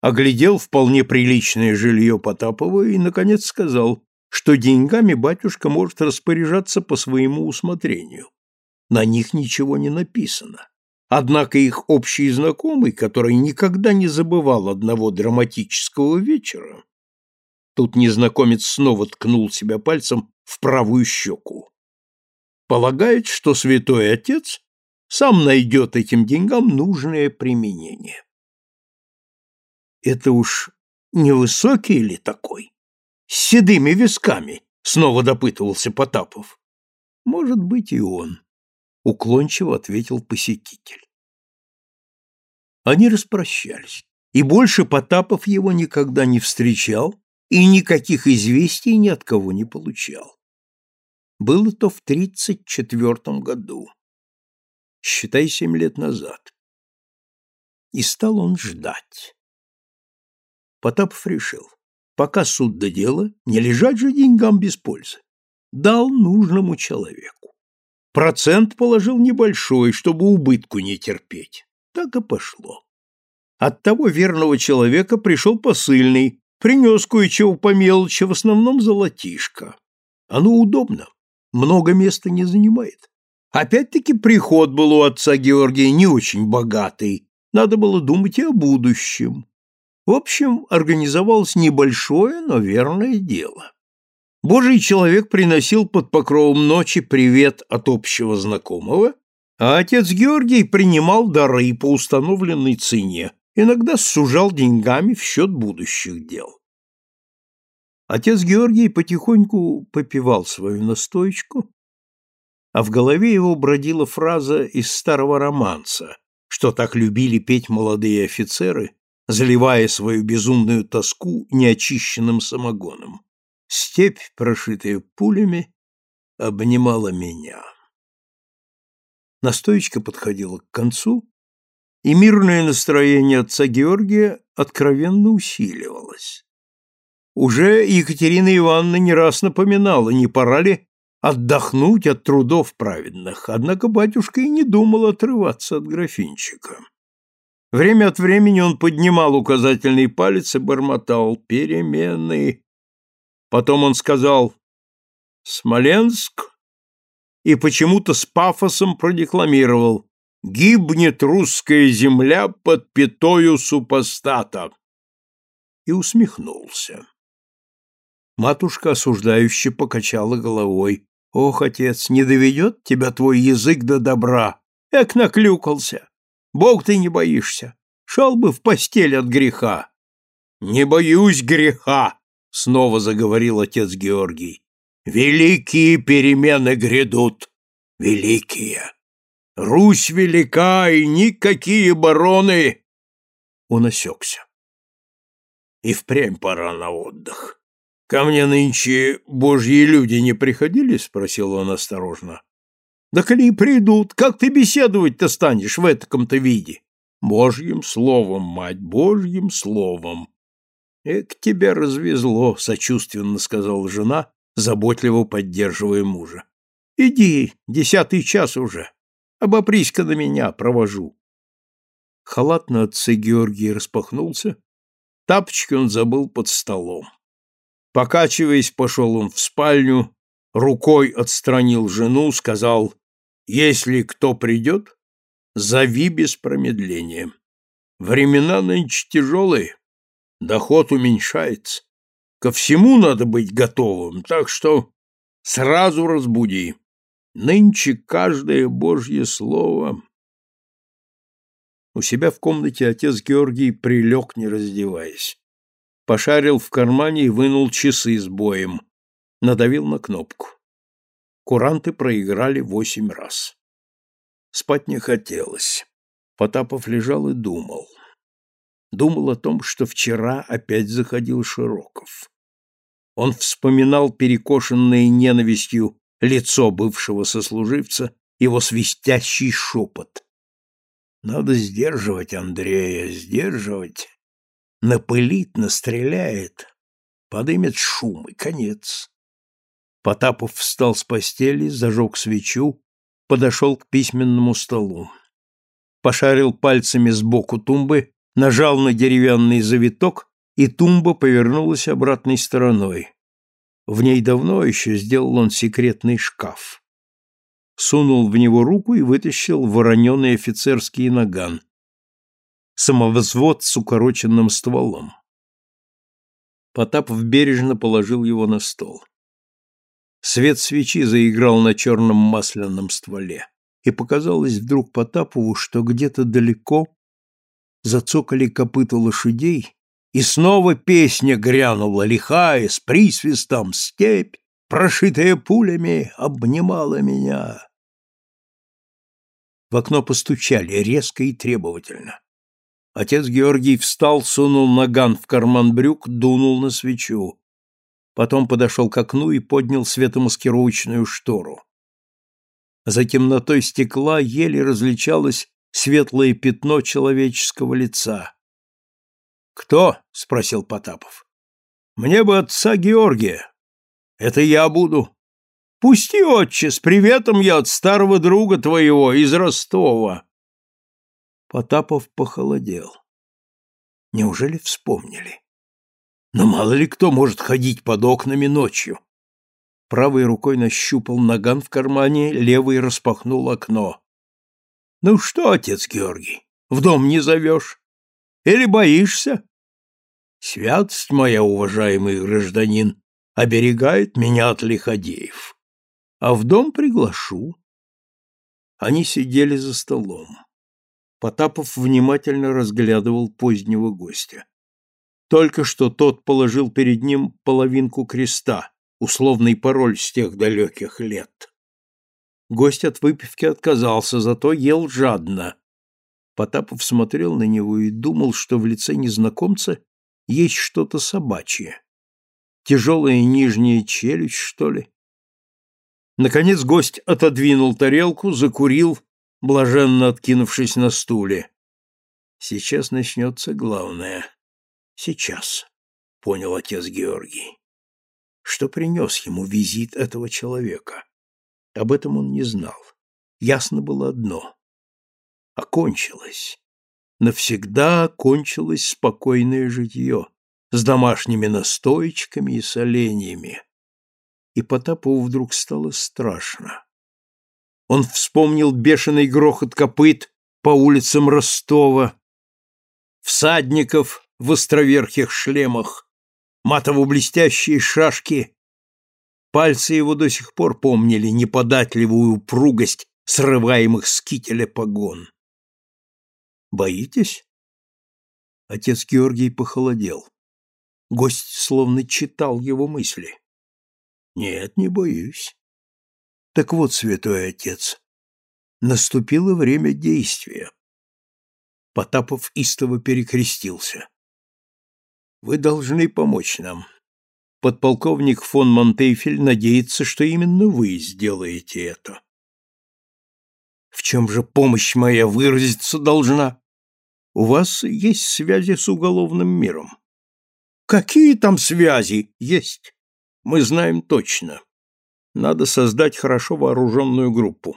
оглядел вполне приличное жилье Потапова и, наконец, сказал, что деньгами батюшка может распоряжаться по своему усмотрению. На них ничего не написано. Однако их общий знакомый, который никогда не забывал одного драматического вечера, тут незнакомец снова ткнул себя пальцем в правую щеку, полагает, что святой отец сам найдет этим деньгам нужное применение. Это уж невысокий ли такой? С седыми висками, снова допытывался Потапов. Может быть, и он, уклончиво ответил посетитель. Они распрощались, и больше Потапов его никогда не встречал и никаких известий ни от кого не получал. Было то в тридцать четвертом году. Считай, семь лет назад. И стал он ждать. Потапов решил, пока суд до дела, не лежать же деньгам без пользы. Дал нужному человеку. Процент положил небольшой, чтобы убытку не терпеть. Так и пошло. От того верного человека пришел посыльный, принес кое-чего по мелочи, в основном золотишко. Оно удобно, много места не занимает. Опять-таки приход был у отца Георгия не очень богатый, надо было думать и о будущем. В общем, организовалось небольшое, но верное дело. Божий человек приносил под покровом ночи привет от общего знакомого, а отец Георгий принимал дары по установленной цене, иногда сужал деньгами в счет будущих дел. Отец Георгий потихоньку попивал свою настоечку, а в голове его бродила фраза из старого романса, что так любили петь молодые офицеры, заливая свою безумную тоску неочищенным самогоном. Степь, прошитая пулями, обнимала меня. Настоечка подходила к концу, и мирное настроение отца Георгия откровенно усиливалось. Уже Екатерина Ивановна не раз напоминала, не пора ли отдохнуть от трудов праведных, однако батюшка и не думал отрываться от графинчика. Время от времени он поднимал указательный палец и бормотал «Перемены». Потом он сказал «Смоленск» и почему-то с пафосом продекламировал «Гибнет русская земля под пятою супостата» и усмехнулся. Матушка осуждающе покачала головой. «Ох, отец, не доведет тебя твой язык до добра! Эк наклюкался! Бог ты не боишься. Шел бы в постель от греха. Не боюсь греха, снова заговорил отец Георгий. Великие перемены грядут, великие. Русь велика, и никакие бароны...» Он осекся. «И впрямь пора на отдых. Ко мне нынче божьи люди не приходили?» — спросил он осторожно. «Да коли и придут, как ты беседовать-то станешь в этом-то виде?» «Божьим словом, мать, божьим словом!» «Эк, тебя развезло», — сочувственно сказала жена, заботливо поддерживая мужа. «Иди, десятый час уже. Обопрись-ка на меня, провожу». Халат на отце Георгия распахнулся, тапочки он забыл под столом. Покачиваясь, пошел он в спальню, рукой отстранил жену, сказал, «Если кто придет, зови без промедления. Времена нынче тяжелые, доход уменьшается. Ко всему надо быть готовым, так что сразу разбуди. Нынче каждое божье слово... У себя в комнате отец Георгий прилег, не раздеваясь. Пошарил в кармане и вынул часы с боем. Надавил на кнопку. Куранты проиграли восемь раз. Спать не хотелось. Потапов лежал и думал думал о том, что вчера опять заходил Широков. Он вспоминал перекошенное ненавистью лицо бывшего сослуживца, его свистящий шепот. Надо сдерживать Андрея, сдерживать. Напылит, настреляет, подымет шум и конец. Потапов встал с постели, зажег свечу, подошел к письменному столу. Пошарил пальцами сбоку тумбы, нажал на деревянный завиток, и тумба повернулась обратной стороной. В ней давно еще сделал он секретный шкаф. Сунул в него руку и вытащил вороненый офицерский наган. Самовзвод с укороченным стволом. Потапов бережно положил его на стол. Свет свечи заиграл на черном масляном стволе, и показалось вдруг Потапову, что где-то далеко зацокали копыта лошадей, и снова песня грянула лихая, с присвистом, степь, прошитая пулями, обнимала меня. В окно постучали резко и требовательно. Отец Георгий встал, сунул наган в карман брюк, дунул на свечу. Потом подошел к окну и поднял светомаскировочную штору. За темнотой стекла еле различалось светлое пятно человеческого лица. «Кто?» — спросил Потапов. «Мне бы отца Георгия. Это я буду. Пусти, отче, с приветом я от старого друга твоего из Ростова». Потапов похолодел. Неужели вспомнили? Но мало ли кто может ходить под окнами ночью. Правой рукой нащупал наган в кармане, левой распахнул окно. Ну что, отец Георгий, в дом не зовешь? Или боишься? Святость моя, уважаемый гражданин, оберегает меня от лиходеев. А в дом приглашу. Они сидели за столом. Потапов внимательно разглядывал позднего гостя. Только что тот положил перед ним половинку креста, условный пароль с тех далеких лет. Гость от выпивки отказался, зато ел жадно. Потапов смотрел на него и думал, что в лице незнакомца есть что-то собачье. Тяжелая нижняя челюсть, что ли? Наконец гость отодвинул тарелку, закурил, блаженно откинувшись на стуле. Сейчас начнется главное. Сейчас, понял отец Георгий. Что принес ему визит этого человека? Об этом он не знал. Ясно было одно. Окончилось. Навсегда окончилось спокойное житье с домашними настоечками и соленьями. И Потапову вдруг стало страшно. Он вспомнил бешеный грохот копыт по улицам Ростова, всадников в островерхих шлемах, матово-блестящие шашки Пальцы его до сих пор помнили неподатливую упругость срываемых с кителя погон. «Боитесь?» Отец Георгий похолодел. Гость словно читал его мысли. Нет, не боюсь. Так вот, святой отец, наступило время действия. Потапов истово перекрестился. Вы должны помочь нам. Подполковник фон Монтейфель надеется, что именно вы сделаете это. В чем же помощь моя выразиться должна? У вас есть связи с уголовным миром. Какие там связи есть? Мы знаем точно. Надо создать хорошо вооруженную группу.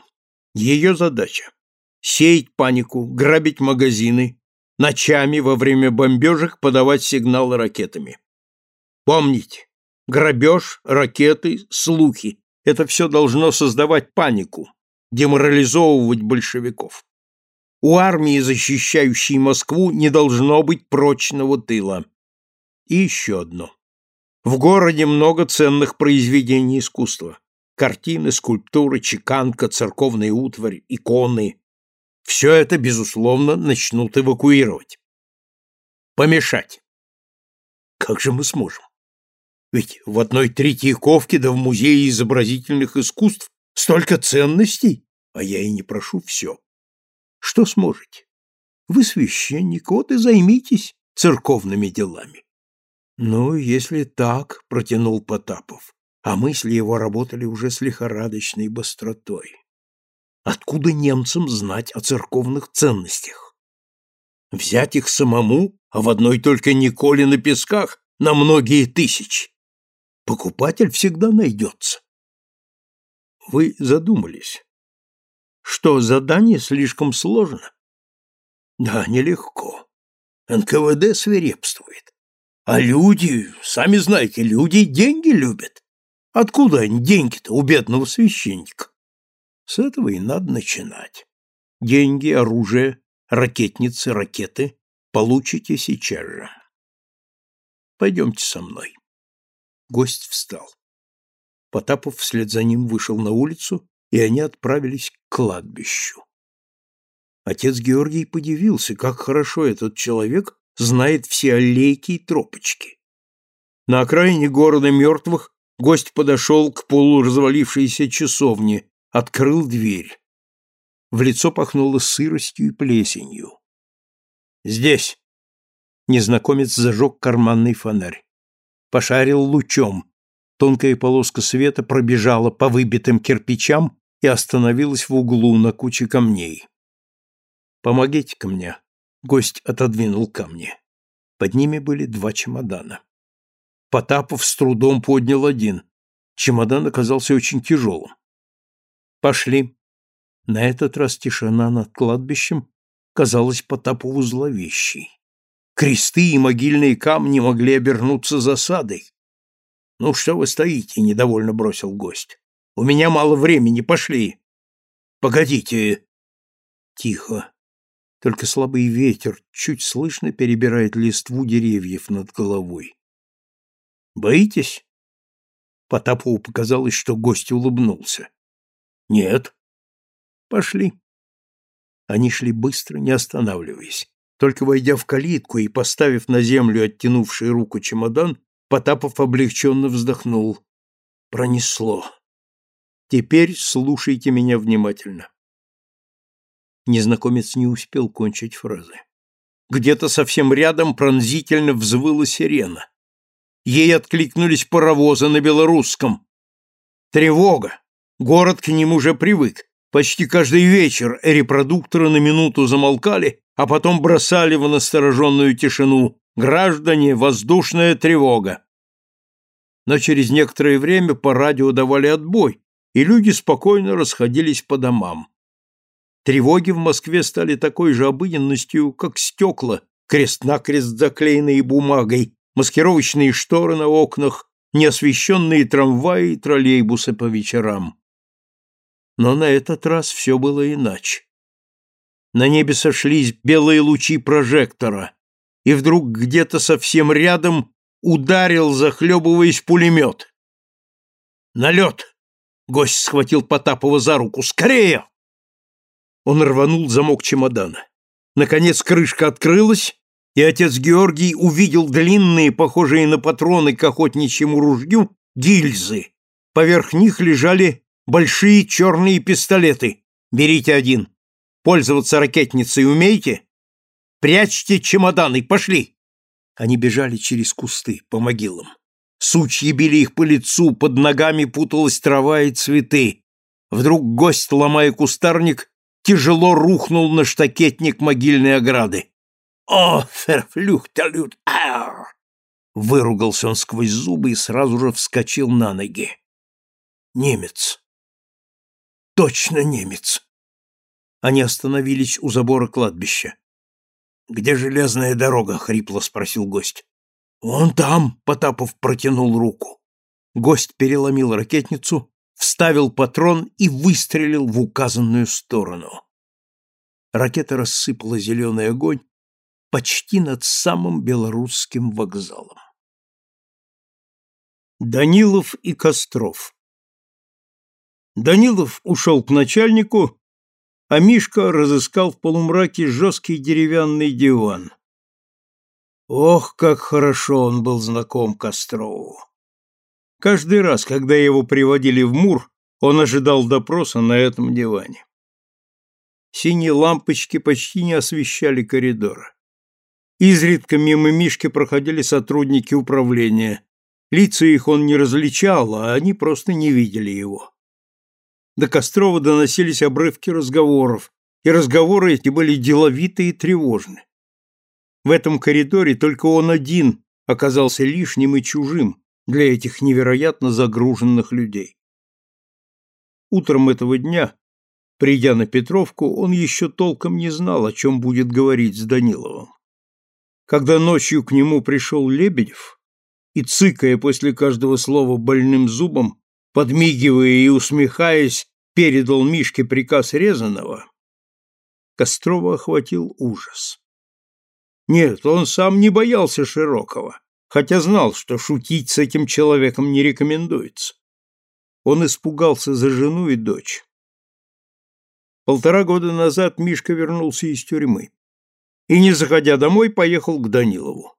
Ее задача – сеять панику, грабить магазины, ночами во время бомбежек подавать сигналы ракетами. Помните, грабеж, ракеты, слухи – это все должно создавать панику, деморализовывать большевиков. У армии, защищающей Москву, не должно быть прочного тыла. И еще одно. В городе много ценных произведений искусства. Картины, скульптуры, чеканка, церковная утварь, иконы. Все это, безусловно, начнут эвакуировать. Помешать. Как же мы сможем? Ведь в одной Третьяковке да в Музее изобразительных искусств Столько ценностей, а я и не прошу все. Что сможете? Вы священник, вот и займитесь церковными делами. Ну, если так, протянул Потапов, а мысли его работали уже с лихорадочной быстротой. Откуда немцам знать о церковных ценностях? Взять их самому, а в одной только Николе на песках, на многие тысячи. Покупатель всегда найдется. Вы задумались. Что, задание слишком сложно? Да, нелегко. НКВД свирепствует. А люди, сами знаете, люди деньги любят. Откуда они деньги-то у бедного священника? С этого и надо начинать. Деньги, оружие, ракетницы, ракеты получите сейчас же. Пойдемте со мной. Гость встал. Потапов вслед за ним вышел на улицу, и они отправились к кладбищу. Отец Георгий подивился, как хорошо этот человек знает все аллейки и тропочки. На окраине города мертвых гость подошел к полуразвалившейся часовне, открыл дверь. В лицо пахнуло сыростью и плесенью. «Здесь!» Незнакомец зажег карманный фонарь. Пошарил лучом, Тонкая полоска света пробежала по выбитым кирпичам и остановилась в углу на куче камней. «Помогите-ка мне», — гость отодвинул камни. Под ними были два чемодана. Потапов с трудом поднял один. Чемодан оказался очень тяжелым. «Пошли». На этот раз тишина над кладбищем казалась Потапову зловещей. Кресты и могильные камни могли обернуться засадой. «Ну что вы стоите?» — недовольно бросил гость. «У меня мало времени, пошли!» «Погодите!» Тихо. Только слабый ветер чуть слышно перебирает листву деревьев над головой. «Боитесь?» Потапову показалось, что гость улыбнулся. «Нет». «Пошли». Они шли быстро, не останавливаясь. Только войдя в калитку и поставив на землю оттянувший руку чемодан, Потапов облегченно вздохнул. Пронесло. Теперь слушайте меня внимательно. Незнакомец не успел кончить фразы. Где-то совсем рядом пронзительно взвыла сирена. Ей откликнулись паровозы на белорусском. Тревога! Город к ним уже привык. Почти каждый вечер репродукторы на минуту замолкали, а потом бросали в настороженную тишину Граждане, воздушная тревога. Но через некоторое время по радио давали отбой, и люди спокойно расходились по домам. Тревоги в Москве стали такой же обыденностью, как стекла, крест-накрест заклеенные бумагой, маскировочные шторы на окнах, неосвещенные трамваи и троллейбусы по вечерам. Но на этот раз все было иначе. На небе сошлись белые лучи прожектора, и вдруг где-то совсем рядом ударил, захлебываясь, пулемет. «Налет!» — гость схватил Потапова за руку. «Скорее!» Он рванул замок чемодана. Наконец крышка открылась, и отец Георгий увидел длинные, похожие на патроны к охотничьему ружью, гильзы, Поверх них лежали большие черные пистолеты. Берите один. Пользоваться ракетницей умеете? Прячьте чемоданы, пошли!» Они бежали через кусты, по могилам. Сучьи били их по лицу, под ногами путалась трава и цветы. Вдруг гость, ломая кустарник, тяжело рухнул на штакетник могильной ограды. «О, ферфлюхталют! Выругался он сквозь зубы и сразу же вскочил на ноги. Немец. Точно немец. Они остановились у забора кладбища. «Где железная дорога?» — хрипло спросил гость. «Вон там!» — Потапов протянул руку. Гость переломил ракетницу, вставил патрон и выстрелил в указанную сторону. Ракета рассыпала зеленый огонь почти над самым белорусским вокзалом. Данилов и Костров Данилов ушел к начальнику, а Мишка разыскал в полумраке жесткий деревянный диван. Ох, как хорошо он был знаком Кострову! Каждый раз, когда его приводили в Мур, он ожидал допроса на этом диване. Синие лампочки почти не освещали коридора. Изредка мимо Мишки проходили сотрудники управления. Лица их он не различал, а они просто не видели его. До Кострова доносились обрывки разговоров, и разговоры эти были деловитые и тревожны. В этом коридоре только он один оказался лишним и чужим для этих невероятно загруженных людей. Утром этого дня, придя на Петровку, он еще толком не знал, о чем будет говорить с Даниловым. Когда ночью к нему пришел Лебедев и, цыкая после каждого слова больным зубом, подмигивая и усмехаясь, передал Мишке приказ Резаного, Кострова охватил ужас. Нет, он сам не боялся Широкого, хотя знал, что шутить с этим человеком не рекомендуется. Он испугался за жену и дочь. Полтора года назад Мишка вернулся из тюрьмы и, не заходя домой, поехал к Данилову.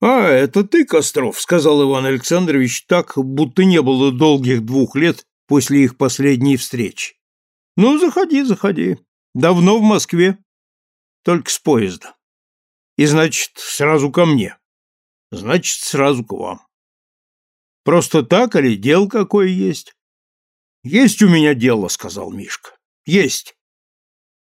«А, это ты, Костров», — сказал Иван Александрович так, будто не было долгих двух лет после их последней встречи. «Ну, заходи, заходи. Давно в Москве. Только с поезда. И, значит, сразу ко мне. Значит, сразу к вам. Просто так или дел какое есть?» «Есть у меня дело», — сказал Мишка. «Есть.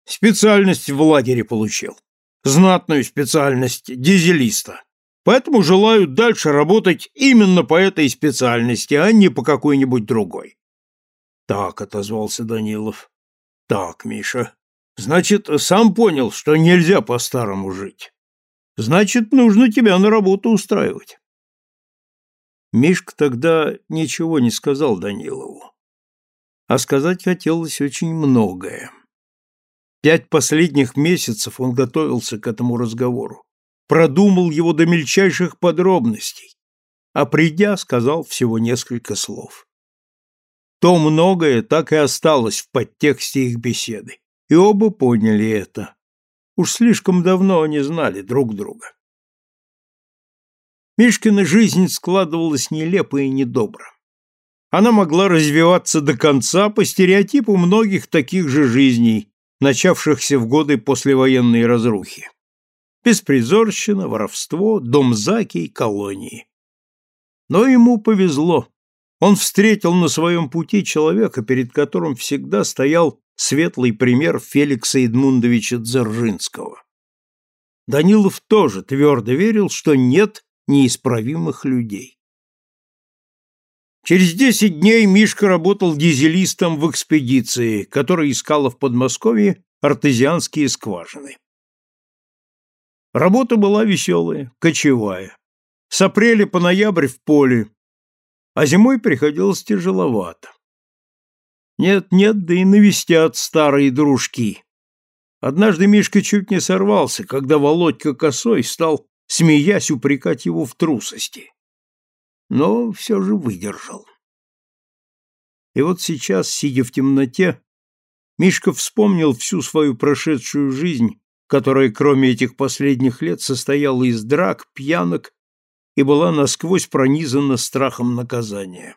Специальность в лагере получил. Знатную специальность дизелиста. Поэтому желаю дальше работать именно по этой специальности, а не по какой-нибудь другой. Так, отозвался Данилов. Так, Миша. Значит, сам понял, что нельзя по-старому жить. Значит, нужно тебя на работу устраивать. Мишка тогда ничего не сказал Данилову. А сказать хотелось очень многое. Пять последних месяцев он готовился к этому разговору продумал его до мельчайших подробностей, а придя, сказал всего несколько слов. То многое так и осталось в подтексте их беседы, и оба поняли это. Уж слишком давно они знали друг друга. Мишкина жизнь складывалась нелепо и недобро. Она могла развиваться до конца по стереотипу многих таких же жизней, начавшихся в годы послевоенной разрухи беспризорщина, воровство, дом заки и колонии. Но ему повезло. Он встретил на своем пути человека, перед которым всегда стоял светлый пример Феликса Эдмундовича Дзержинского. Данилов тоже твердо верил, что нет неисправимых людей. Через десять дней Мишка работал дизелистом в экспедиции, которая искала в Подмосковье артезианские скважины. Работа была веселая, кочевая. С апреля по ноябрь в поле, а зимой приходилось тяжеловато. Нет-нет, да и навестят старые дружки. Однажды Мишка чуть не сорвался, когда Володька Косой стал, смеясь, упрекать его в трусости. Но все же выдержал. И вот сейчас, сидя в темноте, Мишка вспомнил всю свою прошедшую жизнь которая, кроме этих последних лет, состояла из драк, пьянок и была насквозь пронизана страхом наказания.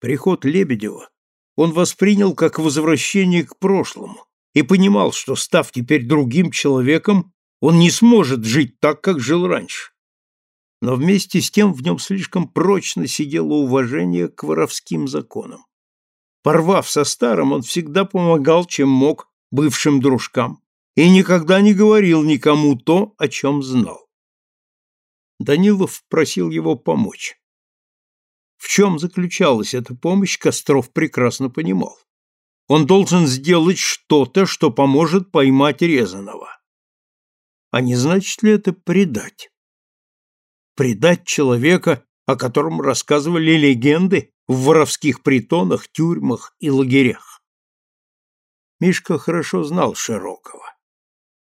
Приход Лебедева он воспринял как возвращение к прошлому и понимал, что, став теперь другим человеком, он не сможет жить так, как жил раньше. Но вместе с тем в нем слишком прочно сидело уважение к воровским законам. Порвав со старым, он всегда помогал, чем мог, бывшим дружкам, и никогда не говорил никому то, о чем знал. Данилов просил его помочь. В чем заключалась эта помощь, Костров прекрасно понимал. Он должен сделать что-то, что поможет поймать Резанова. А не значит ли это предать? Предать человека, о котором рассказывали легенды в воровских притонах, тюрьмах и лагерях. Мишка хорошо знал Широкого.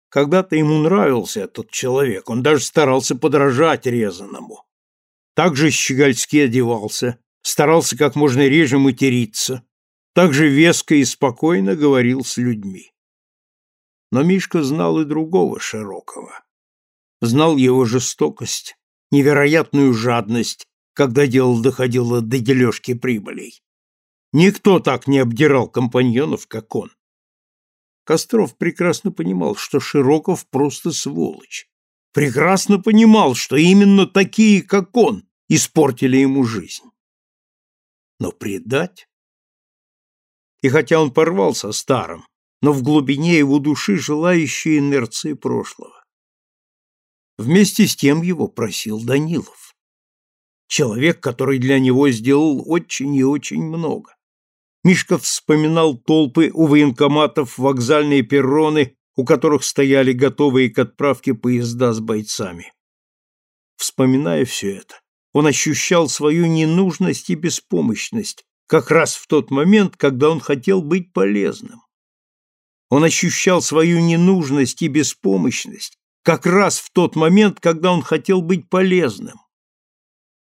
Когда-то ему нравился этот человек, он даже старался подражать резаному. Так же щегольски одевался, старался как можно реже материться, так же веско и спокойно говорил с людьми. Но Мишка знал и другого Широкого. Знал его жестокость, невероятную жадность, когда дело доходило до дележки прибылей. Никто так не обдирал компаньонов, как он. Костров прекрасно понимал, что Широков просто сволочь. Прекрасно понимал, что именно такие, как он, испортили ему жизнь. Но предать? И хотя он порвался старым, но в глубине его души жила еще инерция прошлого. Вместе с тем его просил Данилов. Человек, который для него сделал очень и очень много. Мишка вспоминал толпы у военкоматов, вокзальные перроны, у которых стояли готовые к отправке поезда с бойцами. Вспоминая все это, он ощущал свою ненужность и беспомощность, как раз в тот момент, когда он хотел быть полезным. Он ощущал свою ненужность и беспомощность, как раз в тот момент, когда он хотел быть полезным.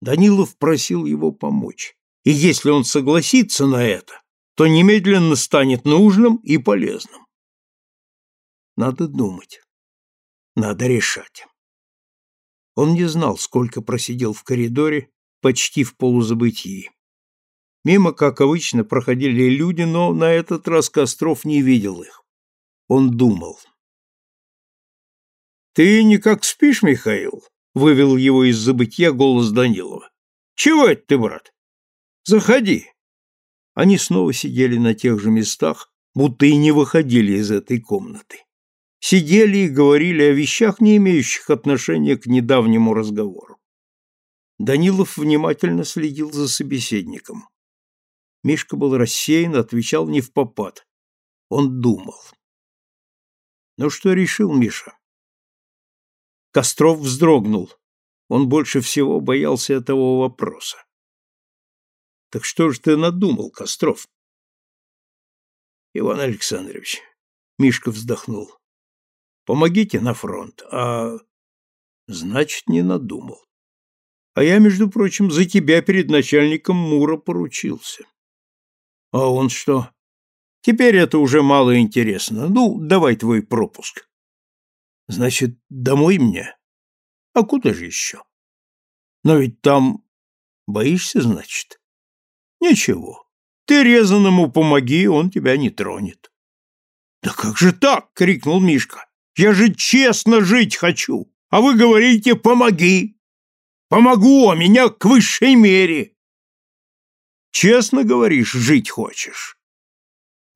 Данилов просил его помочь, и если он согласится на это, то немедленно станет нужным и полезным. Надо думать, надо решать. Он не знал, сколько просидел в коридоре, почти в полузабытии. Мимо, как обычно, проходили люди, но на этот раз Костров не видел их. Он думал. «Ты никак спишь, Михаил?» — вывел его из забытья голос Данилова. «Чего это ты, брат? Заходи!» Они снова сидели на тех же местах, будто и не выходили из этой комнаты сидели и говорили о вещах, не имеющих отношения к недавнему разговору. Данилов внимательно следил за собеседником. Мишка был рассеян, отвечал не в попад. Он думал. Ну что решил Миша? Костров вздрогнул. Он больше всего боялся этого вопроса. Так что же ты надумал, Костров? Иван Александрович, Мишка вздохнул. Помогите на фронт. А значит, не надумал. А я, между прочим, за тебя перед начальником Мура поручился. А он что? Теперь это уже мало интересно. Ну, давай твой пропуск. Значит, домой мне? А куда же еще? Но ведь там... Боишься, значит? Ничего. Ты резаному помоги, он тебя не тронет. Да как же так? — крикнул Мишка. Я же честно жить хочу, а вы говорите «помоги». Помогу, а меня к высшей мере. Честно говоришь, жить хочешь?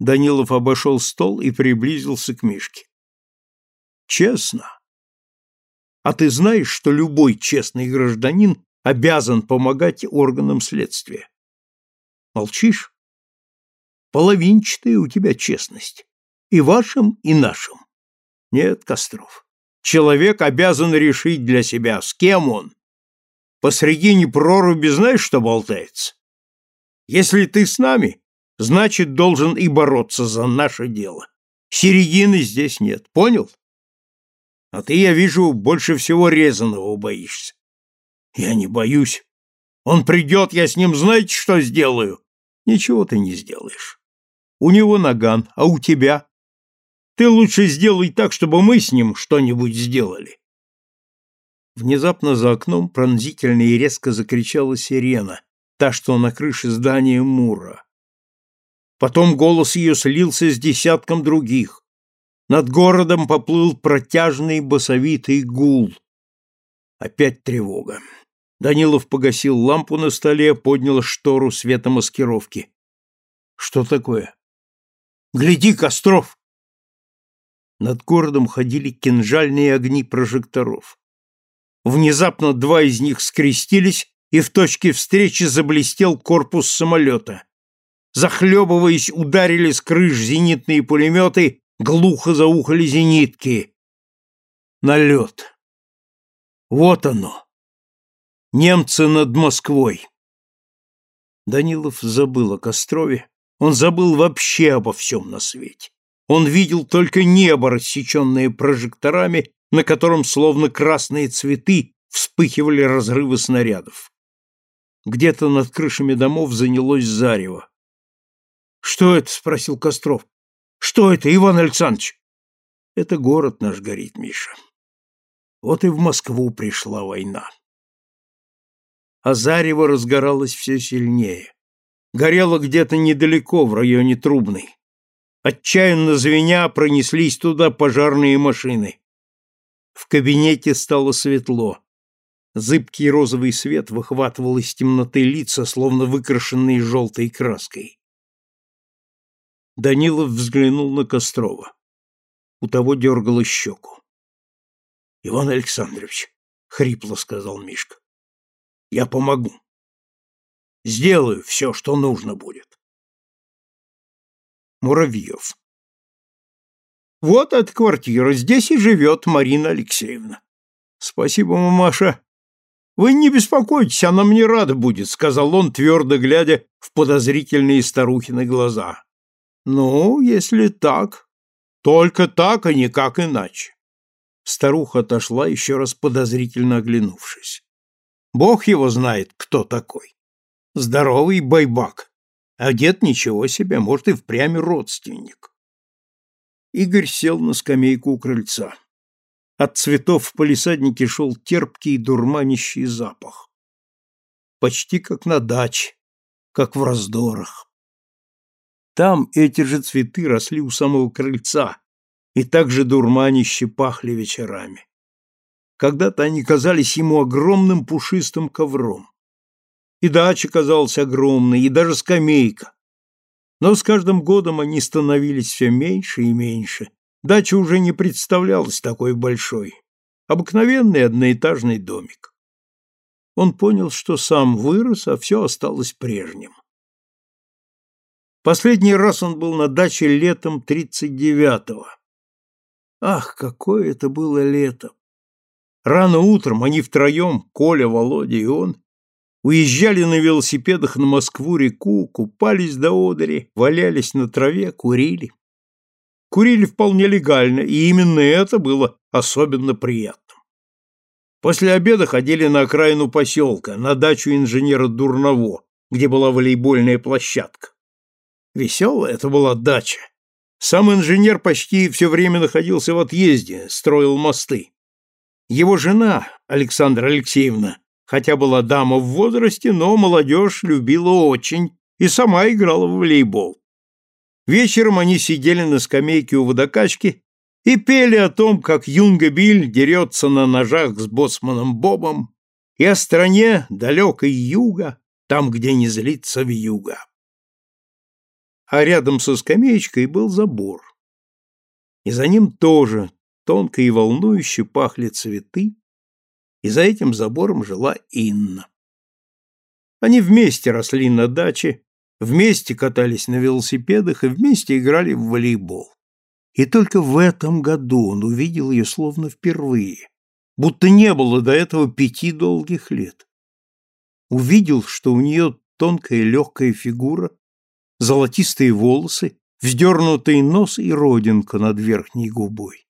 Данилов обошел стол и приблизился к Мишке. Честно. А ты знаешь, что любой честный гражданин обязан помогать органам следствия? Молчишь? Половинчатая у тебя честность. И вашим, и нашим. Нет, Костров. Человек обязан решить для себя, с кем он. Посредине проруби знаешь, что болтается? Если ты с нами, значит, должен и бороться за наше дело. Середины здесь нет, понял? А ты, я вижу, больше всего резаного боишься. Я не боюсь. Он придет, я с ним знаете, что сделаю? Ничего ты не сделаешь. У него наган, а у тебя? Ты лучше сделай так, чтобы мы с ним что-нибудь сделали. Внезапно за окном пронзительно и резко закричала сирена, та, что на крыше здания Мура. Потом голос ее слился с десятком других. Над городом поплыл протяжный басовитый гул. Опять тревога. Данилов погасил лампу на столе, поднял штору светомаскировки. Что такое? Гляди, Костров! Над городом ходили кинжальные огни прожекторов. Внезапно два из них скрестились, и в точке встречи заблестел корпус самолета. Захлебываясь, ударили с крыш зенитные пулеметы, глухо заухали зенитки. Налет. Вот оно. Немцы над Москвой. Данилов забыл о Кострове, он забыл вообще обо всем на свете. Он видел только небо, рассеченное прожекторами, на котором, словно красные цветы, вспыхивали разрывы снарядов. Где-то над крышами домов занялось зарево. «Что это?» — спросил Костров. «Что это, Иван Александрович?» «Это город наш горит, Миша. Вот и в Москву пришла война» а зарево разгоралось все сильнее. Горело где-то недалеко, в районе Трубной. Отчаянно звеня пронеслись туда пожарные машины. В кабинете стало светло. Зыбкий розовый свет выхватывал из темноты лица, словно выкрашенные желтой краской. Данилов взглянул на Кострова. У того дергало щеку. — Иван Александрович, — хрипло сказал Мишка, я помогу. Сделаю все, что нужно будет. Муравьев. Вот эта квартира, здесь и живет Марина Алексеевна. Спасибо, мамаша. Вы не беспокойтесь, она мне рада будет, сказал он, твердо глядя в подозрительные старухины глаза. Ну, если так, только так, а никак иначе. Старуха отошла, еще раз подозрительно оглянувшись. Бог его знает, кто такой. Здоровый байбак. А дед ничего себе, может, и впрямь родственник. Игорь сел на скамейку у крыльца. От цветов в палисаднике шел терпкий дурманящий запах. Почти как на даче, как в раздорах. Там эти же цветы росли у самого крыльца и также дурманище пахли вечерами. Когда-то они казались ему огромным пушистым ковром. И дача казалась огромной, и даже скамейка. Но с каждым годом они становились все меньше и меньше. Дача уже не представлялась такой большой. Обыкновенный одноэтажный домик. Он понял, что сам вырос, а все осталось прежним. Последний раз он был на даче летом тридцать девятого. Ах, какое это было лето! Рано утром они втроем, Коля, Володя и он, уезжали на велосипедах на Москву-реку, купались до одери, валялись на траве, курили. Курили вполне легально, и именно это было особенно приятным. После обеда ходили на окраину поселка, на дачу инженера Дурново, где была волейбольная площадка. Веселая это была дача. Сам инженер почти все время находился в отъезде, строил мосты. Его жена, Александра Алексеевна, хотя была дама в возрасте, но молодежь любила очень и сама играла в волейбол. Вечером они сидели на скамейке у водокачки и пели о том, как Юнга Биль дерется на ножах с боцманом Бобом и о стране далекой юга, там, где не злится вьюга. А рядом со скамеечкой был забор. И за ним тоже тонко и волнующе пахли цветы, и за этим забором жила Инна. Они вместе росли на даче, вместе катались на велосипедах и вместе играли в волейбол. И только в этом году он увидел ее словно впервые, будто не было до этого пяти долгих лет. Увидел, что у нее тонкая легкая фигура, золотистые волосы, вздернутый нос и родинка над верхней губой.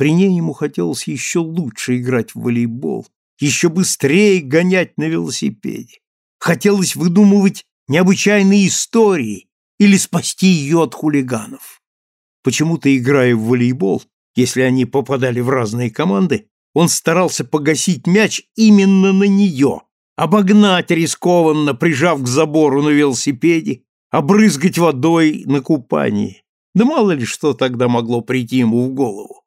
При ней ему хотелось еще лучше играть в волейбол, еще быстрее гонять на велосипеде. Хотелось выдумывать необычайные истории или спасти ее от хулиганов. Почему-то, играя в волейбол, если они попадали в разные команды, он старался погасить мяч именно на нее, обогнать рискованно, прижав к забору на велосипеде, обрызгать водой на купании. Да мало ли что тогда могло прийти ему в голову.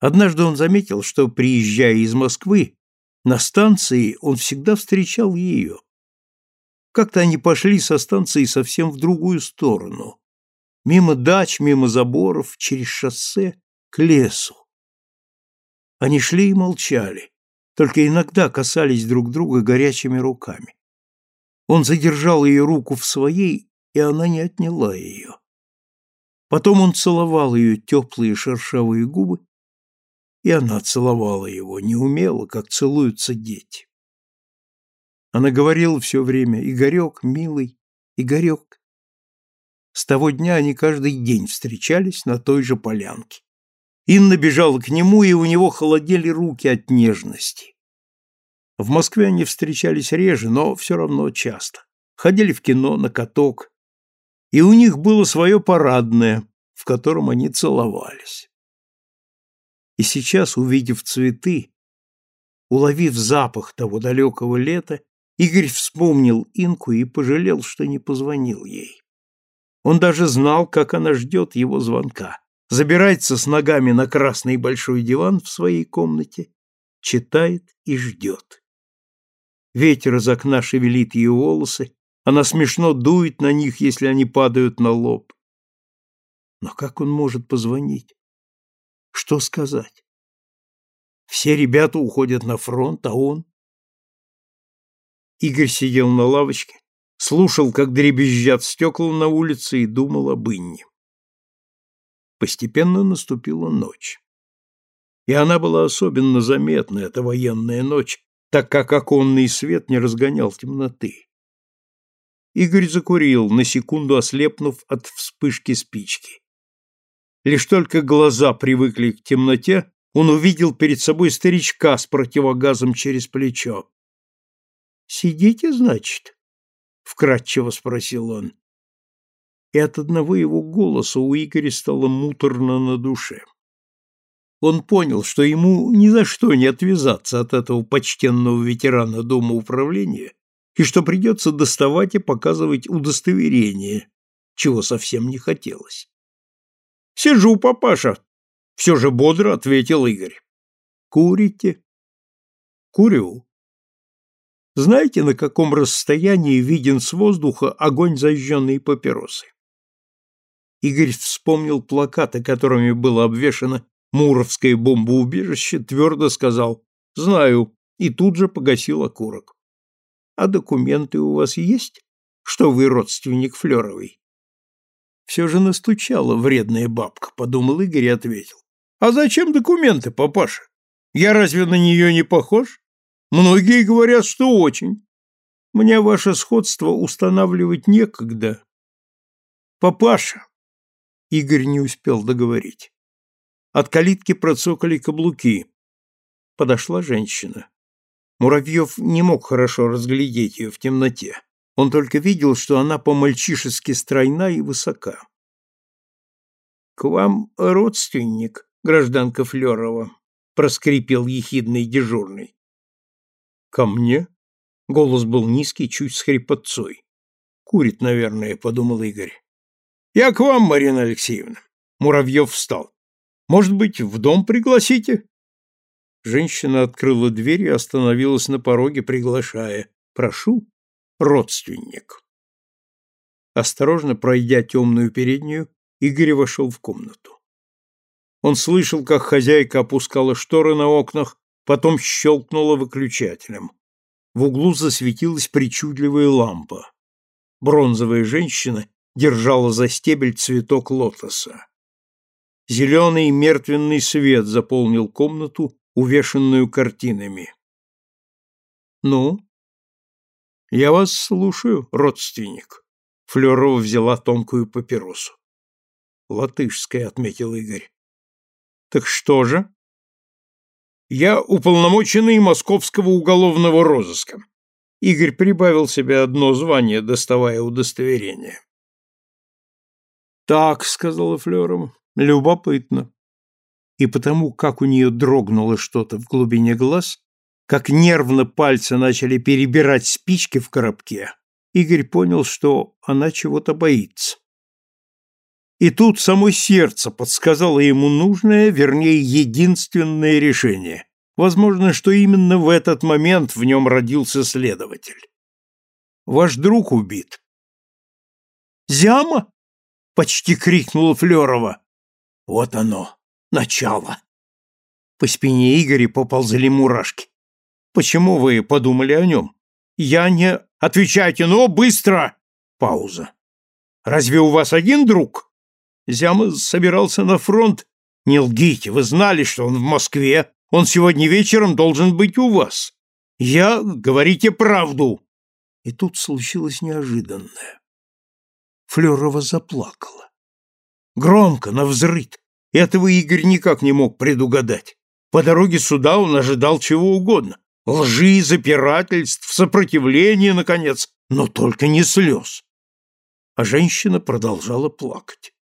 Однажды он заметил, что, приезжая из Москвы, на станции он всегда встречал ее. Как-то они пошли со станции совсем в другую сторону. Мимо дач, мимо заборов, через шоссе, к лесу. Они шли и молчали, только иногда касались друг друга горячими руками. Он задержал ее руку в своей, и она не отняла ее. Потом он целовал ее теплые шершавые губы, и она целовала его, неумело, как целуются дети. Она говорила все время «Игорек, милый, Игорек». С того дня они каждый день встречались на той же полянке. Инна бежала к нему, и у него холодели руки от нежности. В Москве они встречались реже, но все равно часто. Ходили в кино, на каток. И у них было свое парадное, в котором они целовались. И сейчас, увидев цветы, уловив запах того далекого лета, Игорь вспомнил Инку и пожалел, что не позвонил ей. Он даже знал, как она ждет его звонка. Забирается с ногами на красный большой диван в своей комнате, читает и ждет. Ветер из окна шевелит ее волосы, она смешно дует на них, если они падают на лоб. Но как он может позвонить? Что сказать? Все ребята уходят на фронт, а он? Игорь сидел на лавочке, слушал, как дребезжат стекла на улице и думал об Инне. Постепенно наступила ночь. И она была особенно заметна, эта военная ночь, так как оконный свет не разгонял темноты. Игорь закурил, на секунду ослепнув от вспышки спички. Лишь только глаза привыкли к темноте, он увидел перед собой старичка с противогазом через плечо. «Сидите, значит?» — вкратчиво спросил он. И от одного его голоса у Игоря стало муторно на душе. Он понял, что ему ни за что не отвязаться от этого почтенного ветерана Дома управления и что придется доставать и показывать удостоверение, чего совсем не хотелось. Сижу, папаша, все же бодро ответил Игорь. Курите? Курю. Знаете, на каком расстоянии виден с воздуха огонь зажженной папиросы? Игорь вспомнил плакаты, которыми было обвешано Муровское бомбоубежище, твердо сказал «Знаю», и тут же погасил окурок. «А документы у вас есть, что вы родственник Флеровой?» Все же настучала вредная бабка, подумал Игорь и ответил. А зачем документы, папаша? Я разве на нее не похож? Многие говорят, что очень. Мне ваше сходство устанавливать некогда. Папаша. Игорь не успел договорить. От калитки процокали каблуки. Подошла женщина. Муравьев не мог хорошо разглядеть ее в темноте. Он только видел, что она по-мальчишески стройна и высока. — К вам родственник, гражданка Флерова, — проскрипел ехидный дежурный. — Ко мне? — голос был низкий, чуть с хрипотцой. — Курит, наверное, — подумал Игорь. — Я к вам, Марина Алексеевна. Муравьев встал. — Может быть, в дом пригласите? Женщина открыла дверь и остановилась на пороге, приглашая. «Прошу, родственник. Осторожно пройдя темную переднюю, Игорь вошел в комнату. Он слышал, как хозяйка опускала шторы на окнах, потом щелкнула выключателем. В углу засветилась причудливая лампа. Бронзовая женщина держала за стебель цветок лотоса. Зеленый мертвенный свет заполнил комнату, увешанную картинами. «Ну, я вас слушаю, родственник. Флёрова взяла тонкую папиросу. Латышская, отметил Игорь. Так что же? Я уполномоченный московского уголовного розыска. Игорь прибавил себе одно звание, доставая удостоверение. Так, сказала Флёрова, любопытно. И потому, как у нее дрогнуло что-то в глубине глаз, как нервно пальцы начали перебирать спички в коробке, Игорь понял, что она чего-то боится. И тут само сердце подсказало ему нужное, вернее, единственное решение. Возможно, что именно в этот момент в нем родился следователь. Ваш друг убит. «Зяма?» — почти крикнула Флерова. «Вот оно, начало!» По спине Игоря поползли мурашки. Почему вы подумали о нем? Я не... Отвечайте, но быстро! Пауза. Разве у вас один друг? Зяма собирался на фронт. Не лгите, вы знали, что он в Москве. Он сегодня вечером должен быть у вас. Я... Говорите правду. И тут случилось неожиданное. Флёрова заплакала. Громко, навзрыд. Этого Игорь никак не мог предугадать. По дороге сюда он ожидал чего угодно лжи, запирательств, сопротивления, наконец, но только не слез. А женщина продолжала плакать.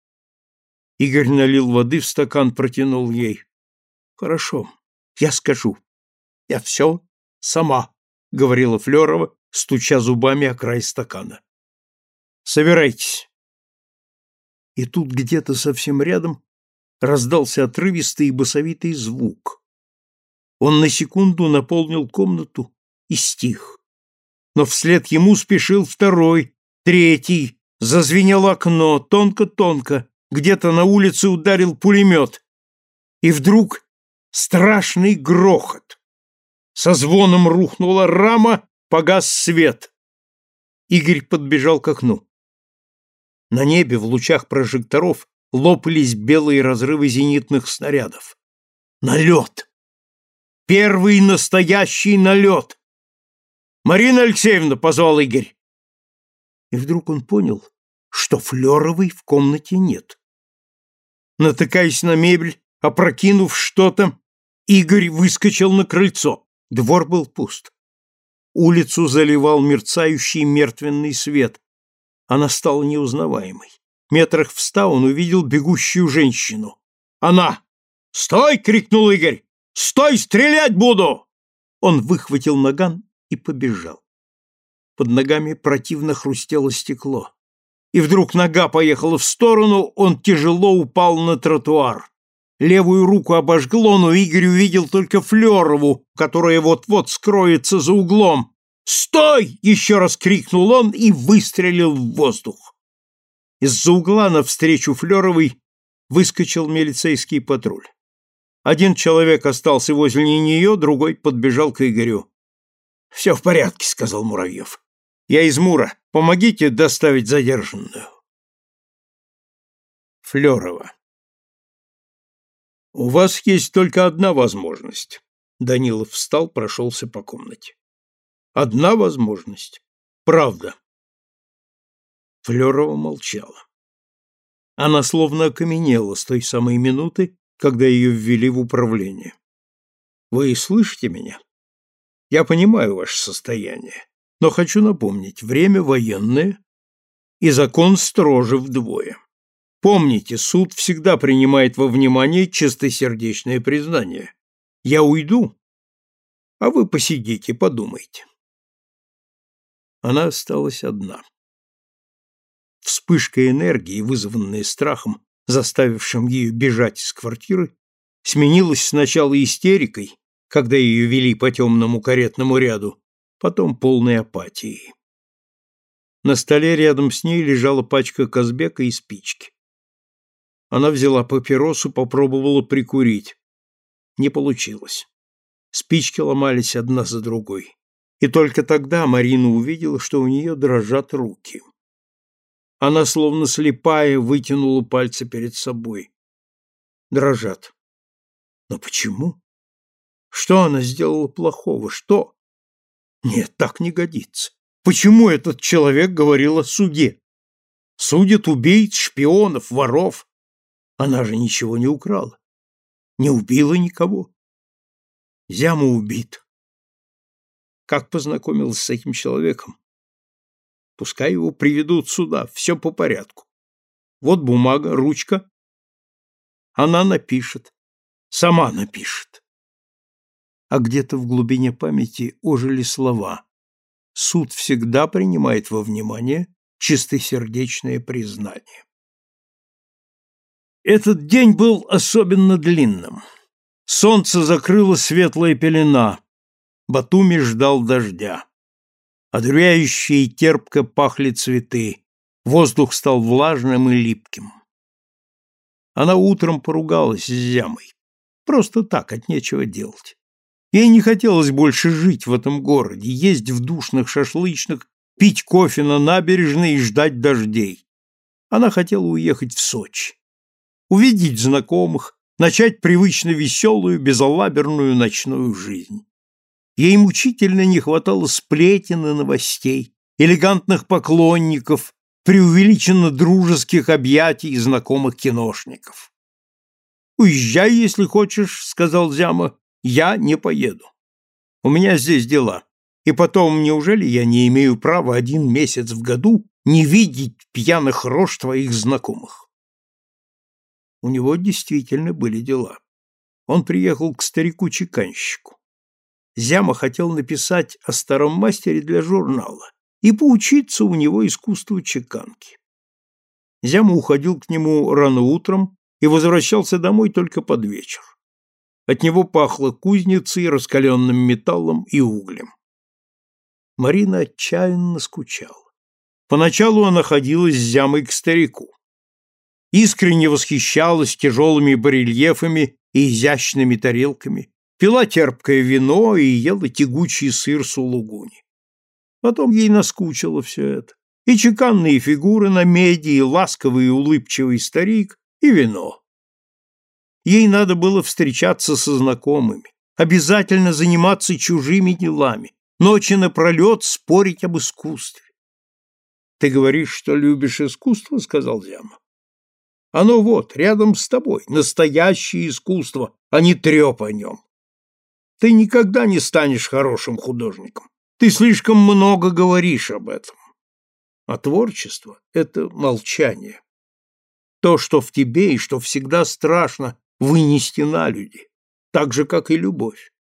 Игорь налил воды в стакан, протянул ей. «Хорошо, я скажу. Я все сама», — говорила Флерова, стуча зубами о край стакана. «Собирайтесь». И тут где-то совсем рядом раздался отрывистый и басовитый звук. Он на секунду наполнил комнату и стих. Но вслед ему спешил второй, третий. Зазвенело окно, тонко-тонко. Где-то на улице ударил пулемет. И вдруг страшный грохот. Со звоном рухнула рама, погас свет. Игорь подбежал к окну. На небе в лучах прожекторов лопались белые разрывы зенитных снарядов. Налет! Первый настоящий налет. «Марина Алексеевна!» — позвал Игорь. И вдруг он понял, что Флеровой в комнате нет. Натыкаясь на мебель, опрокинув что-то, Игорь выскочил на крыльцо. Двор был пуст. Улицу заливал мерцающий мертвенный свет. Она стала неузнаваемой. Метрах в ста он увидел бегущую женщину. «Она!» «Стой!» — крикнул Игорь. Стой, стрелять буду!» Он выхватил наган и побежал. Под ногами противно хрустело стекло. И вдруг нога поехала в сторону, он тяжело упал на тротуар. Левую руку обожгло, но Игорь увидел только Флерову, которая вот-вот скроется за углом. «Стой!» — еще раз крикнул он и выстрелил в воздух. Из-за угла навстречу Флеровой выскочил милицейский патруль. Один человек остался возле нее, другой подбежал к Игорю. «Все в порядке», — сказал Муравьев. «Я из Мура. Помогите доставить задержанную». Флерова. «У вас есть только одна возможность». Данилов встал, прошелся по комнате. «Одна возможность. Правда». Флерова молчала. Она словно окаменела с той самой минуты, когда ее ввели в управление. Вы слышите меня? Я понимаю ваше состояние, но хочу напомнить, время военное, и закон строже вдвое. Помните, суд всегда принимает во внимание чистосердечное признание. Я уйду, а вы посидите, подумайте. Она осталась одна. Вспышка энергии, вызванная страхом, заставившим ее бежать из квартиры, сменилась сначала истерикой, когда ее вели по темному каретному ряду, потом полной апатией. На столе рядом с ней лежала пачка Казбека и спички. Она взяла папиросу, попробовала прикурить. Не получилось. Спички ломались одна за другой. И только тогда Марина увидела, что у нее дрожат руки. Она, словно слепая, вытянула пальцы перед собой. Дрожат. Но почему? Что она сделала плохого? Что? Нет, так не годится. Почему этот человек говорил о суде? Судят убийц, шпионов, воров. Она же ничего не украла. Не убила никого. Зяма убит. Как познакомилась с этим человеком? Пускай его приведут сюда, все по порядку. Вот бумага, ручка. Она напишет. Сама напишет. а где-то в глубине памяти ожили слова «Суд всегда принимает во внимание чистосердечное признание». Этот день был особенно длинным. Солнце закрыло светлая пелена. Батуми ждал дождя. Одуряюще и терпко пахли цветы. Воздух стал влажным и липким. Она утром поругалась с Зямой. Просто так, от нечего делать. Ей не хотелось больше жить в этом городе, есть в душных шашлычных, пить кофе на набережной и ждать дождей. Она хотела уехать в Сочи. Увидеть знакомых, начать привычно веселую, безалаберную ночную жизнь. Ей мучительно не хватало сплетен и новостей, элегантных поклонников, преувеличенно дружеских объятий знакомых киношников. «Уезжай, если хочешь», — сказал Зяма, — «я не поеду. У меня здесь дела. И потом, неужели я не имею права один месяц в году не видеть пьяных рож твоих знакомых?» У него действительно были дела. Он приехал к старику-чеканщику. Зяма хотел написать о старом мастере для журнала и поучиться у него искусству чеканки. Зяма уходил к нему рано утром и возвращался домой только под вечер. От него пахло кузницей, раскаленным металлом и углем. Марина отчаянно скучала. Поначалу она ходила с Зямой к старику. Искренне восхищалась тяжелыми барельефами и изящными тарелками, пила терпкое вино и ела тягучий сыр сулугуни. Потом ей наскучило все это. И чеканные фигуры на меди, и ласковый и улыбчивый старик, и вино. Ей надо было встречаться со знакомыми, обязательно заниматься чужими делами, ночи напролет спорить об искусстве. — Ты говоришь, что любишь искусство? — сказал Зяма. — Оно вот, рядом с тобой, настоящее искусство, а не треп о нем. Ты никогда не станешь хорошим художником. Ты слишком много говоришь об этом. А творчество — это молчание. То, что в тебе и что всегда страшно вынести на люди, так же, как и любовь.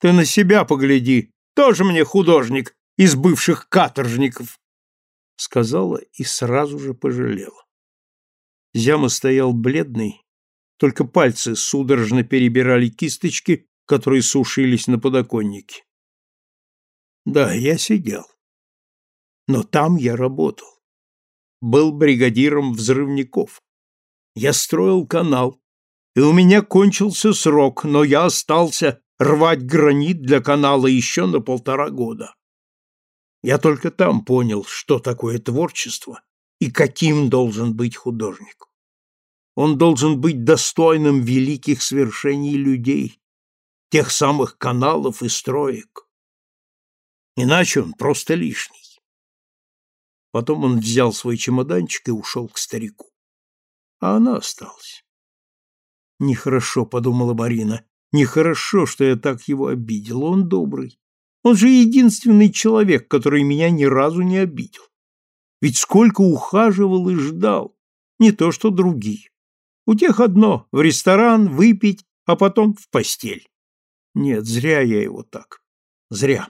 Ты на себя погляди, тоже мне художник из бывших каторжников, — сказала и сразу же пожалела. Зяма стоял бледный, только пальцы судорожно перебирали кисточки, которые сушились на подоконнике. Да, я сидел. Но там я работал. Был бригадиром взрывников. Я строил канал, и у меня кончился срок, но я остался рвать гранит для канала еще на полтора года. Я только там понял, что такое творчество и каким должен быть художник. Он должен быть достойным великих свершений людей, тех самых каналов и строек. Иначе он просто лишний. Потом он взял свой чемоданчик и ушел к старику. А она осталась. Нехорошо, подумала Марина, нехорошо, что я так его обидела. Он добрый. Он же единственный человек, который меня ни разу не обидел. Ведь сколько ухаживал и ждал, не то что другие. У тех одно — в ресторан, выпить, а потом в постель. Нет, зря я его так. Зря.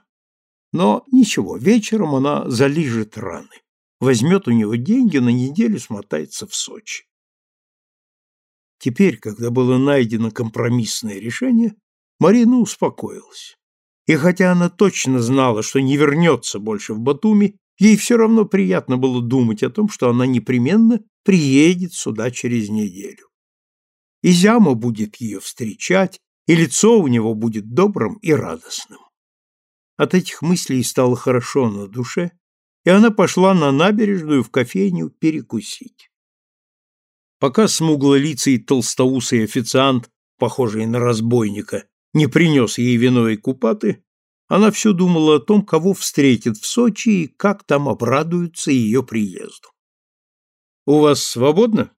Но ничего, вечером она залижет раны, возьмет у него деньги, на неделю смотается в Сочи. Теперь, когда было найдено компромиссное решение, Марина успокоилась. И хотя она точно знала, что не вернется больше в Батуми, ей все равно приятно было думать о том, что она непременно приедет сюда через неделю. И Зяма будет ее встречать, и лицо у него будет добрым и радостным. От этих мыслей стало хорошо на душе, и она пошла на набережную в кофейню перекусить. Пока смуглолицый толстоусый официант, похожий на разбойника, не принес ей вино и купаты, она все думала о том, кого встретит в Сочи и как там обрадуются ее приезду. «У вас свободно?»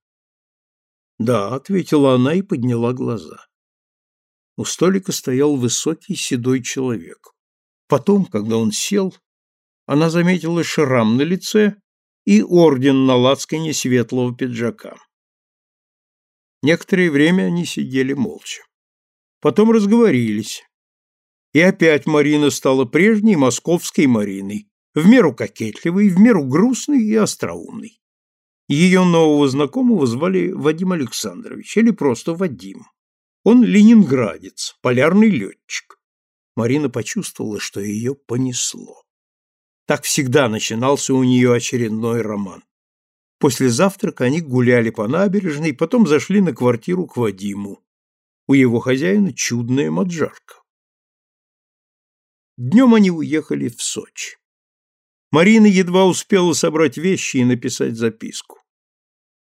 «Да», — ответила она и подняла глаза. У столика стоял высокий седой человек. Потом, когда он сел, она заметила шрам на лице и орден на лацкане светлого пиджака. Некоторое время они сидели молча. Потом разговорились. И опять Марина стала прежней московской Мариной, в меру кокетливой, в меру грустной и остроумной. Ее нового знакомого звали Вадим Александрович, или просто Вадим. Он ленинградец, полярный летчик. Марина почувствовала, что ее понесло. Так всегда начинался у нее очередной роман. После завтрака они гуляли по набережной, потом зашли на квартиру к Вадиму. У его хозяина чудная маджарка. Днем они уехали в Сочи. Марина едва успела собрать вещи и написать записку.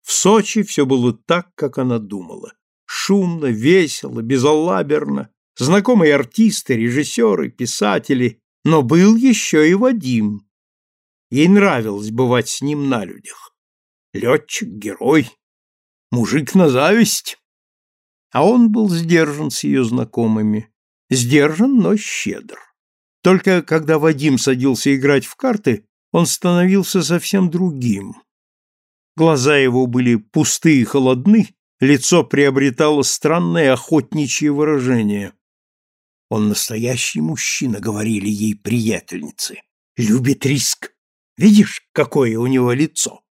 В Сочи все было так, как она думала. Шумно, весело, безалаберно, знакомые артисты, режиссеры, писатели, но был еще и Вадим. Ей нравилось бывать с ним на людях. Летчик, герой, мужик на зависть. А он был сдержан с ее знакомыми. Сдержан, но щедр. Только когда Вадим садился играть в карты, он становился совсем другим. Глаза его были пустые и холодны, лицо приобретало странное охотничье выражение. Он настоящий мужчина, говорили ей приятельницы. Любит риск. Видишь, какое у него лицо?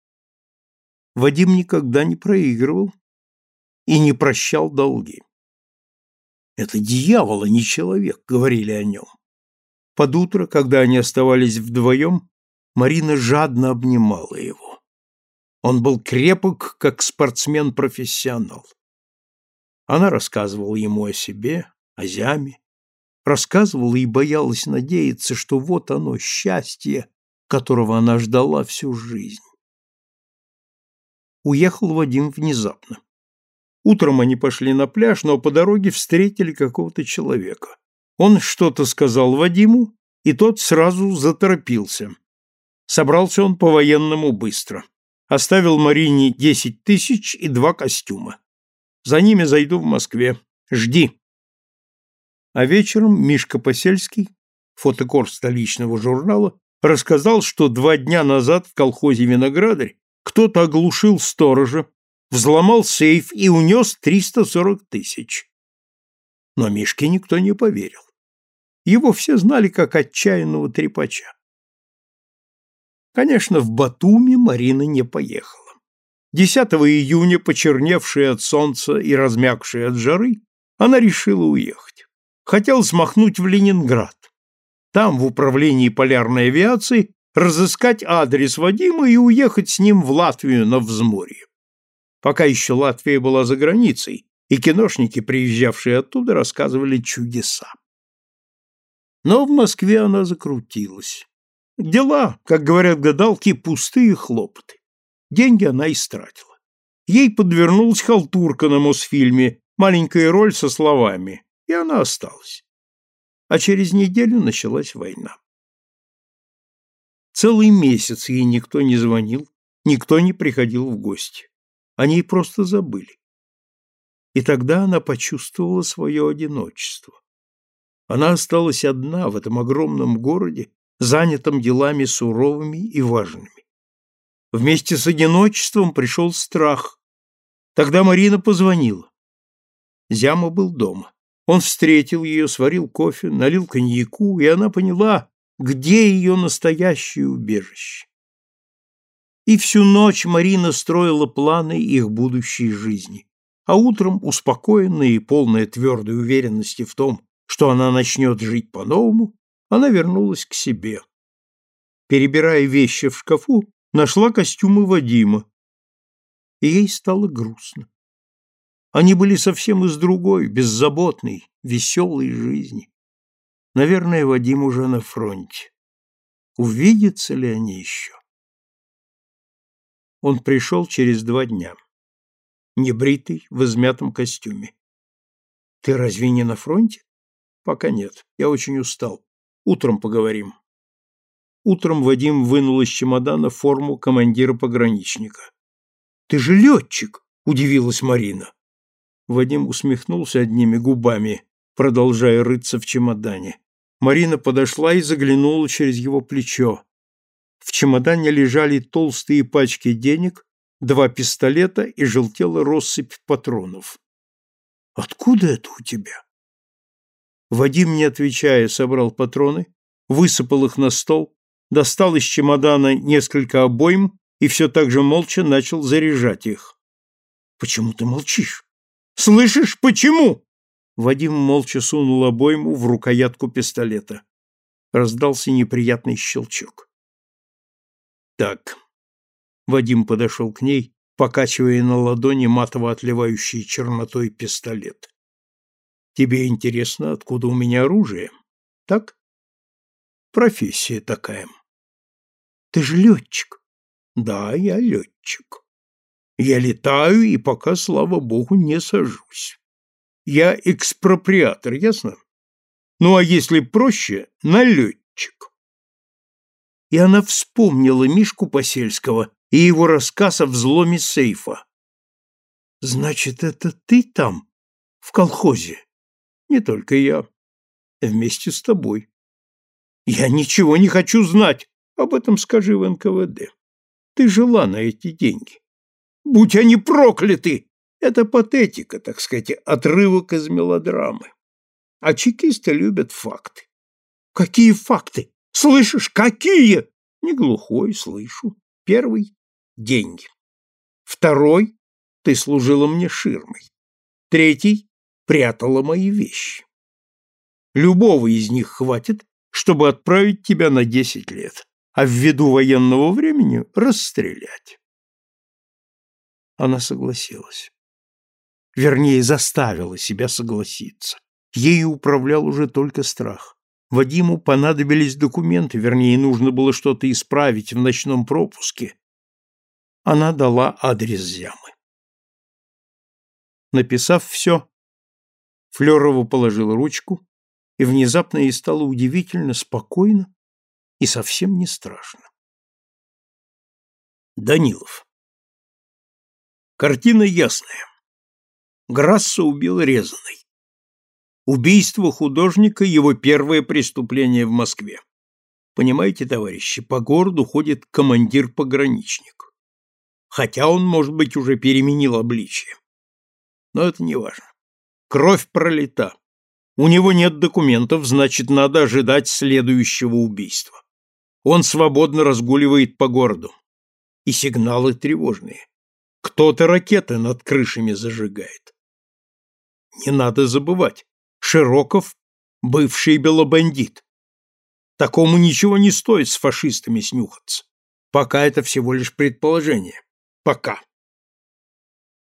Вадим никогда не проигрывал и не прощал долги. Это дьявол, а не человек, говорили о нем. Под утро, когда они оставались вдвоем, Марина жадно обнимала его. Он был крепок, как спортсмен-профессионал. Она рассказывала ему о себе, о Зяме, рассказывала и боялась надеяться, что вот оно, счастье, которого она ждала всю жизнь. Уехал Вадим внезапно. Утром они пошли на пляж, но по дороге встретили какого-то человека. Он что-то сказал Вадиму, и тот сразу заторопился. Собрался он по-военному быстро. Оставил Марине десять тысяч и два костюма. За ними зайду в Москве. Жди. А вечером Мишка Посельский, фотокор столичного журнала, рассказал, что два дня назад в колхозе «Виноградарь» кто-то оглушил сторожа, взломал сейф и унес 340 тысяч. Но Мишке никто не поверил. Его все знали как отчаянного трепача. Конечно, в Батуми Марина не поехала. 10 июня, почерневшая от солнца и размягшая от жары, она решила уехать хотел смахнуть в Ленинград. Там, в управлении полярной авиации, разыскать адрес Вадима и уехать с ним в Латвию на взморье. Пока еще Латвия была за границей, и киношники, приезжавшие оттуда, рассказывали чудеса. Но в Москве она закрутилась. Дела, как говорят гадалки, пустые хлопоты. Деньги она истратила. Ей подвернулась халтурка на Мосфильме, маленькая роль со словами и она осталась. А через неделю началась война. Целый месяц ей никто не звонил, никто не приходил в гости. Они просто забыли. И тогда она почувствовала свое одиночество. Она осталась одна в этом огромном городе, занятом делами суровыми и важными. Вместе с одиночеством пришел страх. Тогда Марина позвонила. Зяма был дома. Он встретил ее, сварил кофе, налил коньяку, и она поняла, где ее настоящее убежище. И всю ночь Марина строила планы их будущей жизни. А утром, успокоенная и полная твердой уверенности в том, что она начнет жить по-новому, она вернулась к себе. Перебирая вещи в шкафу, нашла костюмы Вадима. И ей стало грустно. Они были совсем из другой, беззаботной, веселой жизни. Наверное, Вадим уже на фронте. Увидятся ли они еще? Он пришел через два дня. Небритый, в измятом костюме. Ты разве не на фронте? Пока нет. Я очень устал. Утром поговорим. Утром Вадим вынул из чемодана форму командира пограничника. Ты же летчик, удивилась Марина. Вадим усмехнулся одними губами, продолжая рыться в чемодане. Марина подошла и заглянула через его плечо. В чемодане лежали толстые пачки денег, два пистолета и желтела россыпь патронов. «Откуда это у тебя?» Вадим, не отвечая, собрал патроны, высыпал их на стол, достал из чемодана несколько обойм и все так же молча начал заряжать их. «Почему ты молчишь? Слышишь, почему?» Вадим молча сунул обойму в рукоятку пистолета. Раздался неприятный щелчок. «Так». Вадим подошел к ней, покачивая на ладони матово отливающий чернотой пистолет. «Тебе интересно, откуда у меня оружие? Так?» «Профессия такая». «Ты же летчик». «Да, я летчик. Я летаю и пока, слава богу, не сажусь. Я экспроприатор, ясно? Ну а если проще, налетчик». И она вспомнила Мишку Посельского и его рассказ о взломе сейфа. «Значит, это ты там, в колхозе?» «Не только я. Вместе с тобой». «Я ничего не хочу знать. Об этом скажи в НКВД. Ты жила на эти деньги. Будь они прокляты! Это патетика, так сказать, отрывок из мелодрамы. А чекисты любят факты. Какие факты? Слышишь, какие? Не глухой, слышу. Первый деньги. Второй — ты служила мне ширмой. Третий — прятала мои вещи. Любого из них хватит, чтобы отправить тебя на десять лет, а ввиду военного времени расстрелять. Она согласилась. Вернее, заставила себя согласиться. Ею управлял уже только страх. Вадиму понадобились документы, вернее, нужно было что-то исправить в ночном пропуске, она дала адрес Зямы. Написав все, Флерова положила ручку, и внезапно ей стало удивительно спокойно и совсем не страшно. Данилов. Картина ясная. Грасса убил резаный. Убийство художника – его первое преступление в Москве. Понимаете, товарищи, по городу ходит командир-пограничник хотя он, может быть, уже переменил обличие. Но это не важно. Кровь пролита. У него нет документов, значит, надо ожидать следующего убийства. Он свободно разгуливает по городу. И сигналы тревожные. Кто-то ракеты над крышами зажигает. Не надо забывать, Широков — бывший белобандит. Такому ничего не стоит с фашистами снюхаться. Пока это всего лишь предположение. Пока.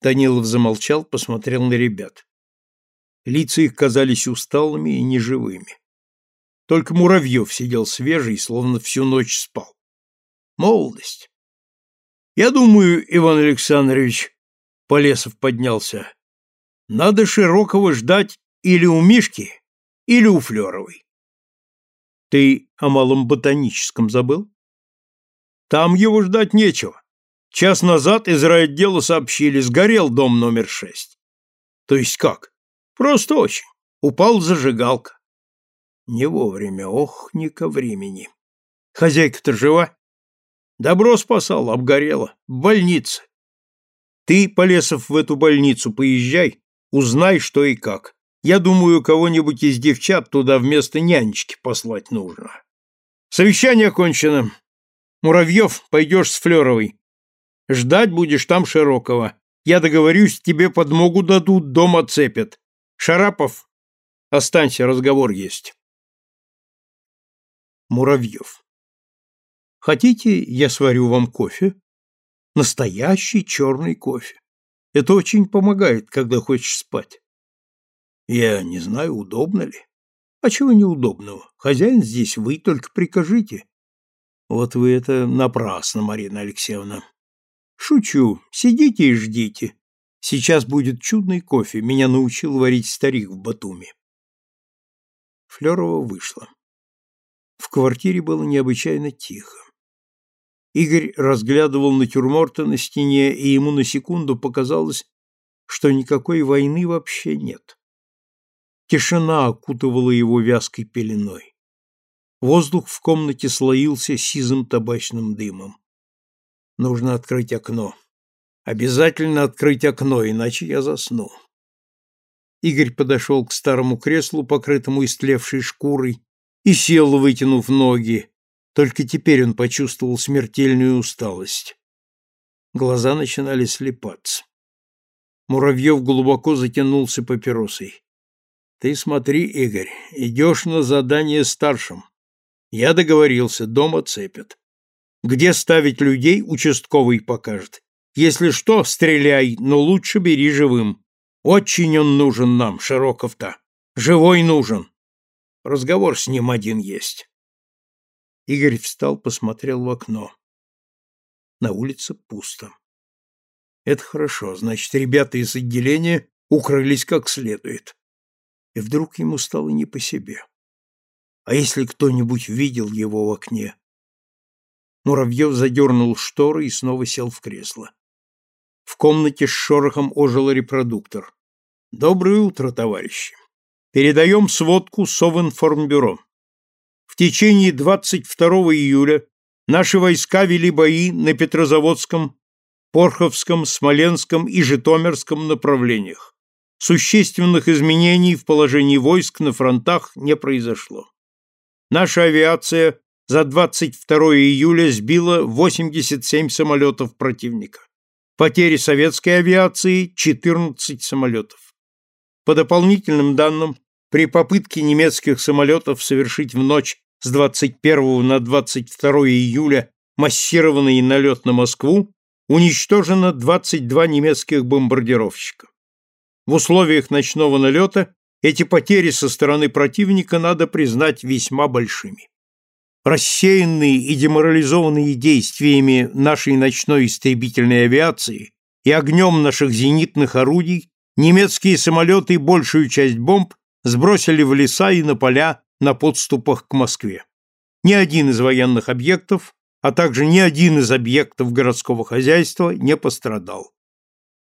Данилов замолчал, посмотрел на ребят. Лица их казались усталыми и неживыми. Только Муравьев сидел свежий, словно всю ночь спал. Молодость. Я думаю, Иван Александрович, Полесов поднялся, надо Широкого ждать или у Мишки, или у Флеровой. Ты о малом ботаническом забыл? Там его ждать нечего. Час назад из райотдела сообщили, сгорел дом номер шесть. То есть как? Просто очень. Упал зажигалка. Не вовремя, ох, не ко времени. Хозяйка-то жива? Добро спасал, обгорела. В больнице. Ты, Полесов, в эту больницу поезжай, узнай, что и как. Я думаю, кого-нибудь из девчат туда вместо нянечки послать нужно. Совещание окончено. Муравьев, пойдешь с Флеровой. Ждать будешь там Широкого. Я договорюсь, тебе подмогу дадут, дом оцепят. Шарапов, останься, разговор есть. Муравьев. Хотите, я сварю вам кофе? Настоящий черный кофе. Это очень помогает, когда хочешь спать. Я не знаю, удобно ли. А чего неудобного? Хозяин здесь вы, только прикажите. Вот вы это напрасно, Марина Алексеевна. Шучу. Сидите и ждите. Сейчас будет чудный кофе. Меня научил варить старик в Батуми. Флерова вышла. В квартире было необычайно тихо. Игорь разглядывал натюрморты на стене, и ему на секунду показалось, что никакой войны вообще нет. Тишина окутывала его вязкой пеленой. Воздух в комнате слоился сизым табачным дымом. Нужно открыть окно. Обязательно открыть окно, иначе я засну. Игорь подошел к старому креслу, покрытому истлевшей шкурой, и сел, вытянув ноги. Только теперь он почувствовал смертельную усталость. Глаза начинали слепаться. Муравьев глубоко затянулся папиросой. Ты смотри, Игорь, идешь на задание старшим. Я договорился, дома цепят. Где ставить людей, участковый покажет. Если что, стреляй, но лучше бери живым. Очень он нужен нам, Широков-то. Живой нужен. Разговор с ним один есть. Игорь встал, посмотрел в окно. На улице пусто. Это хорошо, значит, ребята из отделения укрылись как следует. И вдруг ему стало не по себе. А если кто-нибудь видел его в окне? Муравьев задернул шторы и снова сел в кресло. В комнате с шорохом ожил репродуктор. «Доброе утро, товарищи! Передаем сводку Совинформбюро. В течение 22 июля наши войска вели бои на Петрозаводском, Порховском, Смоленском и Житомирском направлениях. Существенных изменений в положении войск на фронтах не произошло. Наша авиация за 22 июля сбила 87 самолетов противника. Потери советской авиации – 14 самолетов. По дополнительным данным, при попытке немецких самолетов совершить в ночь с 21 на 22 июля массированный налет на Москву уничтожено 22 немецких бомбардировщика. В условиях ночного налета эти потери со стороны противника надо признать весьма большими. Рассеянные и деморализованные действиями нашей ночной истребительной авиации и огнем наших зенитных орудий, немецкие самолеты большую часть бомб сбросили в леса и на поля на подступах к Москве. Ни один из военных объектов, а также ни один из объектов городского хозяйства не пострадал.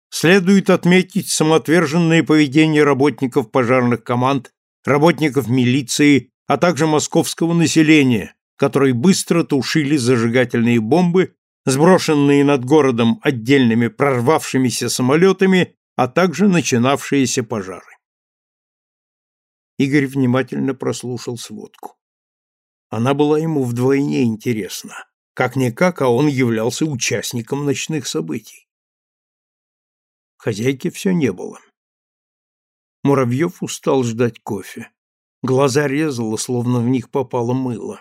Следует отметить самоотверженное поведение работников пожарных команд, работников милиции, а также московского населения, которые быстро тушили зажигательные бомбы, сброшенные над городом отдельными прорвавшимися самолетами, а также начинавшиеся пожары. Игорь внимательно прослушал сводку. Она была ему вдвойне интересна. Как-никак, а он являлся участником ночных событий. Хозяйки все не было. Муравьев устал ждать кофе. Глаза резало, словно в них попало мыло.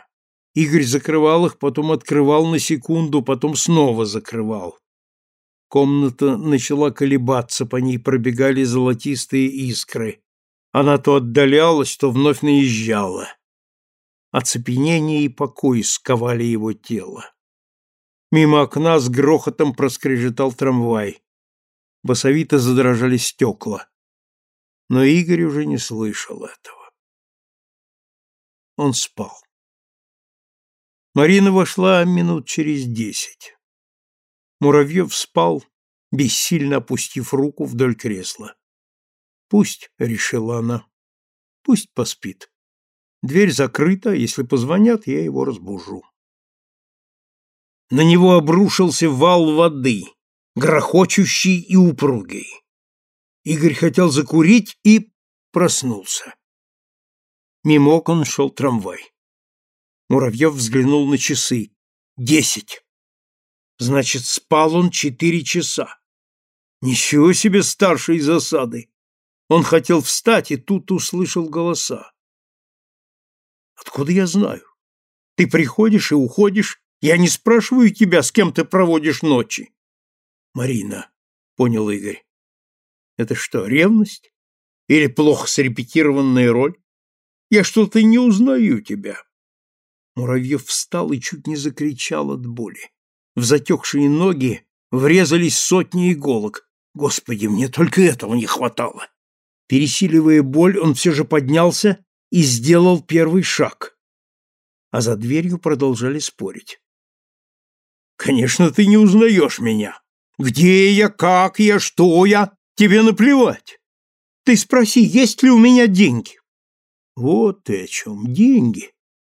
Игорь закрывал их, потом открывал на секунду, потом снова закрывал. Комната начала колебаться, по ней пробегали золотистые искры. Она то отдалялась, то вновь наезжала. Оцепенение и покой сковали его тело. Мимо окна с грохотом проскрежетал трамвай. Басовито задрожали стекла. Но Игорь уже не слышал этого. Он спал. Марина вошла минут через десять. Муравьев спал, бессильно опустив руку вдоль кресла. Пусть, — решила она, — пусть поспит. Дверь закрыта, если позвонят, я его разбужу. На него обрушился вал воды, грохочущий и упругий. Игорь хотел закурить и проснулся. Мимо окон шел трамвай. Муравьев взглянул на часы. Десять. Значит, спал он четыре часа. Ничего себе старшей засады. Он хотел встать, и тут услышал голоса. Откуда я знаю? Ты приходишь и уходишь. Я не спрашиваю тебя, с кем ты проводишь ночи. Марина, понял Игорь. Это что, ревность? Или плохо срепетированная роль? Я что-то не узнаю тебя. Муравьев встал и чуть не закричал от боли. В затекшие ноги врезались сотни иголок. Господи, мне только этого не хватало. Пересиливая боль, он все же поднялся и сделал первый шаг. А за дверью продолжали спорить. «Конечно, ты не узнаешь меня. Где я, как я, что я? Тебе наплевать. Ты спроси, есть ли у меня деньги?» «Вот ты о чем. Деньги.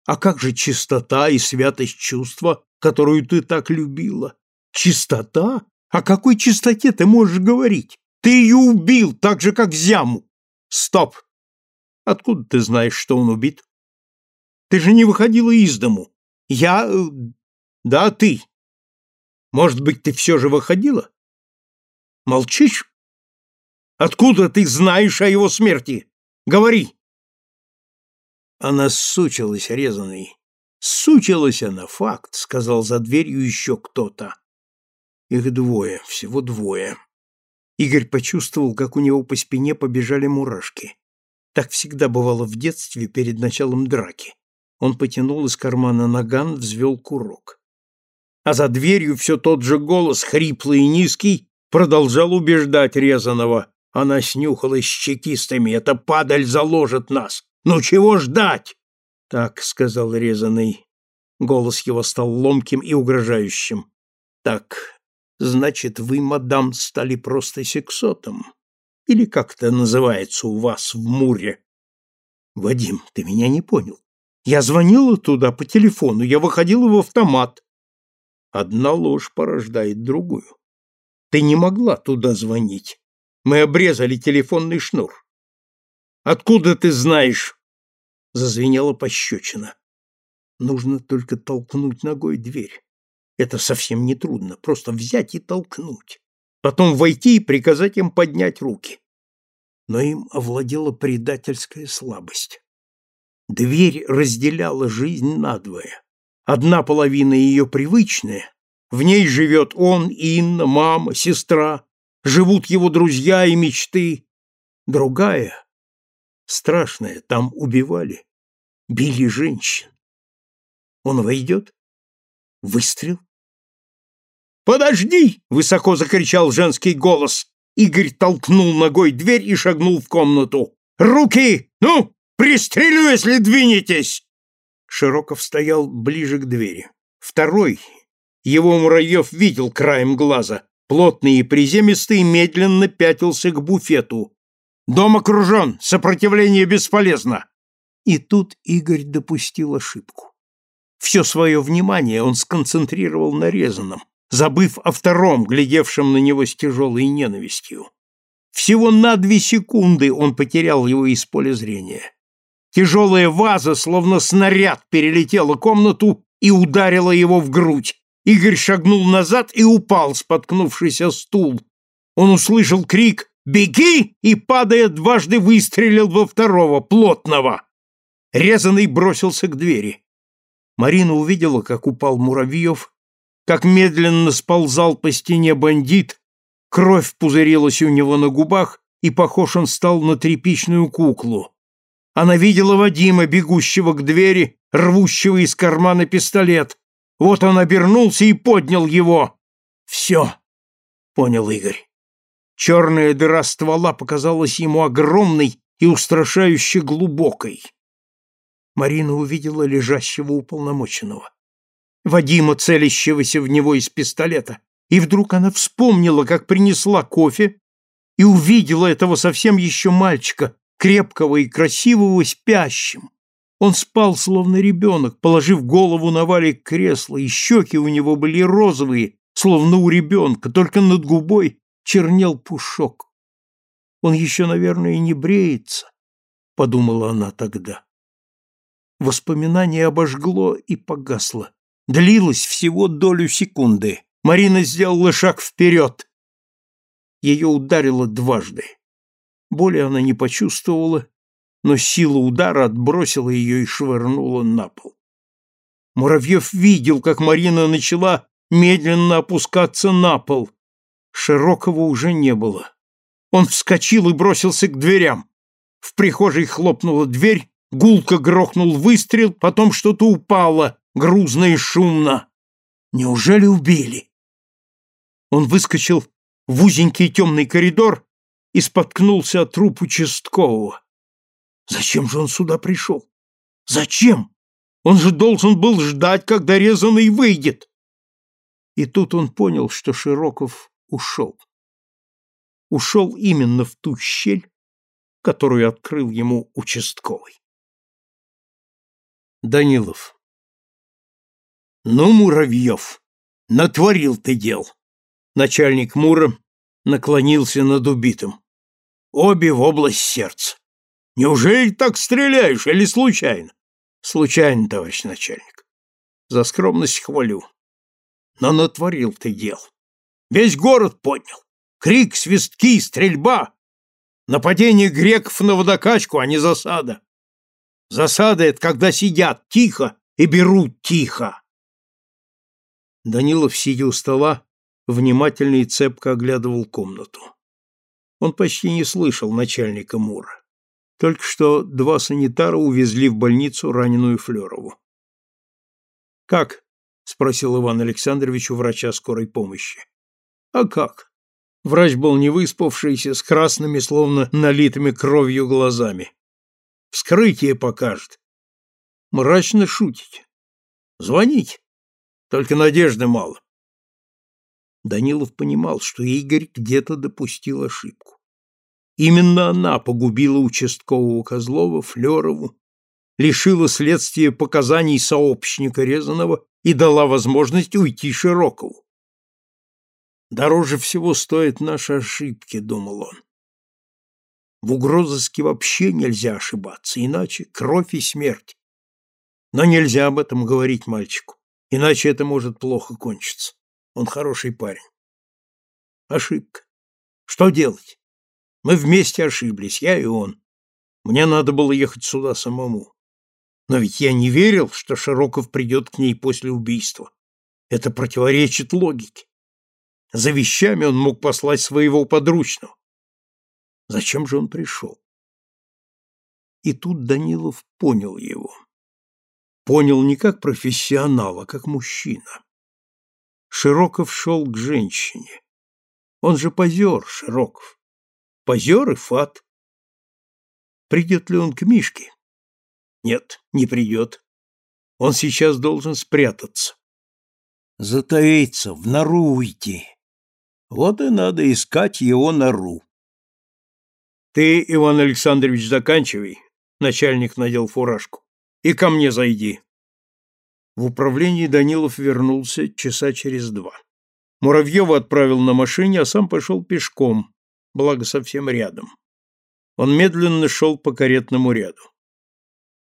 А как же чистота и святость чувства, которую ты так любила? Чистота? О какой чистоте ты можешь говорить? Ты ее убил, так же, как Зяму. Стоп! Откуда ты знаешь, что он убит? Ты же не выходила из дому. Я... Э, да, ты. Может быть, ты все же выходила? Молчишь? Откуда ты знаешь о его смерти? Говори. Она сучилась, резаной. Сучилась она, факт, сказал за дверью еще кто-то. Их двое, всего двое. Игорь почувствовал, как у него по спине побежали мурашки. Так всегда бывало в детстве перед началом драки. Он потянул из кармана наган, взвел курок. А за дверью все тот же голос, хриплый и низкий, продолжал убеждать резаного. Она снюхалась с чекистами, эта падаль заложит нас. Ну чего ждать? Так, сказал резаный. Голос его стал ломким и угрожающим. Так, значит, вы, мадам, стали просто сексотом? Или как это называется у вас в Муре? Вадим, ты меня не понял. Я звонила туда по телефону, я выходила в автомат. Одна ложь порождает другую. Ты не могла туда звонить. Мы обрезали телефонный шнур. Откуда ты знаешь? Зазвенела пощечина. Нужно только толкнуть ногой дверь. Это совсем не трудно, просто взять и толкнуть. Потом войти и приказать им поднять руки. Но им овладела предательская слабость. Дверь разделяла жизнь надвое. Одна половина ее привычная, в ней живет он, Инна, мама, сестра, живут его друзья и мечты. Другая, страшная, там убивали, били женщин. Он войдет? Выстрел? «Подожди!» — высоко закричал женский голос. Игорь толкнул ногой дверь и шагнул в комнату. «Руки! Ну!» Пристрелю, если двинетесь!» Широков стоял ближе к двери. Второй, его Муравьев видел краем глаза, плотный и приземистый, медленно пятился к буфету. «Дом окружен! Сопротивление бесполезно!» И тут Игорь допустил ошибку. Все свое внимание он сконцентрировал на резаном, забыв о втором, глядевшем на него с тяжелой ненавистью. Всего на две секунды он потерял его из поля зрения. Тяжелая ваза, словно снаряд, перелетела комнату и ударила его в грудь. Игорь шагнул назад и упал, споткнувшись о стул. Он услышал крик «Беги!» и, падая, дважды выстрелил во второго, плотного. Резанный бросился к двери. Марина увидела, как упал Муравьев, как медленно сползал по стене бандит, кровь пузырилась у него на губах, и похож он стал на тряпичную куклу. Она видела Вадима, бегущего к двери, рвущего из кармана пистолет. Вот он обернулся и поднял его. «Все», — понял Игорь. Черная дыра ствола показалась ему огромной и устрашающе глубокой. Марина увидела лежащего уполномоченного. Вадима, целящегося в него из пистолета, и вдруг она вспомнила, как принесла кофе, и увидела этого совсем еще мальчика, крепкого и красивого, спящим. Он спал, словно ребенок, положив голову на валик кресла, и щеки у него были розовые, словно у ребенка, только над губой чернел пушок. Он еще, наверное, не бреется, — подумала она тогда. Воспоминание обожгло и погасло. Длилось всего долю секунды. Марина сделала шаг вперед. Ее ударило дважды. Боли она не почувствовала, но сила удара отбросила ее и швырнула на пол. Муравьев видел, как Марина начала медленно опускаться на пол. Широкого уже не было. Он вскочил и бросился к дверям. В прихожей хлопнула дверь, гулко грохнул выстрел, потом что-то упало, грузно и шумно. Неужели убили? Он выскочил в узенький темный коридор и споткнулся от труп участкового. Зачем же он сюда пришел? Зачем? Он же должен был ждать, когда резаный выйдет. И тут он понял, что Широков ушел. Ушел именно в ту щель, которую открыл ему участковый. Данилов. Ну, Муравьев, натворил ты дел. Начальник Мура наклонился над убитым. Обе в область сердца. Неужели так стреляешь или случайно? Случайно, товарищ начальник. За скромность хвалю. Но натворил ты дел. Весь город поднял. Крик, свистки, стрельба. Нападение греков на водокачку, а не засада. Засада — это когда сидят тихо и берут тихо. Данилов, сидя у стола, внимательно и цепко оглядывал комнату. Он почти не слышал начальника Мура. Только что два санитара увезли в больницу раненую Флерову. «Как?» — спросил Иван Александрович у врача скорой помощи. «А как?» Врач был невыспавшийся, с красными, словно налитыми кровью глазами. «Вскрытие покажет». «Мрачно шутите. Звоните. Только надежды мало». Данилов понимал, что Игорь где-то допустил ошибку. Именно она погубила участкового Козлова, Флерову, лишила следствия показаний сообщника Резанова и дала возможность уйти Широкову. «Дороже всего стоят наши ошибки», — думал он. В угрозыске вообще нельзя ошибаться, иначе кровь и смерть. Но нельзя об этом говорить мальчику, иначе это может плохо кончиться. Он хороший парень. Ошибка. Что делать? Мы вместе ошиблись, я и он. Мне надо было ехать сюда самому. Но ведь я не верил, что Широков придет к ней после убийства. Это противоречит логике. За вещами он мог послать своего подручного. Зачем же он пришел? И тут Данилов понял его. Понял не как профессионал, а как мужчина. Широков шел к женщине. Он же позер, Широков. Позер и фат. Придет ли он к Мишке? Нет, не придет. Он сейчас должен спрятаться. Затаиться, в нору уйти. Вот и надо искать его нору. Ты, Иван Александрович, заканчивай. Начальник надел фуражку. И ко мне зайди. В управлении Данилов вернулся часа через два. Муравьева отправил на машине, а сам пошел пешком, благо совсем рядом. Он медленно шел по каретному ряду.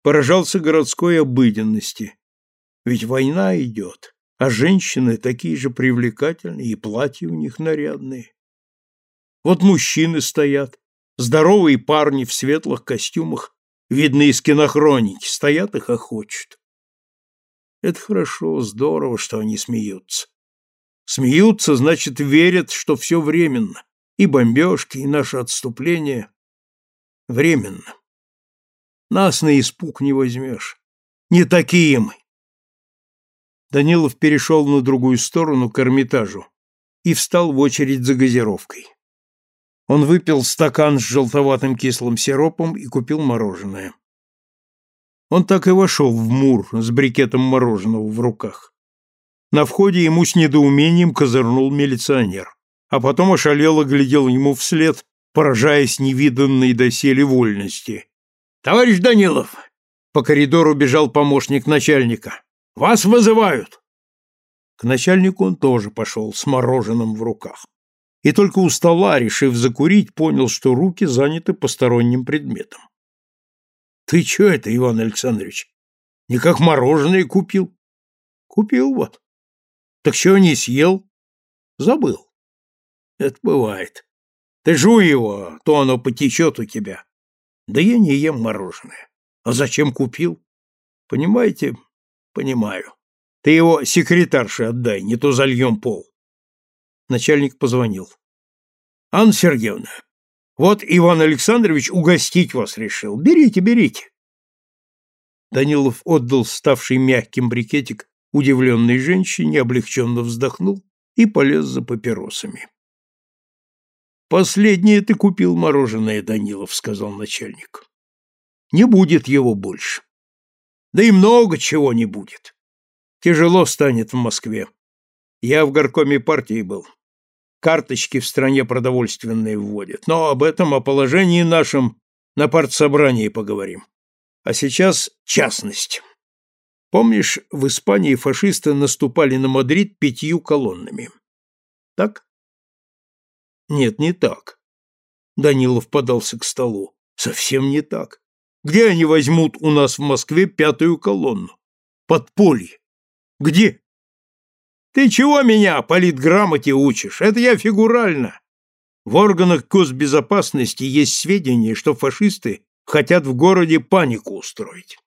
Поражался городской обыденности. Ведь война идет, а женщины такие же привлекательные, и платья у них нарядные. Вот мужчины стоят, здоровые парни в светлых костюмах, видно из кинохроники, стоят и хохочут. Это хорошо, здорово, что они смеются. Смеются, значит, верят, что все временно и бомбежки, и наше отступление временно. Нас на испуг не возьмешь. Не такие мы. Данилов перешел на другую сторону к Эрмитажу и встал в очередь за газировкой. Он выпил стакан с желтоватым кислым сиропом и купил мороженое. Он так и вошел в Мур с брикетом мороженого в руках. На входе ему с недоумением козырнул милиционер а потом ошалело глядел ему вслед, поражаясь невиданной доселе вольности. «Товарищ Данилов!» По коридору бежал помощник начальника. «Вас вызывают!» К начальнику он тоже пошел с мороженым в руках. И только у стола, решив закурить, понял, что руки заняты посторонним предметом. «Ты что это, Иван Александрович? Не как мороженое купил?» «Купил вот». «Так что не съел?» «Забыл». Это бывает. Ты жуй его, а то оно потечет у тебя. Да я не ем мороженое. А зачем купил? Понимаете? Понимаю. Ты его секретарше отдай, не то зальем пол. Начальник позвонил. Анна Сергеевна, вот Иван Александрович угостить вас решил. Берите, берите. Данилов отдал ставший мягким брикетик удивленной женщине, облегченно вздохнул и полез за папиросами. Последнее ты купил мороженое, Данилов, сказал начальник. Не будет его больше. Да и много чего не будет. Тяжело станет в Москве. Я в горкоме партии был. Карточки в стране продовольственные вводят. Но об этом, о положении нашем на партсобрании поговорим. А сейчас частность. Помнишь, в Испании фашисты наступали на Мадрид пятью колоннами? Так? Нет, не так. Данилов подался к столу. Совсем не так. Где они возьмут у нас в Москве пятую колонну? Подполье. Где? Ты чего меня политграмоте учишь? Это я фигурально. В органах госбезопасности есть сведения, что фашисты хотят в городе панику устроить.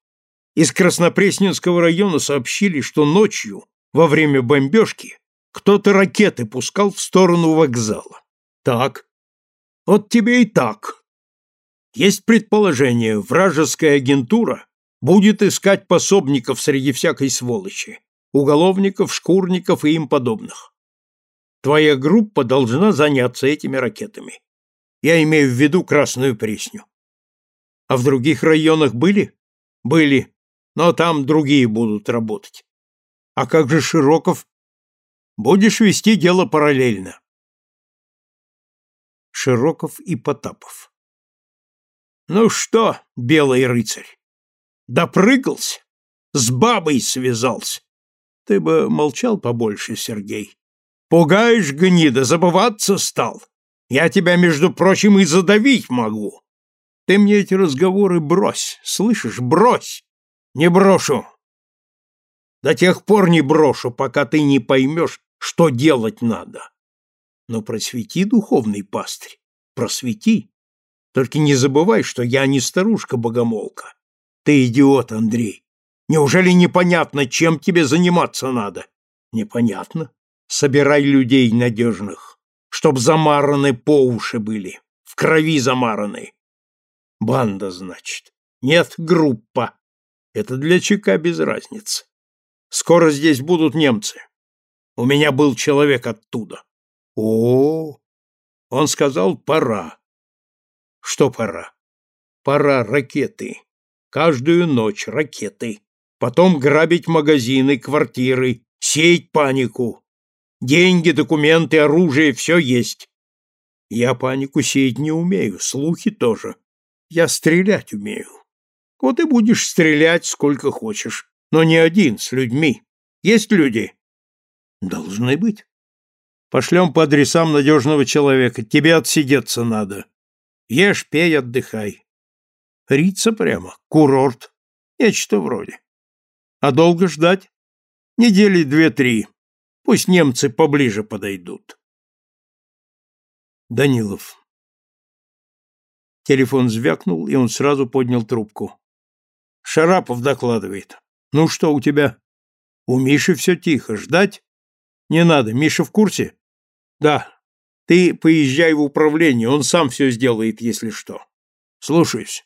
Из Краснопресненского района сообщили, что ночью, во время бомбежки, кто-то ракеты пускал в сторону вокзала. Так. Вот тебе и так. Есть предположение, вражеская агентура будет искать пособников среди всякой сволочи, уголовников, шкурников и им подобных. Твоя группа должна заняться этими ракетами. Я имею в виду Красную Пресню. А в других районах были? Были, но там другие будут работать. А как же Широков? Будешь вести дело параллельно. Широков и Потапов. Ну что, белый рыцарь, допрыгался? С бабой связался? Ты бы молчал побольше, Сергей. Пугаешь, гнида, забываться стал. Я тебя, между прочим, и задавить могу. Ты мне эти разговоры брось, слышишь, брось. Не брошу. До тех пор не брошу, пока ты не поймешь, что делать надо. Но просвети, духовный пастырь, просвети. Только не забывай, что я не старушка-богомолка. Ты идиот, Андрей. Неужели непонятно, чем тебе заниматься надо? Непонятно. Собирай людей надежных, чтоб замараны по уши были, в крови замараны. Банда, значит. Нет, группа. Это для ЧК без разницы. Скоро здесь будут немцы. У меня был человек оттуда. О, он сказал, пора. Что пора? Пора ракеты. Каждую ночь ракеты. Потом грабить магазины, квартиры, сеять панику. Деньги, документы, оружие — все есть. Я панику сеять не умею, слухи тоже. Я стрелять умею. Вот и будешь стрелять сколько хочешь, но не один, с людьми. Есть люди? Должны быть. Пошлем по адресам надежного человека. Тебе отсидеться надо. Ешь, пей, отдыхай. Рица прямо, курорт. Нечто вроде. А долго ждать? Недели две-три. Пусть немцы поближе подойдут. Данилов. Телефон звякнул, и он сразу поднял трубку. Шарапов докладывает. Ну что у тебя? У Миши все тихо. Ждать? Не надо. Миша в курсе? Да. Ты поезжай в управление, он сам все сделает, если что. Слушаюсь.